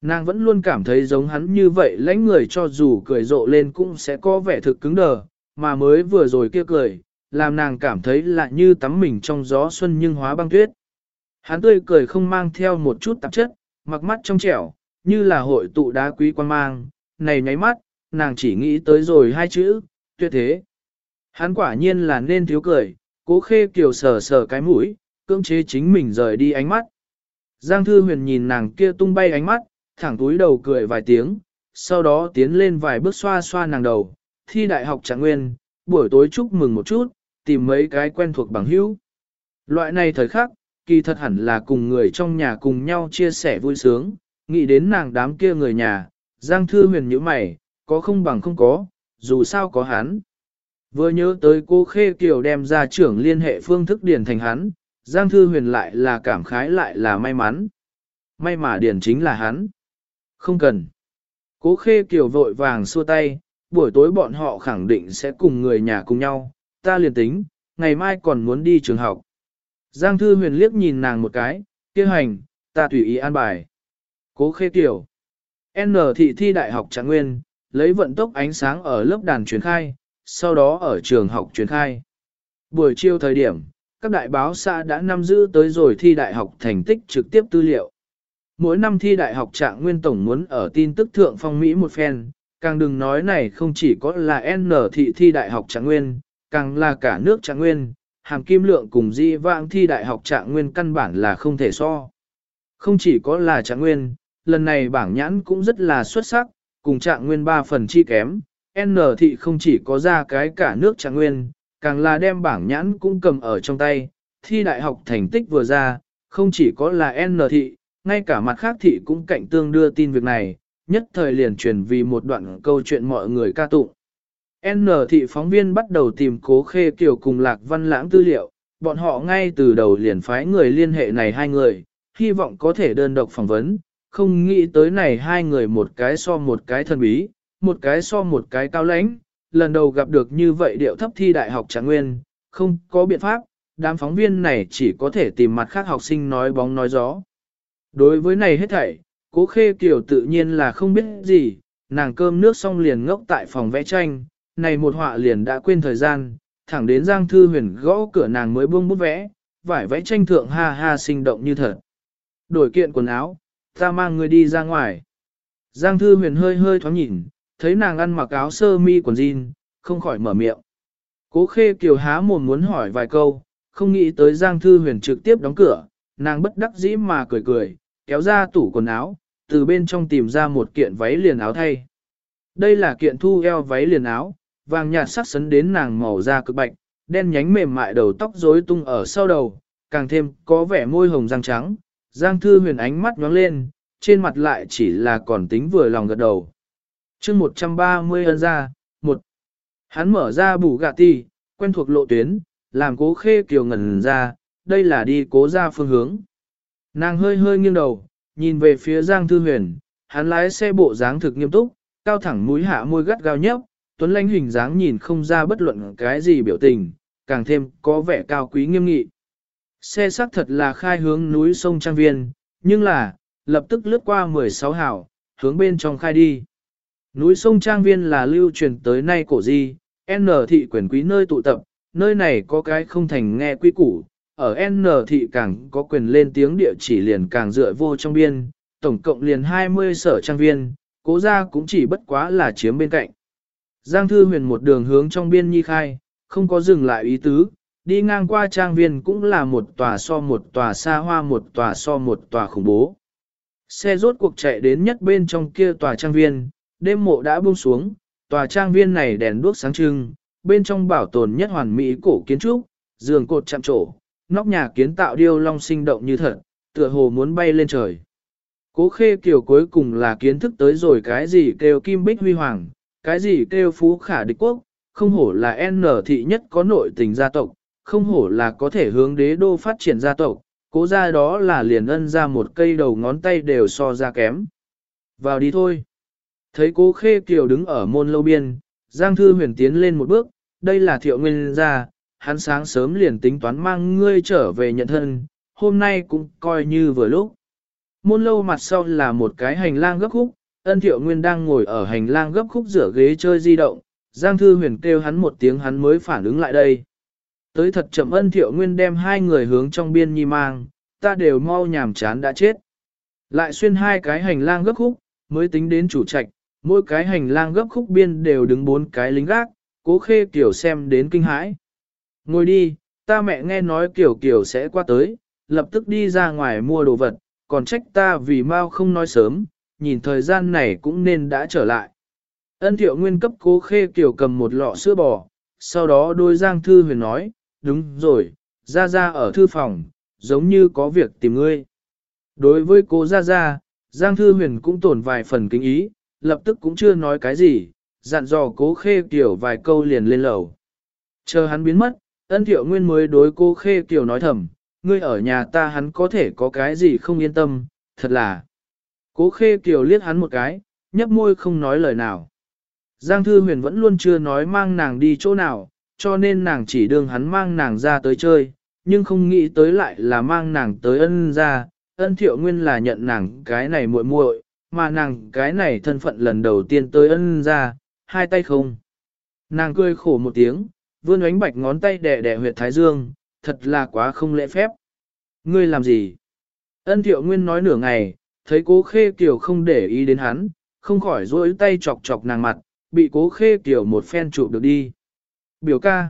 Nàng vẫn luôn cảm thấy giống hắn như vậy lãnh người cho dù cười rộ lên cũng sẽ có vẻ thực cứng đờ, mà mới vừa rồi kia cười, làm nàng cảm thấy lạ như tắm mình trong gió xuân nhưng hóa băng tuyết. Hắn tươi cười không mang theo một chút tạp chất, mặc mắt trong trẻo, như là hội tụ đá quý quan mang, này nháy mắt, nàng chỉ nghĩ tới rồi hai chữ, tuyệt thế. Hắn quả nhiên là nên thiếu cười, cố khê kiều sờ sờ cái mũi, cưỡng chế chính mình rời đi ánh mắt. Giang thư huyền nhìn nàng kia tung bay ánh mắt, thẳng túi đầu cười vài tiếng, sau đó tiến lên vài bước xoa xoa nàng đầu, thi đại học trạng nguyên, buổi tối chúc mừng một chút, tìm mấy cái quen thuộc bằng hữu. Loại này thời khắc, kỳ thật hẳn là cùng người trong nhà cùng nhau chia sẻ vui sướng, nghĩ đến nàng đám kia người nhà, Giang Thư huyền nhíu mày, có không bằng không có, dù sao có hắn. Vừa nhớ tới cô Khê Kiều đem ra trưởng liên hệ phương thức điền thành hắn, Giang Thư huyền lại là cảm khái lại là may mắn. May mà điền chính là hắn. Không cần. Cố Khê Kiều vội vàng xua tay, buổi tối bọn họ khẳng định sẽ cùng người nhà cùng nhau, ta liền tính, ngày mai còn muốn đi trường học. Giang Thư huyền liếc nhìn nàng một cái, kia hành, ta tùy ý an bài. Cố Khê Kiều. N thị thi đại học trạng nguyên, lấy vận tốc ánh sáng ở lớp đàn truyền khai, sau đó ở trường học truyền khai. Buổi chiều thời điểm, các đại báo xã đã nắm giữ tới rồi thi đại học thành tích trực tiếp tư liệu. Mỗi năm thi đại học trạng nguyên tổng muốn ở tin tức thượng phong Mỹ một phen, càng đừng nói này không chỉ có là N thị thi đại học trạng nguyên, càng là cả nước trạng nguyên, hàm kim lượng cùng di vãng thi đại học trạng nguyên căn bản là không thể so. Không chỉ có là trạng nguyên, lần này bảng nhãn cũng rất là xuất sắc, cùng trạng nguyên 3 phần chi kém, N thị không chỉ có ra cái cả nước trạng nguyên, càng là đem bảng nhãn cũng cầm ở trong tay, thi đại học thành tích vừa ra, không chỉ có là N thị, ngay cả mặt khác thị cũng cạnh tương đưa tin việc này, nhất thời liền truyền vì một đoạn câu chuyện mọi người ca tụng. N thị phóng viên bắt đầu tìm cố khê kiểu cùng lạc văn lãng tư liệu, bọn họ ngay từ đầu liền phái người liên hệ này hai người, hy vọng có thể đơn độc phỏng vấn, không nghĩ tới này hai người một cái so một cái thân bí, một cái so một cái cao lãnh, lần đầu gặp được như vậy điệu thấp thi đại học trạng nguyên, không có biện pháp, đám phóng viên này chỉ có thể tìm mặt khác học sinh nói bóng nói gió. Đối với này hết thảy, cố khê kiểu tự nhiên là không biết gì, nàng cơm nước xong liền ngốc tại phòng vẽ tranh, này một họa liền đã quên thời gian, thẳng đến Giang Thư Huyền gõ cửa nàng mới buông bút vẽ, vải vẽ tranh thượng ha ha sinh động như thật. Đổi kiện quần áo, ta mang người đi ra ngoài. Giang Thư Huyền hơi hơi thoáng nhìn, thấy nàng ăn mặc áo sơ mi quần jean, không khỏi mở miệng. Cố khê kiều há mồm muốn hỏi vài câu, không nghĩ tới Giang Thư Huyền trực tiếp đóng cửa, nàng bất đắc dĩ mà cười cười, kéo ra tủ quần áo, từ bên trong tìm ra một kiện váy liền áo thay. Đây là kiện thu eo váy liền áo, vàng nhạt sắc sấn đến nàng màu da cực bạch, đen nhánh mềm mại đầu tóc rối tung ở sau đầu, càng thêm có vẻ môi hồng răng trắng. Giang Thư Huyền ánh mắt nhóng lên, trên mặt lại chỉ là còn tính vừa lòng gật đầu chương 130 ân ra, một Hắn mở ra bù gạ ti, quen thuộc lộ tuyến, làm cố khê kiều ngẩn ra, đây là đi cố ra phương hướng. Nàng hơi hơi nghiêng đầu, nhìn về phía Giang Thư Huyền, hắn lái xe bộ dáng thực nghiêm túc, cao thẳng mũi hạ môi gắt gao nhấp, tuấn lãnh hình dáng nhìn không ra bất luận cái gì biểu tình, càng thêm có vẻ cao quý nghiêm nghị. Xe xác thật là khai hướng núi sông Trang Viên, nhưng là, lập tức lướt qua 16 hảo, hướng bên trong khai đi. Núi sông Trang Viên là lưu truyền tới nay cổ di, N thị quyền quý nơi tụ tập, nơi này có cái không thành nghe quy củ, ở N thị càng có quyền lên tiếng địa chỉ liền càng dựa vô trong biên, tổng cộng liền 20 sở trang viên, cố ra cũng chỉ bất quá là chiếm bên cạnh. Giang Thư Huyền một đường hướng trong biên nhi khai, không có dừng lại ý tứ, đi ngang qua trang viên cũng là một tòa so một tòa xa hoa một tòa so một tòa khủng bố. Xe rốt cuộc chạy đến nhất bên trong kia tòa trang viên, đêm mộ đã buông xuống, tòa trang viên này đèn đuốc sáng trưng, bên trong bảo tồn nhất hoàn mỹ cổ kiến trúc, giường cột chạm trổ, nóc nhà kiến tạo điêu long sinh động như thật, tựa hồ muốn bay lên trời. Cố khê kiều cuối cùng là kiến thức tới rồi cái gì kêu kim bích huy hoàng, cái gì kêu phú khả địch quốc, không hổ là N thị nhất có nội tình gia tộc, không hổ là có thể hướng đế đô phát triển gia tộc, cố ra đó là liền ân ra một cây đầu ngón tay đều so ra kém. Vào đi thôi. Thấy cố khê kiều đứng ở môn lâu biên, Giang Thư huyền tiến lên một bước, đây là thiệu nguyên gia, hắn sáng sớm liền tính toán mang ngươi trở về nhận thân, hôm nay cũng coi như vừa lúc. Môn lâu mặt sau là một cái hành lang gấp khúc, ân thiệu nguyên đang ngồi ở hành lang gấp khúc rửa ghế chơi di động, Giang Thư Huyền kêu hắn một tiếng hắn mới phản ứng lại đây. Tới thật chậm ân thiệu nguyên đem hai người hướng trong biên nhi mang, ta đều mau nhàm chán đã chết. Lại xuyên hai cái hành lang gấp khúc, mới tính đến chủ trạch, mỗi cái hành lang gấp khúc biên đều đứng bốn cái lính gác, cố khê kiểu xem đến kinh hãi. Ngồi đi, ta mẹ nghe nói kiểu kiểu sẽ qua tới, lập tức đi ra ngoài mua đồ vật, còn trách ta vì mau không nói sớm, nhìn thời gian này cũng nên đã trở lại. Ân thiệu nguyên cấp cố khê kiểu cầm một lọ sữa bò, sau đó đôi giang thư huyền nói, đúng rồi, ra ra ở thư phòng, giống như có việc tìm ngươi. Đối với cô ra ra, Giang Thư Huyền cũng tổn vài phần kính ý, lập tức cũng chưa nói cái gì, dặn dò cố khê kiểu vài câu liền lên lầu. Chờ hắn biến mất, ân thiệu nguyên mới đối cố khê kiểu nói thầm, ngươi ở nhà ta hắn có thể có cái gì không yên tâm, thật là. Cố khê kiểu liếc hắn một cái, nhấp môi không nói lời nào. Giang Thư Huyền vẫn luôn chưa nói mang nàng đi chỗ nào, cho nên nàng chỉ đương hắn mang nàng ra tới chơi, nhưng không nghĩ tới lại là mang nàng tới ân ra, ân thiệu nguyên là nhận nàng cái này muội muội, mà nàng cái này thân phận lần đầu tiên tới ân ra, hai tay không. Nàng cười khổ một tiếng, vươn ánh bạch ngón tay đẻ đẻ huyệt thái dương, thật là quá không lễ phép. Ngươi làm gì? Ân thiệu nguyên nói nửa ngày, thấy cố khê kiều không để ý đến hắn, không khỏi duỗi tay chọc chọc nàng mặt, bị cố khê kiều một phen chụp được đi. Biểu ca.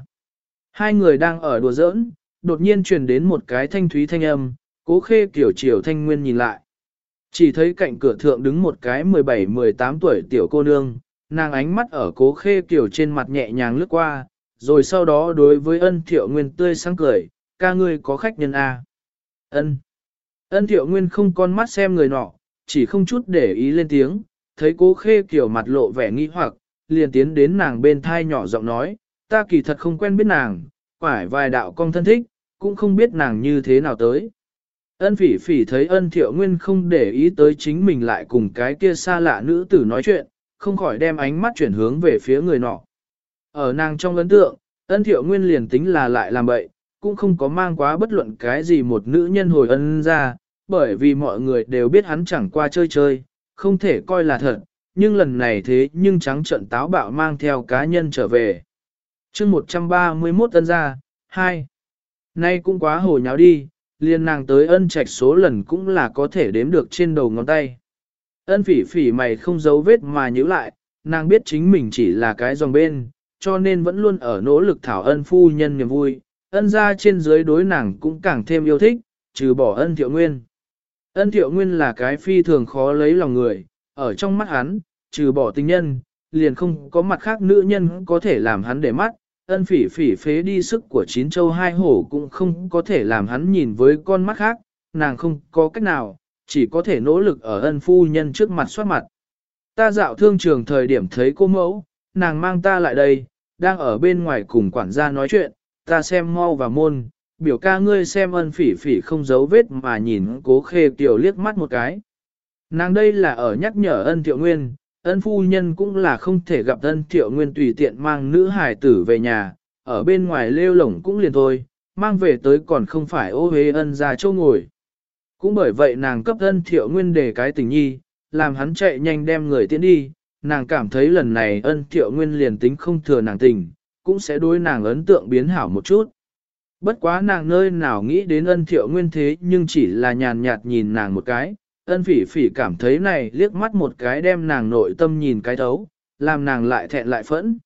Hai người đang ở đùa giỡn, đột nhiên truyền đến một cái thanh thúy thanh âm, cố khê kiểu chiều thanh nguyên nhìn lại. Chỉ thấy cạnh cửa thượng đứng một cái 17-18 tuổi tiểu cô nương, nàng ánh mắt ở cố khê kiểu trên mặt nhẹ nhàng lướt qua, rồi sau đó đối với ân thiệu nguyên tươi sáng cười, ca ngươi có khách nhân A. Ân. Ân thiệu nguyên không con mắt xem người nọ, chỉ không chút để ý lên tiếng, thấy cố khê kiểu mặt lộ vẻ nghi hoặc, liền tiến đến nàng bên thai nhỏ giọng nói, ta kỳ thật không quen biết nàng, quải vài đạo công thân thích, cũng không biết nàng như thế nào tới. Ân phỉ phỉ thấy ân thiệu nguyên không để ý tới chính mình lại cùng cái kia xa lạ nữ tử nói chuyện, không khỏi đem ánh mắt chuyển hướng về phía người nọ. Ở nàng trong ấn tượng, ân thiệu nguyên liền tính là lại làm bậy, cũng không có mang quá bất luận cái gì một nữ nhân hồi ân ra, bởi vì mọi người đều biết hắn chẳng qua chơi chơi, không thể coi là thật, nhưng lần này thế nhưng trắng trận táo bạo mang theo cá nhân trở về. chương 131 ân ra, 2. Nay cũng quá hồ nháo đi, liên nàng tới ân trạch số lần cũng là có thể đếm được trên đầu ngón tay. Ân phỉ phỉ mày không giấu vết mà nhíu lại, nàng biết chính mình chỉ là cái dòng bên, cho nên vẫn luôn ở nỗ lực thảo ân phu nhân niềm vui, ân ra trên dưới đối nàng cũng càng thêm yêu thích, trừ bỏ ân thiệu nguyên. Ân thiệu nguyên là cái phi thường khó lấy lòng người, ở trong mắt hắn, trừ bỏ tình nhân, liền không có mặt khác nữ nhân có thể làm hắn để mắt, ân phỉ phỉ phế đi sức của chín châu hai hổ cũng không có thể làm hắn nhìn với con mắt khác, nàng không có cách nào, chỉ có thể nỗ lực ở ân phu nhân trước mặt soát mặt. Ta dạo thương trường thời điểm thấy cô mẫu, nàng mang ta lại đây, đang ở bên ngoài cùng quản gia nói chuyện, ta xem mau và môn, biểu ca ngươi xem ân phỉ phỉ không giấu vết mà nhìn cố khê tiểu liếc mắt một cái. Nàng đây là ở nhắc nhở ân thiệu nguyên, ân phu nhân cũng là không thể gặp ân thiệu nguyên tùy tiện mang nữ hài tử về nhà, ở bên ngoài lêu lổng cũng liền thôi, mang về tới còn không phải ô hế ân ra châu ngồi. Cũng bởi vậy nàng cấp ân thiệu nguyên để cái tình nhi, làm hắn chạy nhanh đem người tiến đi, nàng cảm thấy lần này ân thiệu nguyên liền tính không thừa nàng tình, cũng sẽ đối nàng ấn tượng biến hảo một chút. Bất quá nàng nơi nào nghĩ đến ân thiệu nguyên thế nhưng chỉ là nhàn nhạt nhìn nàng một cái, ân phỉ phỉ cảm thấy này liếc mắt một cái đem nàng nội tâm nhìn cái thấu, làm nàng lại thẹn lại phẫn.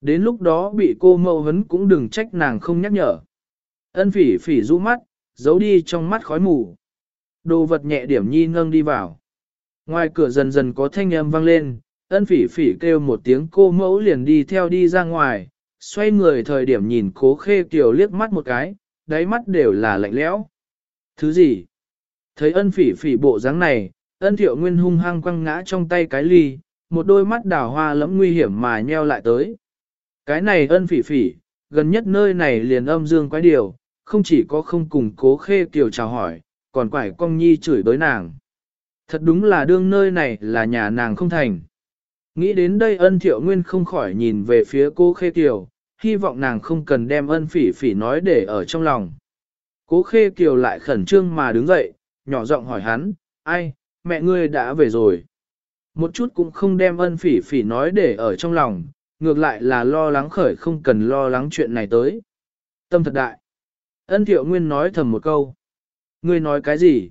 Đến lúc đó bị cô mâu hấn cũng đừng trách nàng không nhắc nhở. Ân phỉ phỉ rũ mắt, giấu đi trong mắt khói mù. Đồ vật nhẹ điểm nhi ngâng đi vào. Ngoài cửa dần dần có thanh âm vang lên, ân phỉ phỉ kêu một tiếng cô mẫu liền đi theo đi ra ngoài, xoay người thời điểm nhìn cố khê kiều liếc mắt một cái, đáy mắt đều là lạnh lẽo. Thứ gì? Thấy ân phỉ phỉ bộ dáng này, ân thiệu nguyên hung hăng quăng ngã trong tay cái ly, một đôi mắt đào hoa lẫm nguy hiểm mà nheo lại tới. Cái này ân phỉ phỉ, gần nhất nơi này liền âm dương quái điều, không chỉ có không cùng cố khê kiều chào hỏi, còn quải cong nhi chửi đối nàng. Thật đúng là đương nơi này là nhà nàng không thành. Nghĩ đến đây ân thiệu nguyên không khỏi nhìn về phía cô khê kiều, hy vọng nàng không cần đem ân phỉ phỉ nói để ở trong lòng. Cố khê kiều lại khẩn trương mà đứng dậy, nhỏ giọng hỏi hắn, ai, mẹ ngươi đã về rồi. Một chút cũng không đem ân phỉ phỉ nói để ở trong lòng, ngược lại là lo lắng khởi không cần lo lắng chuyện này tới. Tâm thật đại. Ân thiệu nguyên nói thầm một câu. Ngươi nói cái gì?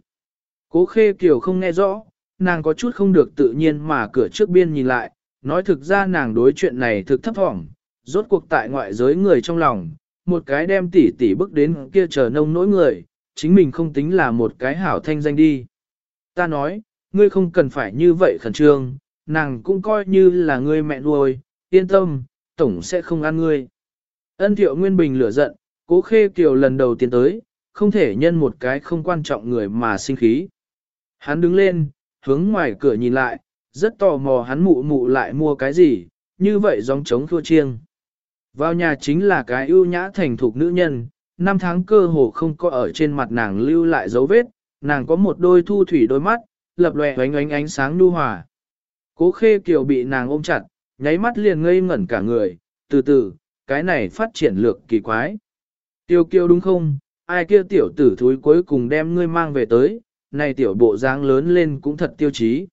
Cố khê kiều không nghe rõ, nàng có chút không được tự nhiên mà cửa trước biên nhìn lại, nói thực ra nàng đối chuyện này thực thấp thỏm, rốt cuộc tại ngoại giới người trong lòng, một cái đem tỉ tỉ bước đến kia chờ nông nỗi người, chính mình không tính là một cái hảo thanh danh đi. Ta nói, ngươi không cần phải như vậy khẩn trương, nàng cũng coi như là ngươi mẹ nuôi, yên tâm, tổng sẽ không ăn ngươi. Ân thiệu nguyên bình lửa giận, cố khê kiều lần đầu tiên tới, không thể nhân một cái không quan trọng người mà sinh khí. Hắn đứng lên, hướng ngoài cửa nhìn lại, rất tò mò hắn mụ mụ lại mua cái gì, như vậy giống trống thua chiêng. Vào nhà chính là cái ưu nhã thành thục nữ nhân, năm tháng cơ hồ không có ở trên mặt nàng lưu lại dấu vết, nàng có một đôi thu thủy đôi mắt, lập lòe ánh ánh ánh sáng nu hòa. Cố khê kiều bị nàng ôm chặt, nháy mắt liền ngây ngẩn cả người, từ từ, cái này phát triển lược kỳ quái. Tiêu kiều đúng không, ai kia tiểu tử thúi cuối cùng đem ngươi mang về tới, này tiểu bộ dáng lớn lên cũng thật tiêu chí.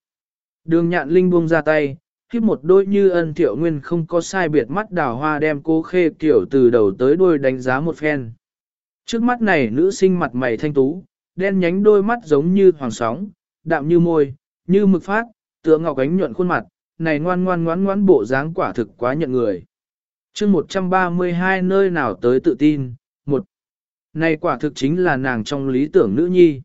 Đường nhạn linh buông ra tay, khiếp một đôi như ân tiểu nguyên không có sai biệt mắt đào hoa đem cô khê kiểu từ đầu tới đuôi đánh giá một phen. Trước mắt này nữ sinh mặt mày thanh tú, đen nhánh đôi mắt giống như hoàng sóng, đạm như môi, như mực phát, tựa ngọc ánh nhuận khuôn mặt, này ngoan ngoan ngoan ngoan bộ dáng quả thực quá nhận người. chương 132 nơi nào tới tự tin, một Này quả thực chính là nàng trong lý tưởng nữ nhi.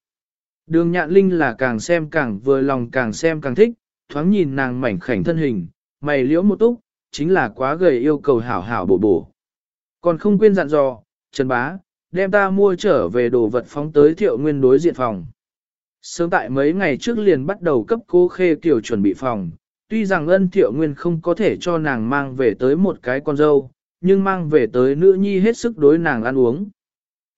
Đường nhạn linh là càng xem càng vừa lòng càng xem càng thích, thoáng nhìn nàng mảnh khảnh thân hình, mày liễu một túc, chính là quá gầy yêu cầu hảo hảo bổ bổ. Còn không quên dặn dò, Trần Bá, đem ta mua trở về đồ vật phóng tới thiệu nguyên đối diện phòng. Sớm tại mấy ngày trước liền bắt đầu cấp cố khê kiểu chuẩn bị phòng, tuy rằng ân thiệu nguyên không có thể cho nàng mang về tới một cái con dâu, nhưng mang về tới nữ nhi hết sức đối nàng ăn uống.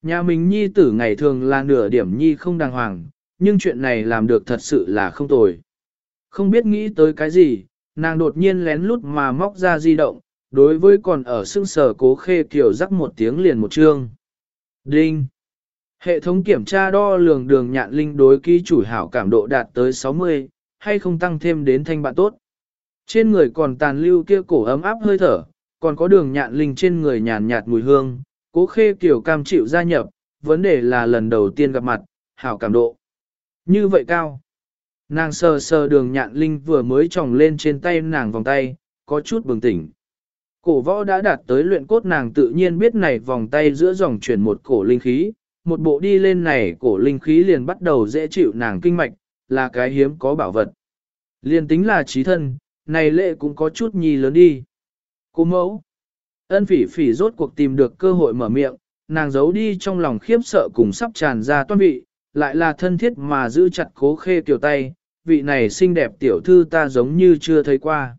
Nhà mình nhi tử ngày thường là nửa điểm nhi không đàng hoàng, nhưng chuyện này làm được thật sự là không tồi. Không biết nghĩ tới cái gì, nàng đột nhiên lén lút mà móc ra di động, đối với còn ở xương sở cố khê kiểu rắc một tiếng liền một chương. Đinh! Hệ thống kiểm tra đo lường đường nhạn linh đối ký chủ hảo cảm độ đạt tới 60, hay không tăng thêm đến thanh bạn tốt. Trên người còn tàn lưu kia cổ ấm áp hơi thở, còn có đường nhạn linh trên người nhàn nhạt mùi hương, cố khê kiểu cam chịu gia nhập, vấn đề là lần đầu tiên gặp mặt, hảo cảm độ. Như vậy cao. Nàng sờ sờ đường nhạn linh vừa mới tròng lên trên tay nàng vòng tay, có chút bừng tỉnh. Cổ võ đã đạt tới luyện cốt nàng tự nhiên biết này vòng tay giữa dòng chuyển một cổ linh khí, một bộ đi lên này cổ linh khí liền bắt đầu dễ chịu nàng kinh mạch, là cái hiếm có bảo vật. Liên tính là trí thân, này lệ cũng có chút nhì lớn đi. Cô mẫu, ân phỉ phỉ rốt cuộc tìm được cơ hội mở miệng, nàng giấu đi trong lòng khiếp sợ cùng sắp tràn ra toan vị, lại là thân thiết mà giữ chặt cố khê tiểu tay, vị này xinh đẹp tiểu thư ta giống như chưa thấy qua.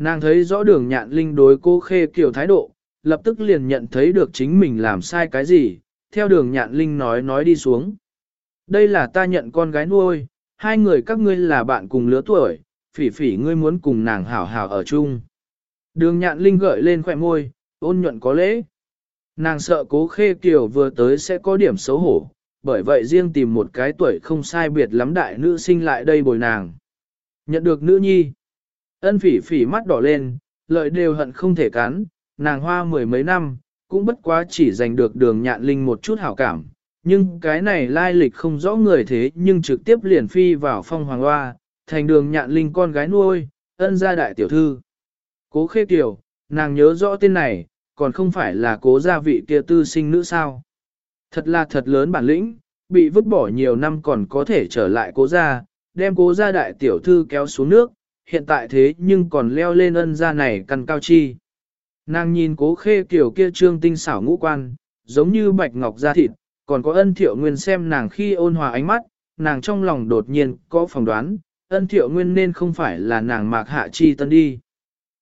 Nàng thấy rõ đường nhạn linh đối cô khê kiểu thái độ, lập tức liền nhận thấy được chính mình làm sai cái gì, theo đường nhạn linh nói nói đi xuống. Đây là ta nhận con gái nuôi, hai người các ngươi là bạn cùng lứa tuổi, phỉ phỉ ngươi muốn cùng nàng hảo hảo ở chung. Đường nhạn linh gợi lên khỏe môi, ôn nhuận có lễ. Nàng sợ cố khê kiều vừa tới sẽ có điểm xấu hổ, bởi vậy riêng tìm một cái tuổi không sai biệt lắm đại nữ sinh lại đây bồi nàng. Nhận được nữ nhi. Ân phỉ phỉ mắt đỏ lên, lợi đều hận không thể cắn, nàng hoa mười mấy năm, cũng bất quá chỉ giành được đường nhạn linh một chút hảo cảm. Nhưng cái này lai lịch không rõ người thế nhưng trực tiếp liền phi vào phong hoàng hoa, thành đường nhạn linh con gái nuôi, ân gia đại tiểu thư. Cố khê tiểu, nàng nhớ rõ tên này, còn không phải là cố gia vị kia tư sinh nữ sao. Thật là thật lớn bản lĩnh, bị vứt bỏ nhiều năm còn có thể trở lại cố gia, đem cố gia đại tiểu thư kéo xuống nước, hiện tại thế nhưng còn leo lên ân gia này căn cao chi. Nàng nhìn cố khê kiểu kia trương tinh xảo ngũ quan, giống như bạch ngọc da thịt, còn có ân thiệu nguyên xem nàng khi ôn hòa ánh mắt, nàng trong lòng đột nhiên có phỏng đoán, ân thiệu nguyên nên không phải là nàng mạc hạ chi tân đi.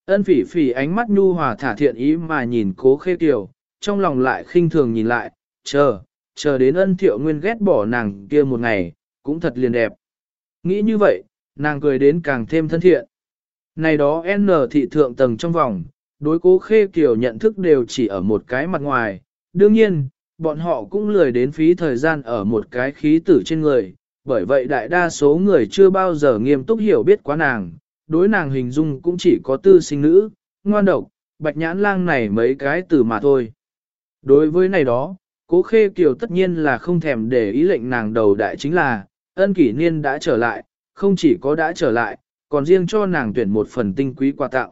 Ân phỉ phỉ ánh mắt nhu hòa thả thiện ý mà nhìn cố khê kiểu, trong lòng lại khinh thường nhìn lại, chờ, chờ đến ân thiệu nguyên ghét bỏ nàng kia một ngày, cũng thật liền đẹp. Nghĩ như vậy, nàng cười đến càng thêm thân thiện. Này đó N thị thượng tầng trong vòng, đối cố khê kiều nhận thức đều chỉ ở một cái mặt ngoài. Đương nhiên, bọn họ cũng lười đến phí thời gian ở một cái khí tử trên người, bởi vậy đại đa số người chưa bao giờ nghiêm túc hiểu biết quá nàng, đối nàng hình dung cũng chỉ có tư sinh nữ, ngoan độc, bạch nhãn lang này mấy cái từ mà thôi. Đối với này đó, cố khê kiều tất nhiên là không thèm để ý lệnh nàng đầu đại chính là, ân kỷ niên đã trở lại, không chỉ có đã trở lại, còn riêng cho nàng tuyển một phần tinh quý quà tặng.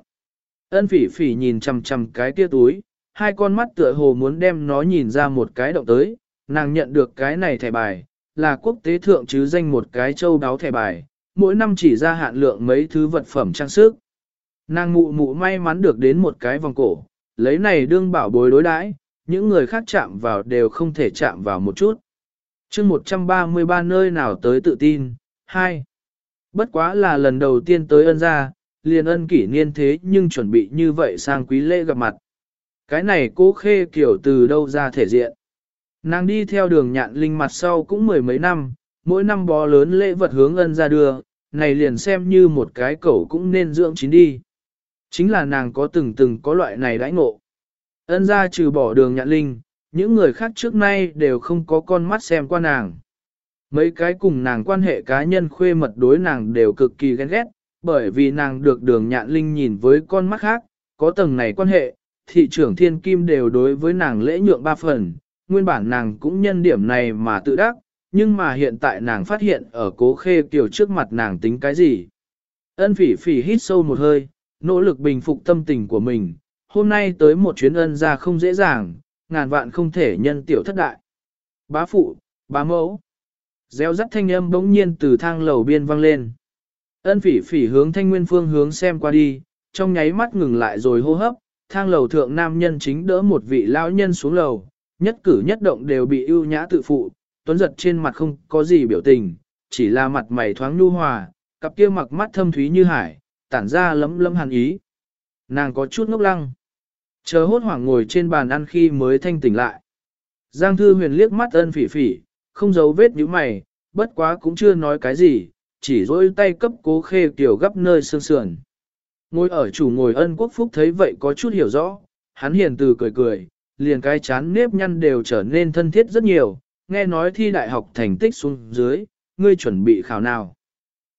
Ân phỉ phỉ nhìn chằm chằm cái kia túi, hai con mắt tựa hồ muốn đem nó nhìn ra một cái động tới, nàng nhận được cái này thẻ bài, là quốc tế thượng chứ danh một cái châu đáo thẻ bài, mỗi năm chỉ ra hạn lượng mấy thứ vật phẩm trang sức. Nàng mụ mụ may mắn được đến một cái vòng cổ, lấy này đương bảo bối đối đãi, những người khác chạm vào đều không thể chạm vào một chút. chương 133 nơi nào tới tự tin, 2. Bất quá là lần đầu tiên tới ân gia, liền ân kỷ niên thế nhưng chuẩn bị như vậy sang quý lễ gặp mặt. Cái này cố khê kiểu từ đâu ra thể diện. Nàng đi theo đường nhạn linh mặt sau cũng mười mấy năm, mỗi năm bó lớn lễ vật hướng ân ra đưa, này liền xem như một cái cẩu cũng nên dưỡng chín đi. Chính là nàng có từng từng có loại này đãi ngộ. Ân ra trừ bỏ đường nhạn linh, những người khác trước nay đều không có con mắt xem qua nàng. Mấy cái cùng nàng quan hệ cá nhân khuê mật đối nàng đều cực kỳ ghen ghét, bởi vì nàng được đường nhạn linh nhìn với con mắt khác, có tầng này quan hệ, thị trưởng thiên kim đều đối với nàng lễ nhượng ba phần, nguyên bản nàng cũng nhân điểm này mà tự đắc, nhưng mà hiện tại nàng phát hiện ở cố khê kiều trước mặt nàng tính cái gì. Ân phỉ phỉ hít sâu một hơi, nỗ lực bình phục tâm tình của mình, hôm nay tới một chuyến ân ra không dễ dàng, ngàn vạn không thể nhân tiểu thất đại. Bá phụ, bá mẫu. Gieo rắt thanh âm bỗng nhiên từ thang lầu biên vang lên. Ân phỉ phỉ hướng thanh nguyên phương hướng xem qua đi, trong nháy mắt ngừng lại rồi hô hấp, thang lầu thượng nam nhân chính đỡ một vị lão nhân xuống lầu, nhất cử nhất động đều bị ưu nhã tự phụ, tuấn giật trên mặt không có gì biểu tình, chỉ là mặt mày thoáng nhu hòa, cặp kia mặc mắt thâm thúy như hải, tản ra lấm lấm hàn ý. Nàng có chút ngốc lăng, chờ hốt hoảng ngồi trên bàn ăn khi mới thanh tỉnh lại. Giang thư huyền liếc mắt ân phỉ phỉ, không giấu vết như mày, bất quá cũng chưa nói cái gì, chỉ dỗi tay cấp cố khê kiểu gấp nơi sương sườn. Ngồi ở chủ ngồi ân quốc phúc thấy vậy có chút hiểu rõ, hắn hiền từ cười cười, liền cái chán nếp nhăn đều trở nên thân thiết rất nhiều, nghe nói thi đại học thành tích xuống dưới, ngươi chuẩn bị khảo nào.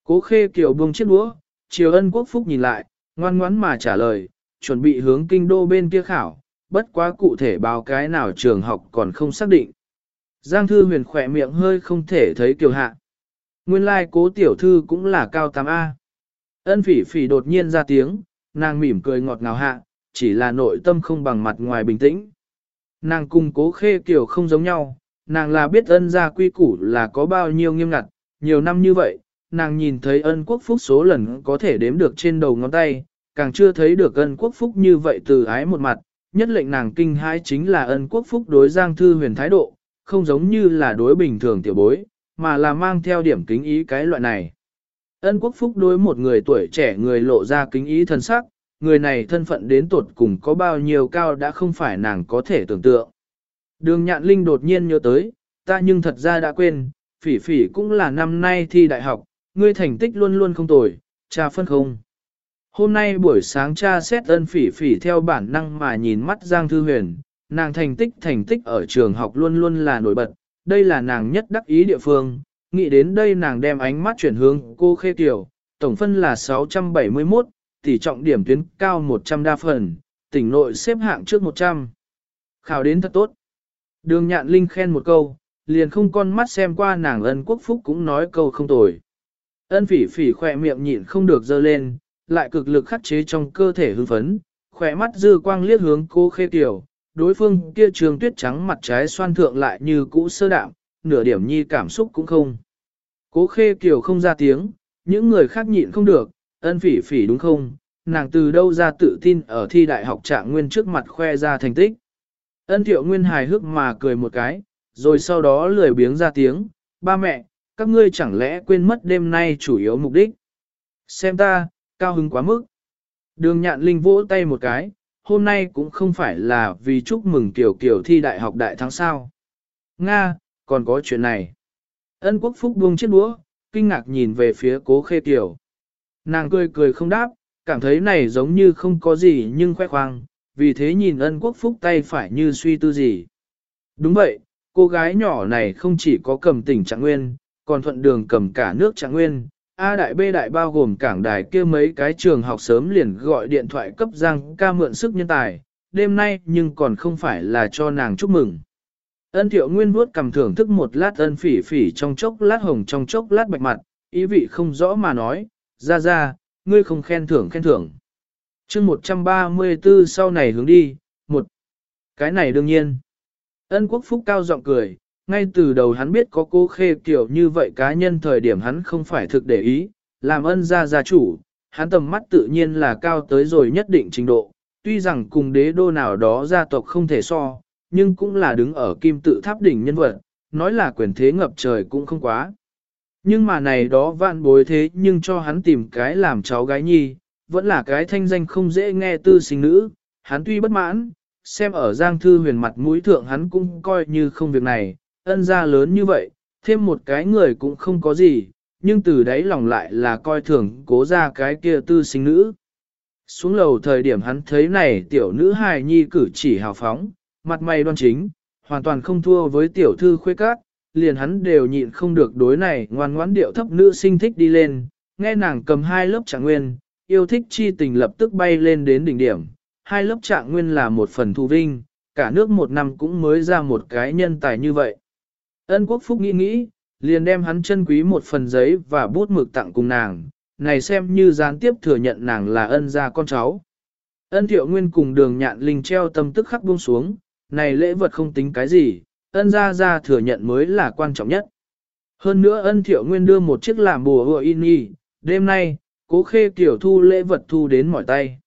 Cố khê kiểu buông chiếc đũa, chiều ân quốc phúc nhìn lại, ngoan ngoãn mà trả lời, chuẩn bị hướng kinh đô bên kia khảo, bất quá cụ thể báo cái nào trường học còn không xác định. Giang thư huyền khỏe miệng hơi không thể thấy kiều hạ. Nguyên lai like cố tiểu thư cũng là cao 8A. Ân phỉ phỉ đột nhiên ra tiếng, nàng mỉm cười ngọt ngào hạ, chỉ là nội tâm không bằng mặt ngoài bình tĩnh. Nàng cùng cố khê kiểu không giống nhau, nàng là biết ân gia quy củ là có bao nhiêu nghiêm ngặt, nhiều năm như vậy, nàng nhìn thấy ân quốc phúc số lần có thể đếm được trên đầu ngón tay, càng chưa thấy được ân quốc phúc như vậy từ ái một mặt, nhất lệnh nàng kinh hãi chính là ân quốc phúc đối Giang Thư huyền thái độ, không giống như là đối bình thường tiểu bối, mà là mang theo điểm kính ý cái loại này. Ân quốc phúc đối một người tuổi trẻ người lộ ra kính ý thân sắc, người này thân phận đến tột cùng có bao nhiêu cao đã không phải nàng có thể tưởng tượng. Đường nhạn linh đột nhiên nhớ tới, ta nhưng thật ra đã quên, phỉ phỉ cũng là năm nay thi đại học, ngươi thành tích luôn luôn không tồi, cha phân không. Hôm nay buổi sáng cha xét ân phỉ phỉ theo bản năng mà nhìn mắt Giang Thư Huyền, nàng thành tích thành tích ở trường học luôn luôn là nổi bật, đây là nàng nhất đắc ý địa phương, nghĩ đến đây nàng đem ánh mắt chuyển hướng cô Khê Kiều, tổng phân là 671, tỷ trọng điểm tuyến cao 100 đa phần, tỉnh nội xếp hạng trước 100. Khảo đến thật tốt. Đường nhạn linh khen một câu, liền không con mắt xem qua nàng ân quốc phúc cũng nói câu không tồi. Ân phỉ phỉ khỏe miệng nhịn không được dơ lên, lại cực lực khắc chế trong cơ thể hưng phấn, khỏe mắt dư quang liếc hướng cô khê tiểu, đối phương kia trường tuyết trắng mặt trái xoan thượng lại như cũ sơ đạm, nửa điểm nhi cảm xúc cũng không. Cố khê kiều không ra tiếng, những người khác nhịn không được, ân phỉ phỉ đúng không, nàng từ đâu ra tự tin ở thi đại học trạng nguyên trước mặt khoe ra thành tích. Ân thiệu nguyên hài hước mà cười một cái, rồi sau đó lười biếng ra tiếng, ba mẹ, các ngươi chẳng lẽ quên mất đêm nay chủ yếu mục đích. Xem ta, cao hứng quá mức. Đường nhạn linh vỗ tay một cái, hôm nay cũng không phải là vì chúc mừng Kiều Kiều thi đại học đại thắng sao. Nga, còn có chuyện này. Ân quốc phúc buông chiếc đũa, kinh ngạc nhìn về phía cố khê Kiều. Nàng cười cười không đáp, cảm thấy này giống như không có gì nhưng khoe khoang, vì thế nhìn ân quốc phúc tay phải như suy tư gì. Đúng vậy, cô gái nhỏ này không chỉ có cầm tỉnh trạng nguyên, còn thuận đường cầm cả nước trạng nguyên. A đại B đại bao gồm cảng đài kia mấy cái trường học sớm liền gọi điện thoại cấp Giang ca mượn sức nhân tài, đêm nay nhưng còn không phải là cho nàng chúc mừng. Ân thiệu nguyên vuốt cầm thưởng thức một lát ân phỉ phỉ trong chốc lát hồng trong chốc lát bạch mặt, ý vị không rõ mà nói, ra ra, ngươi không khen thưởng khen thưởng. chương 134 sau này hướng đi, một, cái này đương nhiên. Ân quốc phúc cao giọng cười, ngay từ đầu hắn biết có cô khê kiểu như vậy cá nhân thời điểm hắn không phải thực để ý, làm ân gia gia chủ, hắn tầm mắt tự nhiên là cao tới rồi nhất định trình độ, tuy rằng cùng đế đô nào đó gia tộc không thể so, nhưng cũng là đứng ở kim tự tháp đỉnh nhân vật, nói là quyền thế ngập trời cũng không quá. Nhưng mà này đó vạn bối thế nhưng cho hắn tìm cái làm cháu gái nhi, vẫn là cái thanh danh không dễ nghe tư sinh nữ, hắn tuy bất mãn, xem ở Giang Thư huyền mặt mũi thượng hắn cũng coi như không việc này, ân gia lớn như vậy, thêm một cái người cũng không có gì, nhưng từ đấy lòng lại là coi thường cố ra cái kia tư sinh nữ. Xuống lầu thời điểm hắn thấy này tiểu nữ hài nhi cử chỉ hào phóng, mặt mày đoan chính, hoàn toàn không thua với tiểu thư khuê cát, liền hắn đều nhịn không được đối này ngoan ngoãn điệu thấp nữ sinh thích đi lên, nghe nàng cầm hai lớp trạng nguyên, yêu thích chi tình lập tức bay lên đến đỉnh điểm, hai lớp trạng nguyên là một phần thu vinh, cả nước một năm cũng mới ra một cái nhân tài như vậy. Ân quốc phúc nghĩ nghĩ, liền đem hắn chân quý một phần giấy và bút mực tặng cùng nàng, này xem như gián tiếp thừa nhận nàng là ân gia con cháu. Ân thiệu nguyên cùng đường nhạn linh treo tâm tức khắc buông xuống, này lễ vật không tính cái gì, ân gia gia thừa nhận mới là quan trọng nhất. Hơn nữa ân thiệu nguyên đưa một chiếc làm bùa hùa in y, đêm nay, cố khê tiểu thu lễ vật thu đến mỏi tay.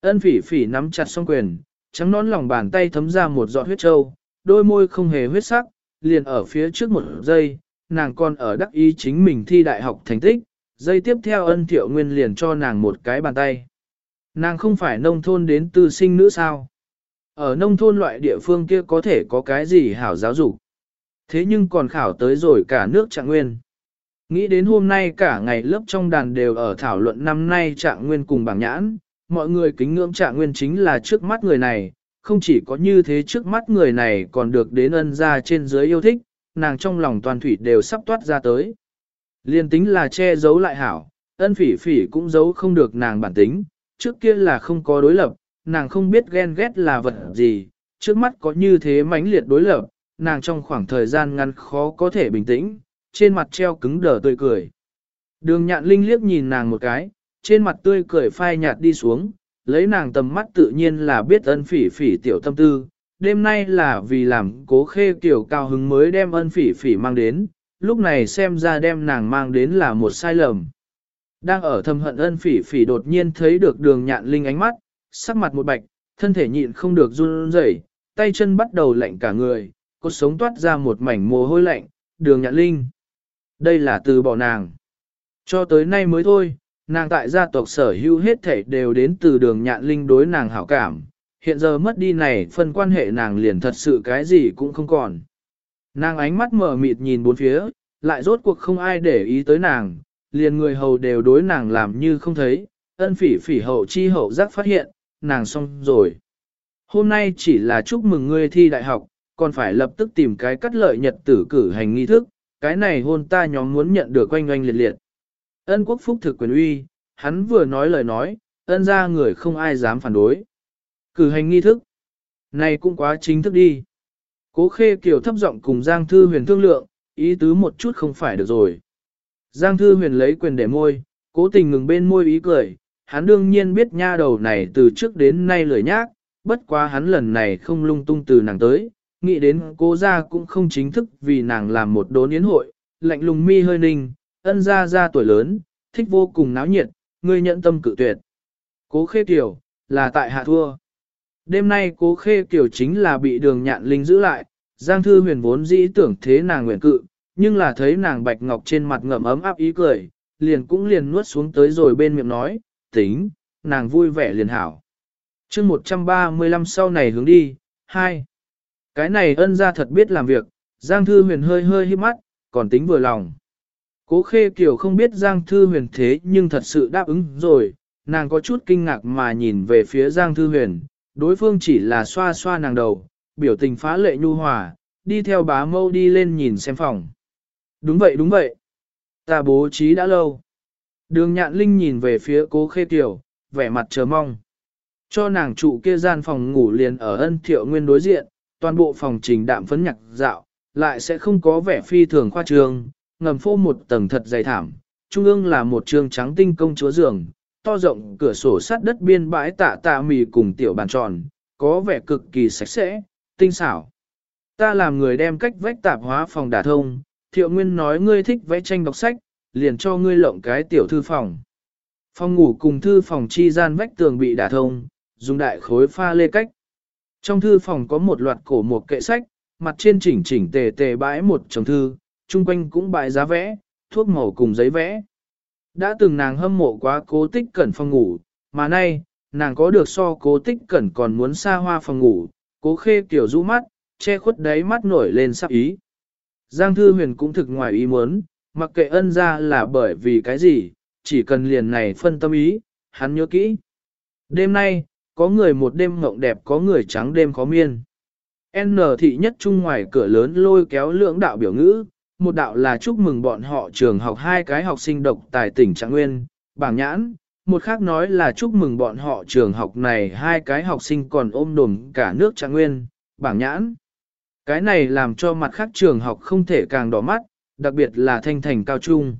Ân phỉ phỉ nắm chặt song quyền, trắng nón lòng bàn tay thấm ra một giọt huyết trâu, đôi môi không hề huyết sắc, liền ở phía trước một giây, nàng còn ở đắc ý chính mình thi đại học thành tích, giây tiếp theo ân thiệu nguyên liền cho nàng một cái bàn tay. Nàng không phải nông thôn đến tư sinh nữ sao? Ở nông thôn loại địa phương kia có thể có cái gì hảo giáo dục. Thế nhưng còn khảo tới rồi cả nước trạng nguyên. Nghĩ đến hôm nay cả ngày lớp trong đàn đều ở thảo luận năm nay trạng nguyên cùng bảng nhãn, mọi người kính ngưỡng trạng nguyên chính là trước mắt người này, không chỉ có như thế trước mắt người này còn được đến ân ra trên dưới yêu thích, nàng trong lòng toàn thủy đều sắp toát ra tới. Liên tính là che giấu lại hảo, ân phỉ phỉ cũng giấu không được nàng bản tính, trước kia là không có đối lập, nàng không biết ghen ghét là vật gì, trước mắt có như thế mãnh liệt đối lập, nàng trong khoảng thời gian ngắn khó có thể bình tĩnh, trên mặt treo cứng đờ tươi cười. Đường nhạn linh liếc nhìn nàng một cái, trên mặt tươi cười phai nhạt đi xuống, lấy nàng tầm mắt tự nhiên là biết ân phỉ phỉ tiểu tâm tư, đêm nay là vì làm cố khê kiểu cao hứng mới đem ân phỉ phỉ mang đến, lúc này xem ra đem nàng mang đến là một sai lầm. Đang ở thầm hận ân phỉ phỉ đột nhiên thấy được đường nhạn linh ánh mắt, sắc mặt một bạch, thân thể nhịn không được run rẩy, tay chân bắt đầu lạnh cả người, cốt sống toát ra một mảnh mồ hôi lạnh, đường nhạn linh. Đây là từ bỏ nàng. Cho tới nay mới thôi, nàng tại gia tộc sở hữu hết thể đều đến từ đường nhạn linh đối nàng hảo cảm, hiện giờ mất đi này phần quan hệ nàng liền thật sự cái gì cũng không còn. Nàng ánh mắt mở mịt nhìn bốn phía, lại rốt cuộc không ai để ý tới nàng, liền người hầu đều đối nàng làm như không thấy, ân phỉ phỉ hậu chi hậu giác phát hiện, nàng xong rồi. Hôm nay chỉ là chúc mừng ngươi thi đại học, còn phải lập tức tìm cái cắt lợi nhật tử cử hành nghi thức, cái này hôn ta nhóm muốn nhận được oanh oanh liệt liệt. Ân quốc phúc thực quyền uy, hắn vừa nói lời nói, ân ra người không ai dám phản đối. Cử hành nghi thức. Này cũng quá chính thức đi. Cố khê kiểu thấp giọng cùng Giang Thư Huyền thương lượng, ý tứ một chút không phải được rồi. Giang Thư Huyền lấy quyền để môi, cố tình ngừng bên môi ý cười, hắn đương nhiên biết nha đầu này từ trước đến nay lười nhác, bất quá hắn lần này không lung tung từ nàng tới, nghĩ đến cố gia cũng không chính thức vì nàng làm một đốn yến hội, lạnh lùng mi hơi ninh, ân gia gia tuổi lớn, thích vô cùng náo nhiệt, ngươi nhận tâm cự tuyệt. Cố khê tiểu, là tại hạ thua. Đêm nay cố khê kiều chính là bị đường nhạn linh giữ lại, Giang Thư huyền vốn dĩ tưởng thế nàng nguyện cự, nhưng là thấy nàng bạch ngọc trên mặt ngậm ấm áp ý cười, liền cũng liền nuốt xuống tới rồi bên miệng nói, tính, nàng vui vẻ liền hảo. chương 135 sau này hướng đi, 2. Cái này ân ra thật biết làm việc, Giang Thư huyền hơi hơi hít mắt, còn tính vừa lòng. Cố khê Kiều không biết Giang Thư huyền thế nhưng thật sự đáp ứng rồi, nàng có chút kinh ngạc mà nhìn về phía Giang Thư huyền, đối phương chỉ là xoa xoa nàng đầu, biểu tình phá lệ nhu hòa, đi theo bá mâu đi lên nhìn xem phòng. Đúng vậy đúng vậy. Ta bố trí đã lâu. Đường nhạn linh nhìn về phía cố khê Kiều, vẻ mặt chờ mong. Cho nàng trụ kia gian phòng ngủ liền ở ân thiệu nguyên đối diện, toàn bộ phòng trình đạm phấn nhạc dạo, lại sẽ không có vẻ phi thường khoa trương, ngầm phô một tầng thật dày thảm, trung ương là một trường trắng tinh công chúa giường, to rộng cửa sổ sát đất biên bãi tạ tạ mì cùng tiểu bàn tròn, có vẻ cực kỳ sạch sẽ, tinh xảo. Ta làm người đem cách vách tạp hóa phòng đả thông, thiệu nguyên nói ngươi thích vẽ tranh đọc sách, liền cho ngươi lộng cái tiểu thư phòng. Phòng ngủ cùng thư phòng chi gian vách tường bị đả thông, dùng đại khối pha lê cách. Trong thư phòng có một loạt cổ một kệ sách, mặt trên chỉnh chỉnh tề tề bãi một chồng thư, chung quanh cũng bại giá vẽ, thuốc màu cùng giấy vẽ. Đã từng nàng hâm mộ quá cố tích cẩn phòng ngủ, mà nay, nàng có được so cố tích cẩn còn muốn xa hoa phòng ngủ, cố khê kiểu rũ mắt, che khuất đáy mắt nổi lên sắc ý. Giang Thư Huyền cũng thực ngoài ý muốn, mặc kệ ân ra là bởi vì cái gì, chỉ cần liền này phân tâm ý, hắn nhớ kỹ. Đêm nay, có người một đêm mộng đẹp có người trắng đêm khó miên. N thị nhất trung ngoài cửa lớn lôi kéo lưỡng đạo biểu ngữ, một đạo là chúc mừng bọn họ trường học hai cái học sinh độc tài tỉnh Trạng Nguyên, bảng nhãn, một khác nói là chúc mừng bọn họ trường học này hai cái học sinh còn ôm đồm cả nước Trạng Nguyên, bảng nhãn. Cái này làm cho mặt khác trường học không thể càng đỏ mắt, đặc biệt là thanh thành cao trung.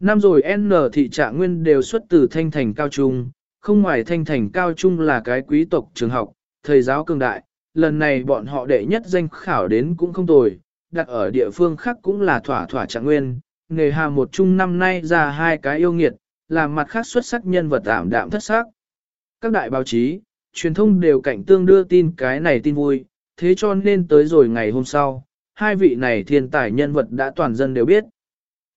Năm rồi N thị Trạng Nguyên đều xuất từ thanh thành cao trung, không ngoài thanh thành cao trung là cái quý tộc trường học, thầy giáo cường đại, lần này bọn họ đệ nhất danh khảo đến cũng không tồi, đặt ở địa phương khác cũng là thỏa thỏa trạng nguyên, nghề hà một chung năm nay ra hai cái yêu nghiệt, làm mặt khác xuất sắc nhân vật ảm đạm thất sắc. Các đại báo chí, truyền thông đều cảnh tương đưa tin cái này tin vui, thế cho nên tới rồi ngày hôm sau, hai vị này thiên tài nhân vật đã toàn dân đều biết.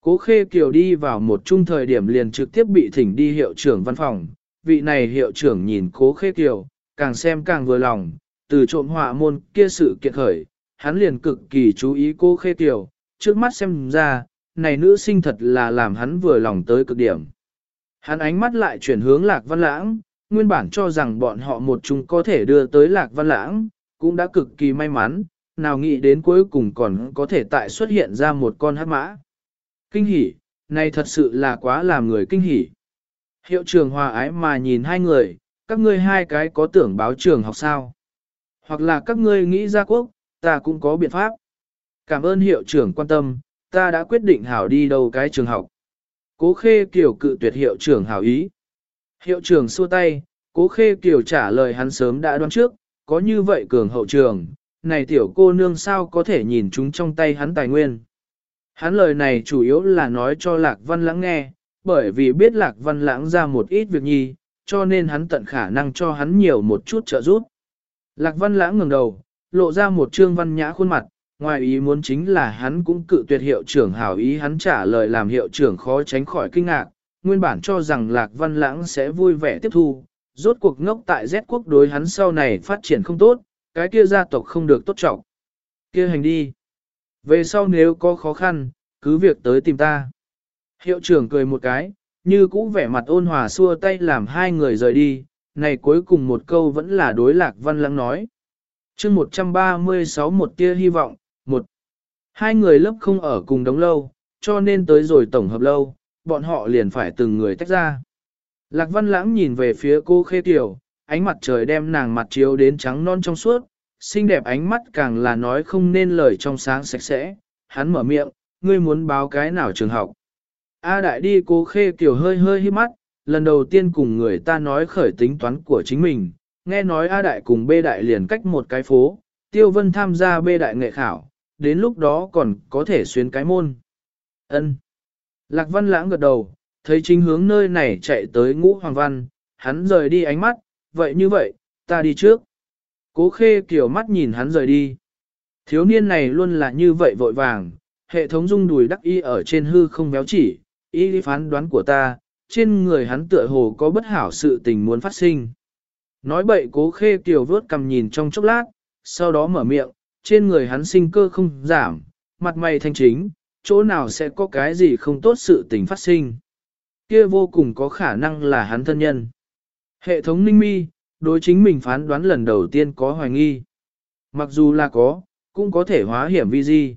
Cố Khê Kiều đi vào một chung thời điểm liền trực tiếp bị thỉnh đi hiệu trưởng văn phòng, vị này hiệu trưởng nhìn Cố Khê Kiều, càng xem càng vừa lòng, từ trộm họa môn kia sự kiện khởi, hắn liền cực kỳ chú ý cô khê tiểu, trước mắt xem ra, này nữ sinh thật là làm hắn vừa lòng tới cực điểm. Hắn ánh mắt lại chuyển hướng lạc văn lãng, nguyên bản cho rằng bọn họ một chung có thể đưa tới lạc văn lãng, cũng đã cực kỳ may mắn, nào nghĩ đến cuối cùng còn có thể tại xuất hiện ra một con hát mã. Kinh hỉ, này thật sự là quá làm người kinh hỉ. Hiệu trường hòa ái mà nhìn hai người, các ngươi hai cái có tưởng báo trường học sao? Hoặc là các ngươi nghĩ ra quốc, ta cũng có biện pháp. Cảm ơn hiệu trưởng quan tâm, ta đã quyết định hảo đi đâu cái trường học. Cố khê kiều cự tuyệt hiệu trưởng hảo ý. Hiệu trưởng xua tay, cố khê kiều trả lời hắn sớm đã đoán trước, có như vậy cường hậu trường, này tiểu cô nương sao có thể nhìn chúng trong tay hắn tài nguyên. Hắn lời này chủ yếu là nói cho Lạc Văn Lãng nghe, bởi vì biết Lạc Văn Lãng ra một ít việc nhi, cho nên hắn tận khả năng cho hắn nhiều một chút trợ giúp. Lạc Văn Lãng ngẩng đầu, lộ ra một trương văn nhã khuôn mặt, ngoài ý muốn chính là hắn cũng cự tuyệt hiệu trưởng hảo ý hắn trả lời làm hiệu trưởng khó tránh khỏi kinh ngạc, nguyên bản cho rằng Lạc Văn Lãng sẽ vui vẻ tiếp thu, rốt cuộc ngốc tại Z quốc đối hắn sau này phát triển không tốt, cái kia gia tộc không được tốt trọng. Kia hành đi. Về sau nếu có khó khăn, cứ việc tới tìm ta. Hiệu trưởng cười một cái, như cũ vẻ mặt ôn hòa xua tay làm hai người rời đi, này cuối cùng một câu vẫn là đối lạc văn lãng nói chương 136 một tia hy vọng, một. Hai người lớp không ở cùng đống lâu, cho nên tới rồi tổng hợp lâu, bọn họ liền phải từng người tách ra. Lạc văn lãng nhìn về phía cô khê tiểu, ánh mặt trời đem nàng mặt chiếu đến trắng non trong suốt, xinh đẹp ánh mắt càng là nói không nên lời trong sáng sạch sẽ. Hắn mở miệng, ngươi muốn báo cái nào trường học. A đại đi cô khê tiểu hơi hơi hí mắt, lần đầu tiên cùng người ta nói khởi tính toán của chính mình, nghe nói A đại cùng B đại liền cách một cái phố, Tiêu Vân tham gia B đại nghệ khảo, đến lúc đó còn có thể xuyên cái môn. Ân. Lạc Văn Lãng gật đầu, thấy chính hướng nơi này chạy tới ngũ Hoàng Văn, hắn rời đi ánh mắt, vậy như vậy, ta đi trước. Cố khê kiểu mắt nhìn hắn rời đi. Thiếu niên này luôn là như vậy vội vàng, hệ thống dung đùi đắc y ở trên hư không béo chỉ, y phán đoán của ta, trên người hắn tựa hồ có bất hảo sự tình muốn phát sinh. Nói bậy cố khê kiều vớt cầm nhìn trong chốc lát, sau đó mở miệng, trên người hắn sinh cơ không giảm, mặt mày thanh chính, chỗ nào sẽ có cái gì không tốt sự tình phát sinh. Kia vô cùng có khả năng là hắn thân nhân. Hệ thống ninh mi, đối chính mình phán đoán lần đầu tiên có hoài nghi. Mặc dù là có, cũng có thể hóa hiểm vi di.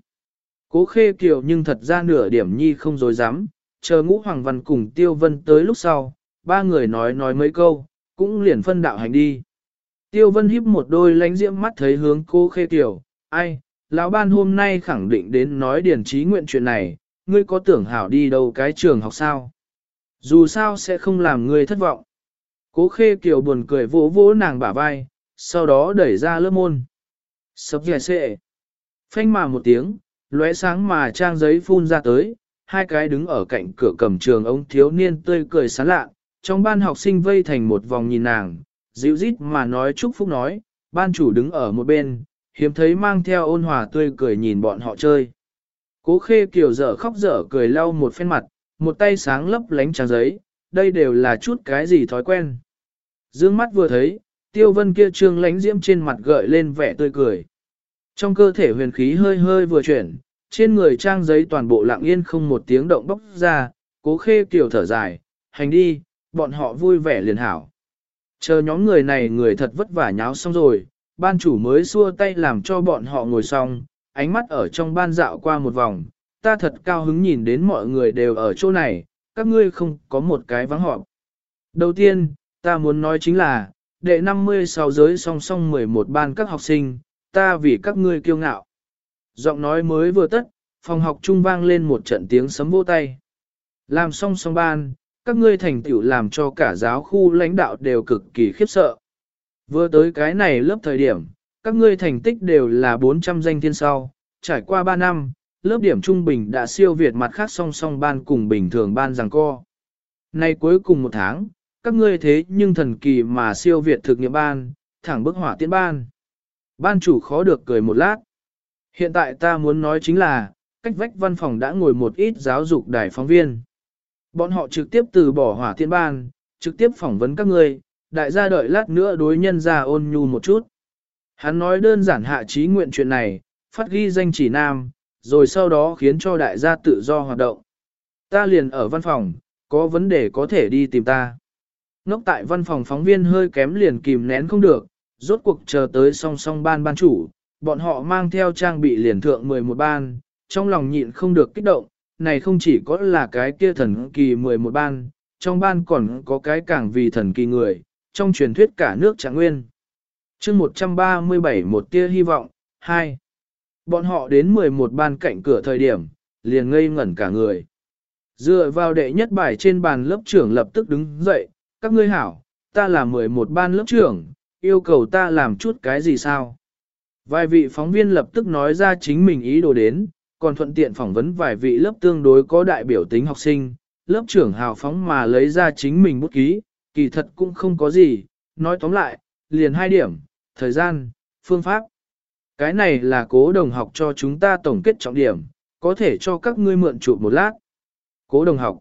Cố khê kiều nhưng thật ra nửa điểm nhi không dối dám, chờ ngũ hoàng văn cùng tiêu vân tới lúc sau, ba người nói nói mấy câu, cũng liền phân đạo hành đi. Tiêu vân híp một đôi lánh diễm mắt thấy hướng cô khê tiểu, ai, lão ban hôm nay khẳng định đến nói điển trí nguyện chuyện này, ngươi có tưởng hảo đi đâu cái trường học sao? Dù sao sẽ không làm ngươi thất vọng. Cố khê kiều buồn cười vỗ vỗ nàng bả vai, sau đó đẩy ra lớp môn. Sập dẻ xệ. Phanh mà một tiếng, lóe sáng mà trang giấy phun ra tới, hai cái đứng ở cạnh cửa cầm trường ông thiếu niên tươi cười sán lạ, trong ban học sinh vây thành một vòng nhìn nàng, dịu rít mà nói chúc phúc nói, ban chủ đứng ở một bên, hiếm thấy mang theo ôn hòa tươi cười nhìn bọn họ chơi. Cố khê kiều dở khóc dở cười lau một phen mặt, một tay sáng lấp lánh trang giấy, đây đều là chút cái gì thói quen. Dương mắt vừa thấy, tiêu vân kia trương lánh diễm trên mặt gợi lên vẻ tươi cười. Trong cơ thể huyền khí hơi hơi vừa chuyển, trên người trang giấy toàn bộ lặng yên không một tiếng động bốc ra, cố khê kiều thở dài, hành đi, bọn họ vui vẻ liền hảo. Chờ nhóm người này người thật vất vả nháo xong rồi, ban chủ mới xua tay làm cho bọn họ ngồi xong, ánh mắt ở trong ban dạo qua một vòng, ta thật cao hứng nhìn đến mọi người đều ở chỗ này, các ngươi không có một cái vắng họp. Đầu tiên, ta muốn nói chính là, đệ 56 giới song song 11 ban các học sinh, ta vì các ngươi kiêu ngạo. Giọng nói mới vừa tất, phòng học trung vang lên một trận tiếng sấm vỗ tay. Làm song song ban, các ngươi thành tựu làm cho cả giáo khu lãnh đạo đều cực kỳ khiếp sợ. Vừa tới cái này lớp thời điểm, các ngươi thành tích đều là 400 danh thiên sau, trải qua 3 năm, lớp điểm trung bình đã siêu việt mặt khác song song ban cùng bình thường ban rằng co. Nay cuối cùng một tháng, các ngươi thế nhưng thần kỳ mà siêu việt thực nghiệm ban, thẳng bức hỏa tiến ban. Ban chủ khó được cười một lát. Hiện tại ta muốn nói chính là, cách vách văn phòng đã ngồi một ít giáo dục đài phóng viên. Bọn họ trực tiếp từ bỏ hỏa thiên ban, trực tiếp phỏng vấn các ngươi, đại gia đợi lát nữa đối nhân ra ôn nhu một chút. Hắn nói đơn giản hạ trí nguyện chuyện này, phát ghi danh chỉ nam, rồi sau đó khiến cho đại gia tự do hoạt động. Ta liền ở văn phòng, có vấn đề có thể đi tìm ta. Ngốc tại văn phòng phóng viên hơi kém liền kìm nén không được, rốt cuộc chờ tới song song ban ban chủ, bọn họ mang theo trang bị liền thượng 11 ban, trong lòng nhịn không được kích động, này không chỉ có là cái kia thần kỳ 11 ban, trong ban còn có cái càng vì thần kỳ người, trong truyền thuyết cả nước trạng nguyên. chương 137 một tia hy vọng, 2. Bọn họ đến 11 ban cạnh cửa thời điểm, liền ngây ngẩn cả người. Dựa vào đệ nhất bài trên bàn lớp trưởng lập tức đứng dậy, các ngươi hảo, ta là 11 ban lớp trưởng, yêu cầu ta làm chút cái gì sao? Vài vị phóng viên lập tức nói ra chính mình ý đồ đến, còn thuận tiện phỏng vấn vài vị lớp tương đối có đại biểu tính học sinh, lớp trưởng hào phóng mà lấy ra chính mình bút ký, kỳ thật cũng không có gì, nói tóm lại, liền hai điểm, thời gian, phương pháp. Cái này là cố đồng học cho chúng ta tổng kết trọng điểm, có thể cho các ngươi mượn chụp một lát. Cố đồng học.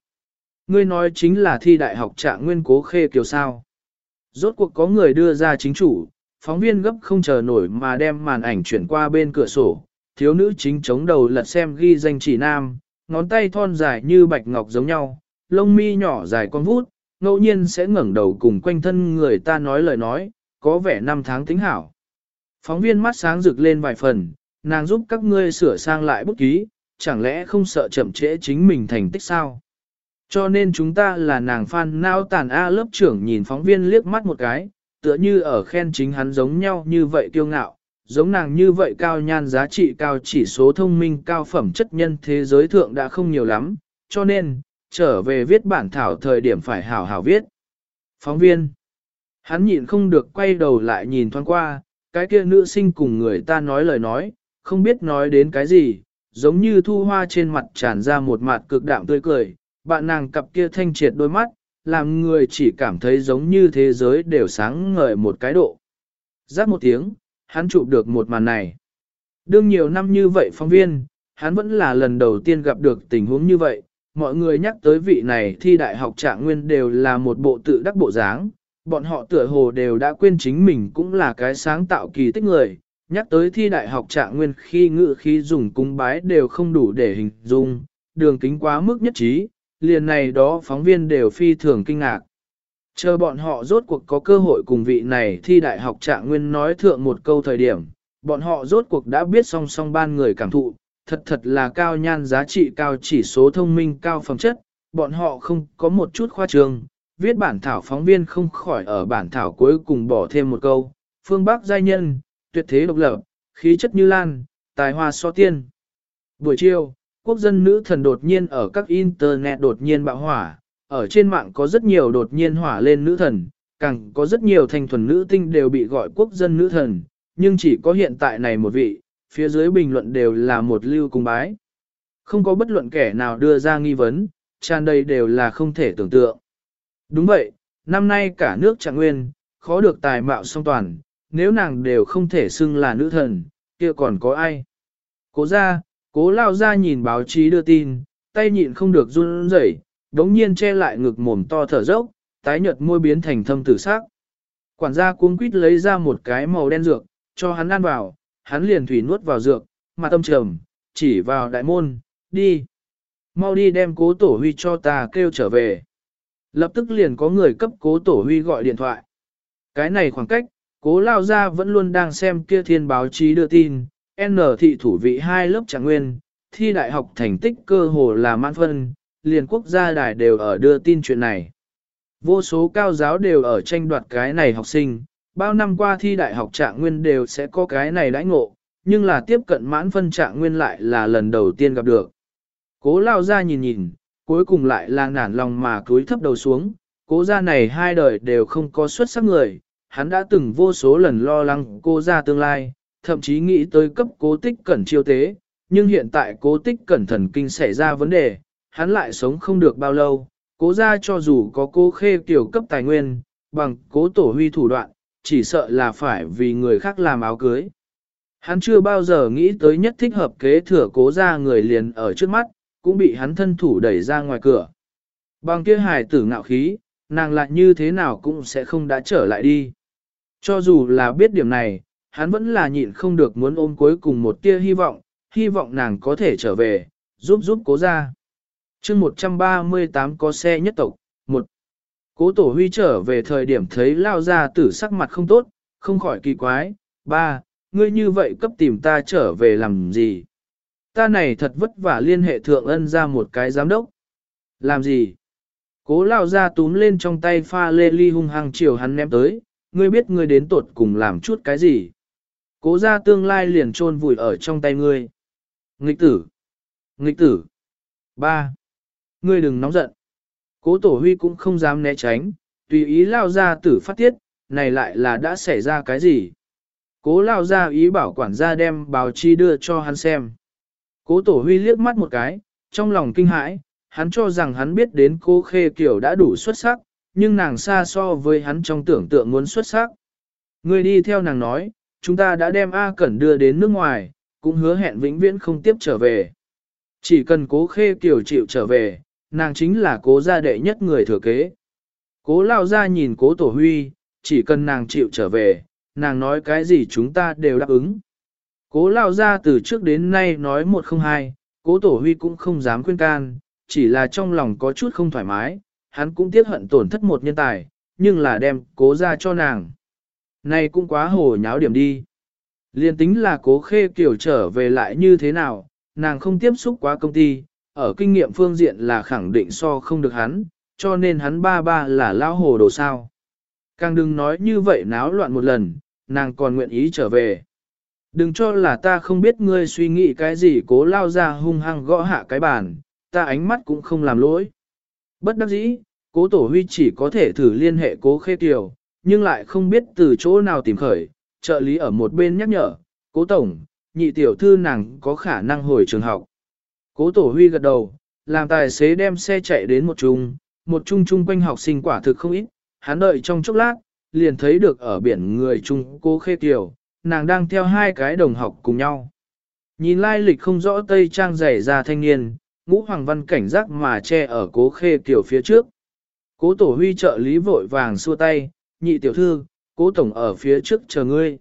Ngươi nói chính là thi đại học trạng nguyên cố khê kiều sao. Rốt cuộc có người đưa ra chính chủ, phóng viên gấp không chờ nổi mà đem màn ảnh chuyển qua bên cửa sổ, thiếu nữ chính chống đầu lật xem ghi danh chỉ nam, ngón tay thon dài như bạch ngọc giống nhau, lông mi nhỏ dài con vút, ngẫu nhiên sẽ ngẩng đầu cùng quanh thân người ta nói lời nói, có vẻ năm tháng tính hảo. Phóng viên mắt sáng rực lên vài phần, nàng giúp các ngươi sửa sang lại bút ký, chẳng lẽ không sợ chậm trễ chính mình thành tích sao? Cho nên chúng ta là nàng fan nao tàn A lớp trưởng nhìn phóng viên liếc mắt một cái, tựa như ở khen chính hắn giống nhau như vậy kiêu ngạo, giống nàng như vậy cao nhan giá trị cao chỉ số thông minh cao phẩm chất nhân thế giới thượng đã không nhiều lắm, cho nên, trở về viết bản thảo thời điểm phải hảo hảo viết. Phóng viên, hắn nhịn không được quay đầu lại nhìn thoáng qua, cái kia nữ sinh cùng người ta nói lời nói, không biết nói đến cái gì, giống như thu hoa trên mặt tràn ra một mặt cực đạm tươi cười, bạn nàng cặp kia thanh triệt đôi mắt, làm người chỉ cảm thấy giống như thế giới đều sáng ngời một cái độ. Giáp một tiếng, hắn chụp được một màn này. Đương nhiều năm như vậy phóng viên, hắn vẫn là lần đầu tiên gặp được tình huống như vậy, mọi người nhắc tới vị này thi đại học trạng nguyên đều là một bộ tự đắc bộ dáng, bọn họ tựa hồ đều đã quên chính mình cũng là cái sáng tạo kỳ tích người, nhắc tới thi đại học trạng nguyên khi ngự khí dùng cung bái đều không đủ để hình dung, đường kính quá mức nhất trí, liền này đó phóng viên đều phi thường kinh ngạc. Chờ bọn họ rốt cuộc có cơ hội cùng vị này thi đại học trạng nguyên nói thượng một câu thời điểm, bọn họ rốt cuộc đã biết song song ban người cảm thụ, thật thật là cao nhan giá trị cao chỉ số thông minh cao phẩm chất, bọn họ không có một chút khoa trương, viết bản thảo phóng viên không khỏi ở bản thảo cuối cùng bỏ thêm một câu, phương Bắc giai nhân, tuyệt thế độc lập, khí chất như lan, tài hoa so tiên. Buổi chiều, quốc dân nữ thần đột nhiên ở các internet đột nhiên bạo hỏa, ở trên mạng có rất nhiều đột nhiên hỏa lên nữ thần, càng có rất nhiều thanh thuần nữ tinh đều bị gọi quốc dân nữ thần, nhưng chỉ có hiện tại này một vị, phía dưới bình luận đều là một lưu cung bái. Không có bất luận kẻ nào đưa ra nghi vấn, tràn đầy đều là không thể tưởng tượng. Đúng vậy, năm nay cả nước trạng nguyên, khó được tài mạo song toàn, nếu nàng đều không thể xưng là nữ thần, kia còn có ai? Cố ra, cố lao ra nhìn báo chí đưa tin, tay nhịn không được run rẩy, đống nhiên che lại ngực mồm to thở dốc, tái nhợt môi biến thành thâm tử sắc. Quản gia cuống quýt lấy ra một cái màu đen dược, cho hắn ăn vào, hắn liền thủy nuốt vào dược, mà tâm trầm, chỉ vào đại môn, đi. Mau đi đem cố tổ huy cho ta kêu trở về. Lập tức liền có người cấp cố tổ huy gọi điện thoại. Cái này khoảng cách, cố lao ra vẫn luôn đang xem kia thiên báo chí đưa tin, N thị thủ vị hai lớp trạng nguyên, thi đại học thành tích cơ hồ là mãn phân, liền quốc gia đài đều ở đưa tin chuyện này. Vô số cao giáo đều ở tranh đoạt cái này học sinh, bao năm qua thi đại học trạng nguyên đều sẽ có cái này đãi ngộ, nhưng là tiếp cận mãn phân trạng nguyên lại là lần đầu tiên gặp được. Cố lao ra nhìn nhìn, cuối cùng lại là nản lòng mà cúi thấp đầu xuống, cố gia này hai đời đều không có xuất sắc người, hắn đã từng vô số lần lo lắng cô gia tương lai, thậm chí nghĩ tới cấp cố tích cẩn chiêu tế, nhưng hiện tại cố tích cẩn thần kinh xảy ra vấn đề, hắn lại sống không được bao lâu, cố gia cho dù có cố khê kiểu cấp tài nguyên, bằng cố tổ huy thủ đoạn, chỉ sợ là phải vì người khác làm áo cưới. Hắn chưa bao giờ nghĩ tới nhất thích hợp kế thừa cố gia người liền ở trước mắt, cũng bị hắn thân thủ đẩy ra ngoài cửa. Bằng kia hài tử ngạo khí, nàng lại như thế nào cũng sẽ không đã trở lại đi. Cho dù là biết điểm này, hắn vẫn là nhịn không được muốn ôm cuối cùng một tia hy vọng, hy vọng nàng có thể trở về, giúp giúp cố ra chương 138 có xe nhất tộc, một Cố tổ huy trở về thời điểm thấy lao ra tử sắc mặt không tốt, không khỏi kỳ quái, ba, ngươi như vậy cấp tìm ta trở về làm gì? Ta này thật vất vả liên hệ thượng ân ra một cái giám đốc. Làm gì? Cố lao ra túm lên trong tay pha lê ly hung hăng chiều hắn ném tới, ngươi biết ngươi đến tột cùng làm chút cái gì? Cố ra tương lai liền trôn vùi ở trong tay ngươi. Nghịch tử! Nghịch tử! Ba! Ngươi đừng nóng giận. Cố tổ huy cũng không dám né tránh, tùy ý lao ra tử phát tiết, này lại là đã xảy ra cái gì? Cố lao ra ý bảo quản gia đem báo chi đưa cho hắn xem. Cố tổ huy liếc mắt một cái, trong lòng kinh hãi, hắn cho rằng hắn biết đến cô khê kiểu đã đủ xuất sắc, nhưng nàng xa so với hắn trong tưởng tượng muốn xuất sắc. Người đi theo nàng nói, chúng ta đã đem A Cẩn đưa đến nước ngoài, cũng hứa hẹn vĩnh viễn không tiếp trở về. Chỉ cần cố khê kiểu chịu trở về, nàng chính là cố gia đệ nhất người thừa kế. Cố lao ra nhìn cố tổ huy, chỉ cần nàng chịu trở về, nàng nói cái gì chúng ta đều đáp ứng. Cố lao ra từ trước đến nay nói một không hai, cố tổ huy cũng không dám khuyên can, chỉ là trong lòng có chút không thoải mái, hắn cũng tiếc hận tổn thất một nhân tài, nhưng là đem cố ra cho nàng. Này cũng quá hồ nháo điểm đi. Liên tính là cố khê kiểu trở về lại như thế nào, nàng không tiếp xúc quá công ty, ở kinh nghiệm phương diện là khẳng định so không được hắn, cho nên hắn ba ba là lao hồ đồ sao. Càng đừng nói như vậy náo loạn một lần, nàng còn nguyện ý trở về. Đừng cho là ta không biết ngươi suy nghĩ cái gì cố lao ra hung hăng gõ hạ cái bàn, ta ánh mắt cũng không làm lỗi. Bất đắc dĩ, cố tổ huy chỉ có thể thử liên hệ cố khê kiều, nhưng lại không biết từ chỗ nào tìm khởi, trợ lý ở một bên nhắc nhở, cố tổng, nhị tiểu thư nàng có khả năng hồi trường học. Cố tổ huy gật đầu, làm tài xế đem xe chạy đến một trung, một trung trung quanh học sinh quả thực không ít, hắn đợi trong chốc lát, liền thấy được ở biển người trung cố khê kiều, nàng đang theo hai cái đồng học cùng nhau. Nhìn lai lịch không rõ tây trang dày ra thanh niên, ngũ hoàng văn cảnh giác mà che ở cố khê tiểu phía trước. Cố tổ huy trợ lý vội vàng xua tay, nhị tiểu thư, cố tổng ở phía trước chờ ngươi.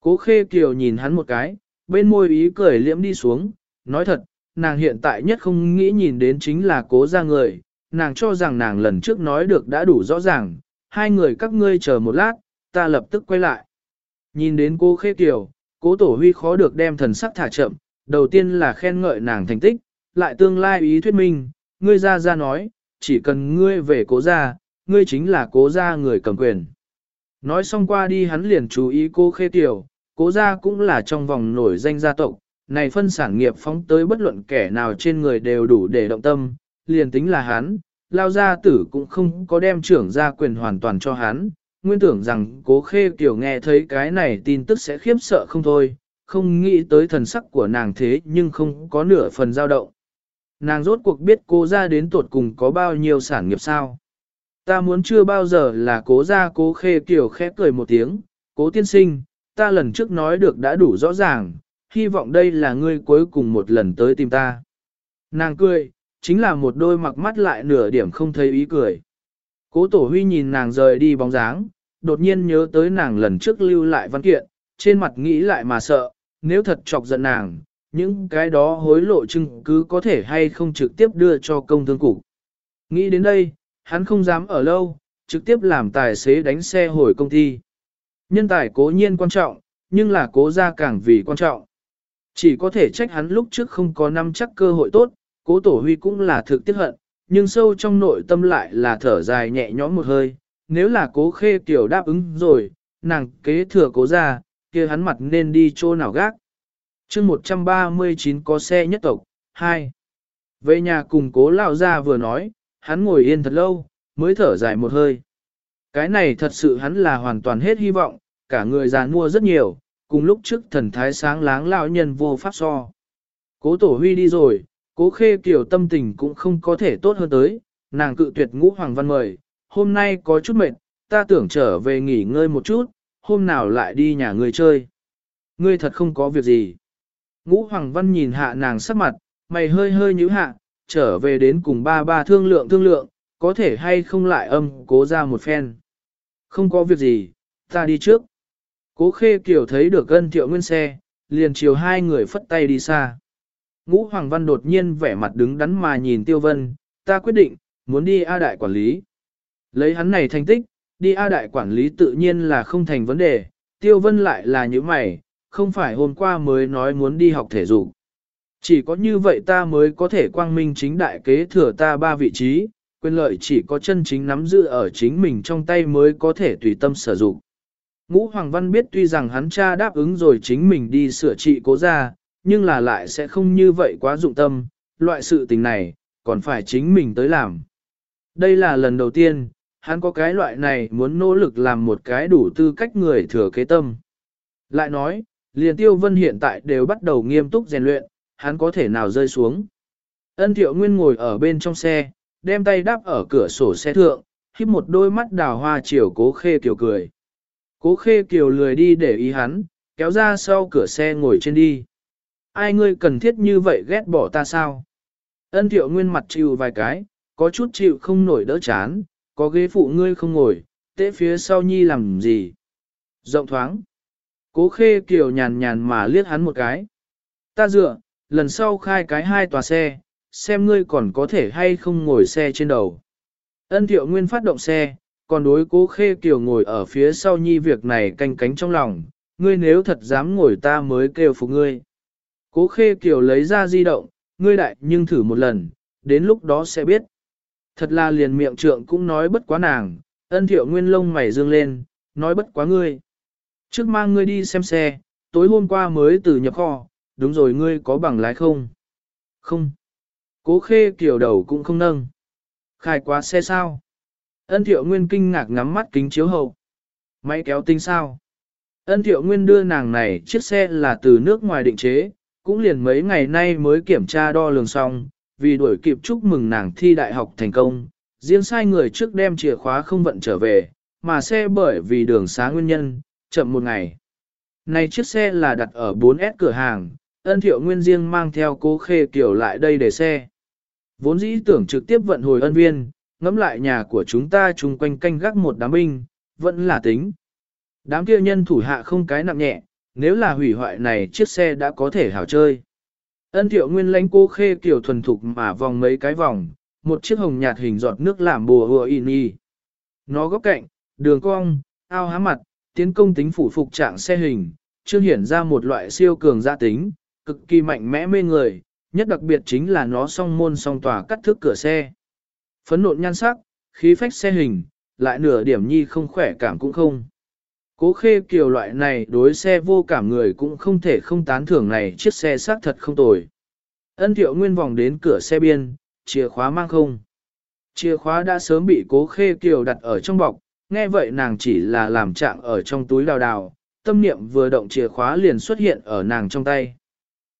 Cố khê kiều nhìn hắn một cái, bên môi ý cười liễm đi xuống, nói thật, nàng hiện tại nhất không nghĩ nhìn đến chính là cố ra người, nàng cho rằng nàng lần trước nói được đã đủ rõ ràng, hai người các ngươi chờ một lát, ta lập tức quay lại. Nhìn đến cô khê kiều, cố tổ huy khó được đem thần sắc thả chậm, đầu tiên là khen ngợi nàng thành tích, lại tương lai ý thuyết minh, ngươi ra ra nói, chỉ cần ngươi về cố ra, ngươi chính là cố gia người cầm quyền. Nói xong qua đi hắn liền chú ý cô khê tiểu, cố gia cũng là trong vòng nổi danh gia tộc, này phân sản nghiệp phóng tới bất luận kẻ nào trên người đều đủ để động tâm, liền tính là hắn, lao gia tử cũng không có đem trưởng gia quyền hoàn toàn cho hắn, nguyên tưởng rằng cố khê kiểu nghe thấy cái này tin tức sẽ khiếp sợ không thôi, không nghĩ tới thần sắc của nàng thế nhưng không có nửa phần dao động. Nàng rốt cuộc biết cố gia đến tuột cùng có bao nhiêu sản nghiệp sao. Ta muốn chưa bao giờ là cố gia cố khê kiểu khẽ cười một tiếng, cố tiên sinh, ta lần trước nói được đã đủ rõ ràng, hy vọng đây là ngươi cuối cùng một lần tới tìm ta. Nàng cười, chính là một đôi mặc mắt lại nửa điểm không thấy ý cười. Cố tổ huy nhìn nàng rời đi bóng dáng, đột nhiên nhớ tới nàng lần trước lưu lại văn kiện, trên mặt nghĩ lại mà sợ, nếu thật chọc giận nàng, những cái đó hối lộ chứng cứ có thể hay không trực tiếp đưa cho công thương cục. Nghĩ đến đây, hắn không dám ở lâu, trực tiếp làm tài xế đánh xe hồi công ty. Nhân tài cố nhiên quan trọng, nhưng là cố gia càng vì quan trọng. Chỉ có thể trách hắn lúc trước không có năm chắc cơ hội tốt, cố tổ huy cũng là thực tiếc hận, nhưng sâu trong nội tâm lại là thở dài nhẹ nhõm một hơi. Nếu là cố khê tiểu đáp ứng rồi, nàng kế thừa cố ra, kia hắn mặt nên đi chỗ nào gác. chương 139 có xe nhất tộc, 2. Về nhà cùng cố lão ra vừa nói, hắn ngồi yên thật lâu, mới thở dài một hơi. Cái này thật sự hắn là hoàn toàn hết hy vọng, cả người già mua rất nhiều, cùng lúc trước thần thái sáng láng lão nhân vô pháp so. Cố tổ huy đi rồi, cố khê kiểu tâm tình cũng không có thể tốt hơn tới, nàng cự tuyệt ngũ hoàng văn mời, hôm nay có chút mệt, ta tưởng trở về nghỉ ngơi một chút, hôm nào lại đi nhà ngươi chơi. Ngươi thật không có việc gì. Ngũ hoàng văn nhìn hạ nàng sắc mặt, mày hơi hơi nhíu hạ, trở về đến cùng ba ba thương lượng thương lượng, có thể hay không lại âm cố ra một phen. Không có việc gì, ta đi trước. Cố khê kiểu thấy được ân thiệu nguyên xe, liền chiều hai người phất tay đi xa. Ngũ Hoàng Văn đột nhiên vẻ mặt đứng đắn mà nhìn Tiêu Vân, ta quyết định, muốn đi A Đại quản lý. Lấy hắn này thành tích, đi A Đại quản lý tự nhiên là không thành vấn đề, Tiêu Vân lại là như mày, không phải hôm qua mới nói muốn đi học thể dục. Chỉ có như vậy ta mới có thể quang minh chính đại kế thừa ta ba vị trí, quyền lợi chỉ có chân chính nắm giữ ở chính mình trong tay mới có thể tùy tâm sử dụng. Ngũ Hoàng Văn biết tuy rằng hắn cha đáp ứng rồi chính mình đi sửa trị cố ra, nhưng là lại sẽ không như vậy quá dụng tâm, loại sự tình này, còn phải chính mình tới làm. Đây là lần đầu tiên, hắn có cái loại này muốn nỗ lực làm một cái đủ tư cách người thừa kế tâm. Lại nói, liền tiêu vân hiện tại đều bắt đầu nghiêm túc rèn luyện, hắn có thể nào rơi xuống. Ân thiệu nguyên ngồi ở bên trong xe, đem tay đáp ở cửa sổ xe thượng, khiếp một đôi mắt đào hoa chiều cố khê kiều cười. Cố khê kiều lười đi để ý hắn, kéo ra sau cửa xe ngồi trên đi. Ai ngươi cần thiết như vậy ghét bỏ ta sao? Ân thiệu nguyên mặt chịu vài cái, có chút chịu không nổi đỡ chán, có ghế phụ ngươi không ngồi, tế phía sau nhi làm gì? Rộng thoáng. Cố khê kiều nhàn nhàn mà liếc hắn một cái. Ta dựa, lần sau khai cái hai tòa xe, xem ngươi còn có thể hay không ngồi xe trên đầu. Ân thiệu nguyên phát động xe, còn đối cố khê kiều ngồi ở phía sau nhi việc này canh cánh trong lòng, ngươi nếu thật dám ngồi ta mới kêu phục ngươi. Cố khê kiều lấy ra di động, ngươi đại nhưng thử một lần, đến lúc đó sẽ biết. Thật là liền miệng trượng cũng nói bất quá nàng, ân thiệu nguyên lông mày dương lên, nói bất quá ngươi. Trước mang ngươi đi xem xe, tối hôm qua mới từ nhập kho, đúng rồi ngươi có bằng lái không? Không. Cố khê kiểu đầu cũng không nâng. Khai quá xe sao? Ân thiệu nguyên kinh ngạc ngắm mắt kính chiếu hậu. Máy kéo tinh sao? Ân thiệu nguyên đưa nàng này chiếc xe là từ nước ngoài định chế, cũng liền mấy ngày nay mới kiểm tra đo lường xong, vì đuổi kịp chúc mừng nàng thi đại học thành công. Riêng sai người trước đem chìa khóa không vận trở về, mà xe bởi vì đường xá nguyên nhân, chậm một ngày. Này chiếc xe là đặt ở 4S cửa hàng, ân thiệu nguyên riêng mang theo cố khê kiểu lại đây để xe. Vốn dĩ tưởng trực tiếp vận hồi ân viên, ngắm lại nhà của chúng ta chung quanh canh gác một đám binh, vẫn là tính. Đám kia nhân thủ hạ không cái nặng nhẹ, nếu là hủy hoại này chiếc xe đã có thể hảo chơi. Ân thiệu nguyên lãnh cô khê kiểu thuần thục mà vòng mấy cái vòng, một chiếc hồng nhạt hình giọt nước làm bùa hùa in y. Nó góc cạnh, đường cong, ao há mặt, tiến công tính phủ phục trạng xe hình, chưa hiển ra một loại siêu cường gia tính, cực kỳ mạnh mẽ mê người, nhất đặc biệt chính là nó song môn song tòa cắt thước cửa xe. Phấn nộn nhan sắc, khí phách xe hình, lại nửa điểm nhi không khỏe cảm cũng không. Cố khê kiều loại này đối xe vô cảm người cũng không thể không tán thưởng này chiếc xe xác thật không tồi. Ân thiệu nguyên vòng đến cửa xe biên, chìa khóa mang không. Chìa khóa đã sớm bị cố khê kiều đặt ở trong bọc, nghe vậy nàng chỉ là làm trạng ở trong túi đào đào, tâm niệm vừa động chìa khóa liền xuất hiện ở nàng trong tay.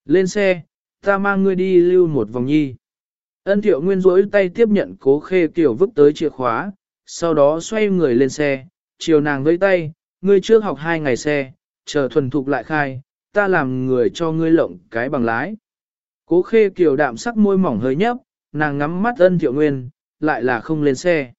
Lên xe, ta mang ngươi đi lưu một vòng nhi. Ân thiệu nguyên rỗi tay tiếp nhận cố khê kiều vứt tới chìa khóa, sau đó xoay người lên xe, chiều nàng với tay, ngươi trước học hai ngày xe, chờ thuần thục lại khai, ta làm người cho ngươi lộng cái bằng lái. Cố khê kiều đạm sắc môi mỏng hơi nhấp, nàng ngắm mắt ân thiệu nguyên, lại là không lên xe.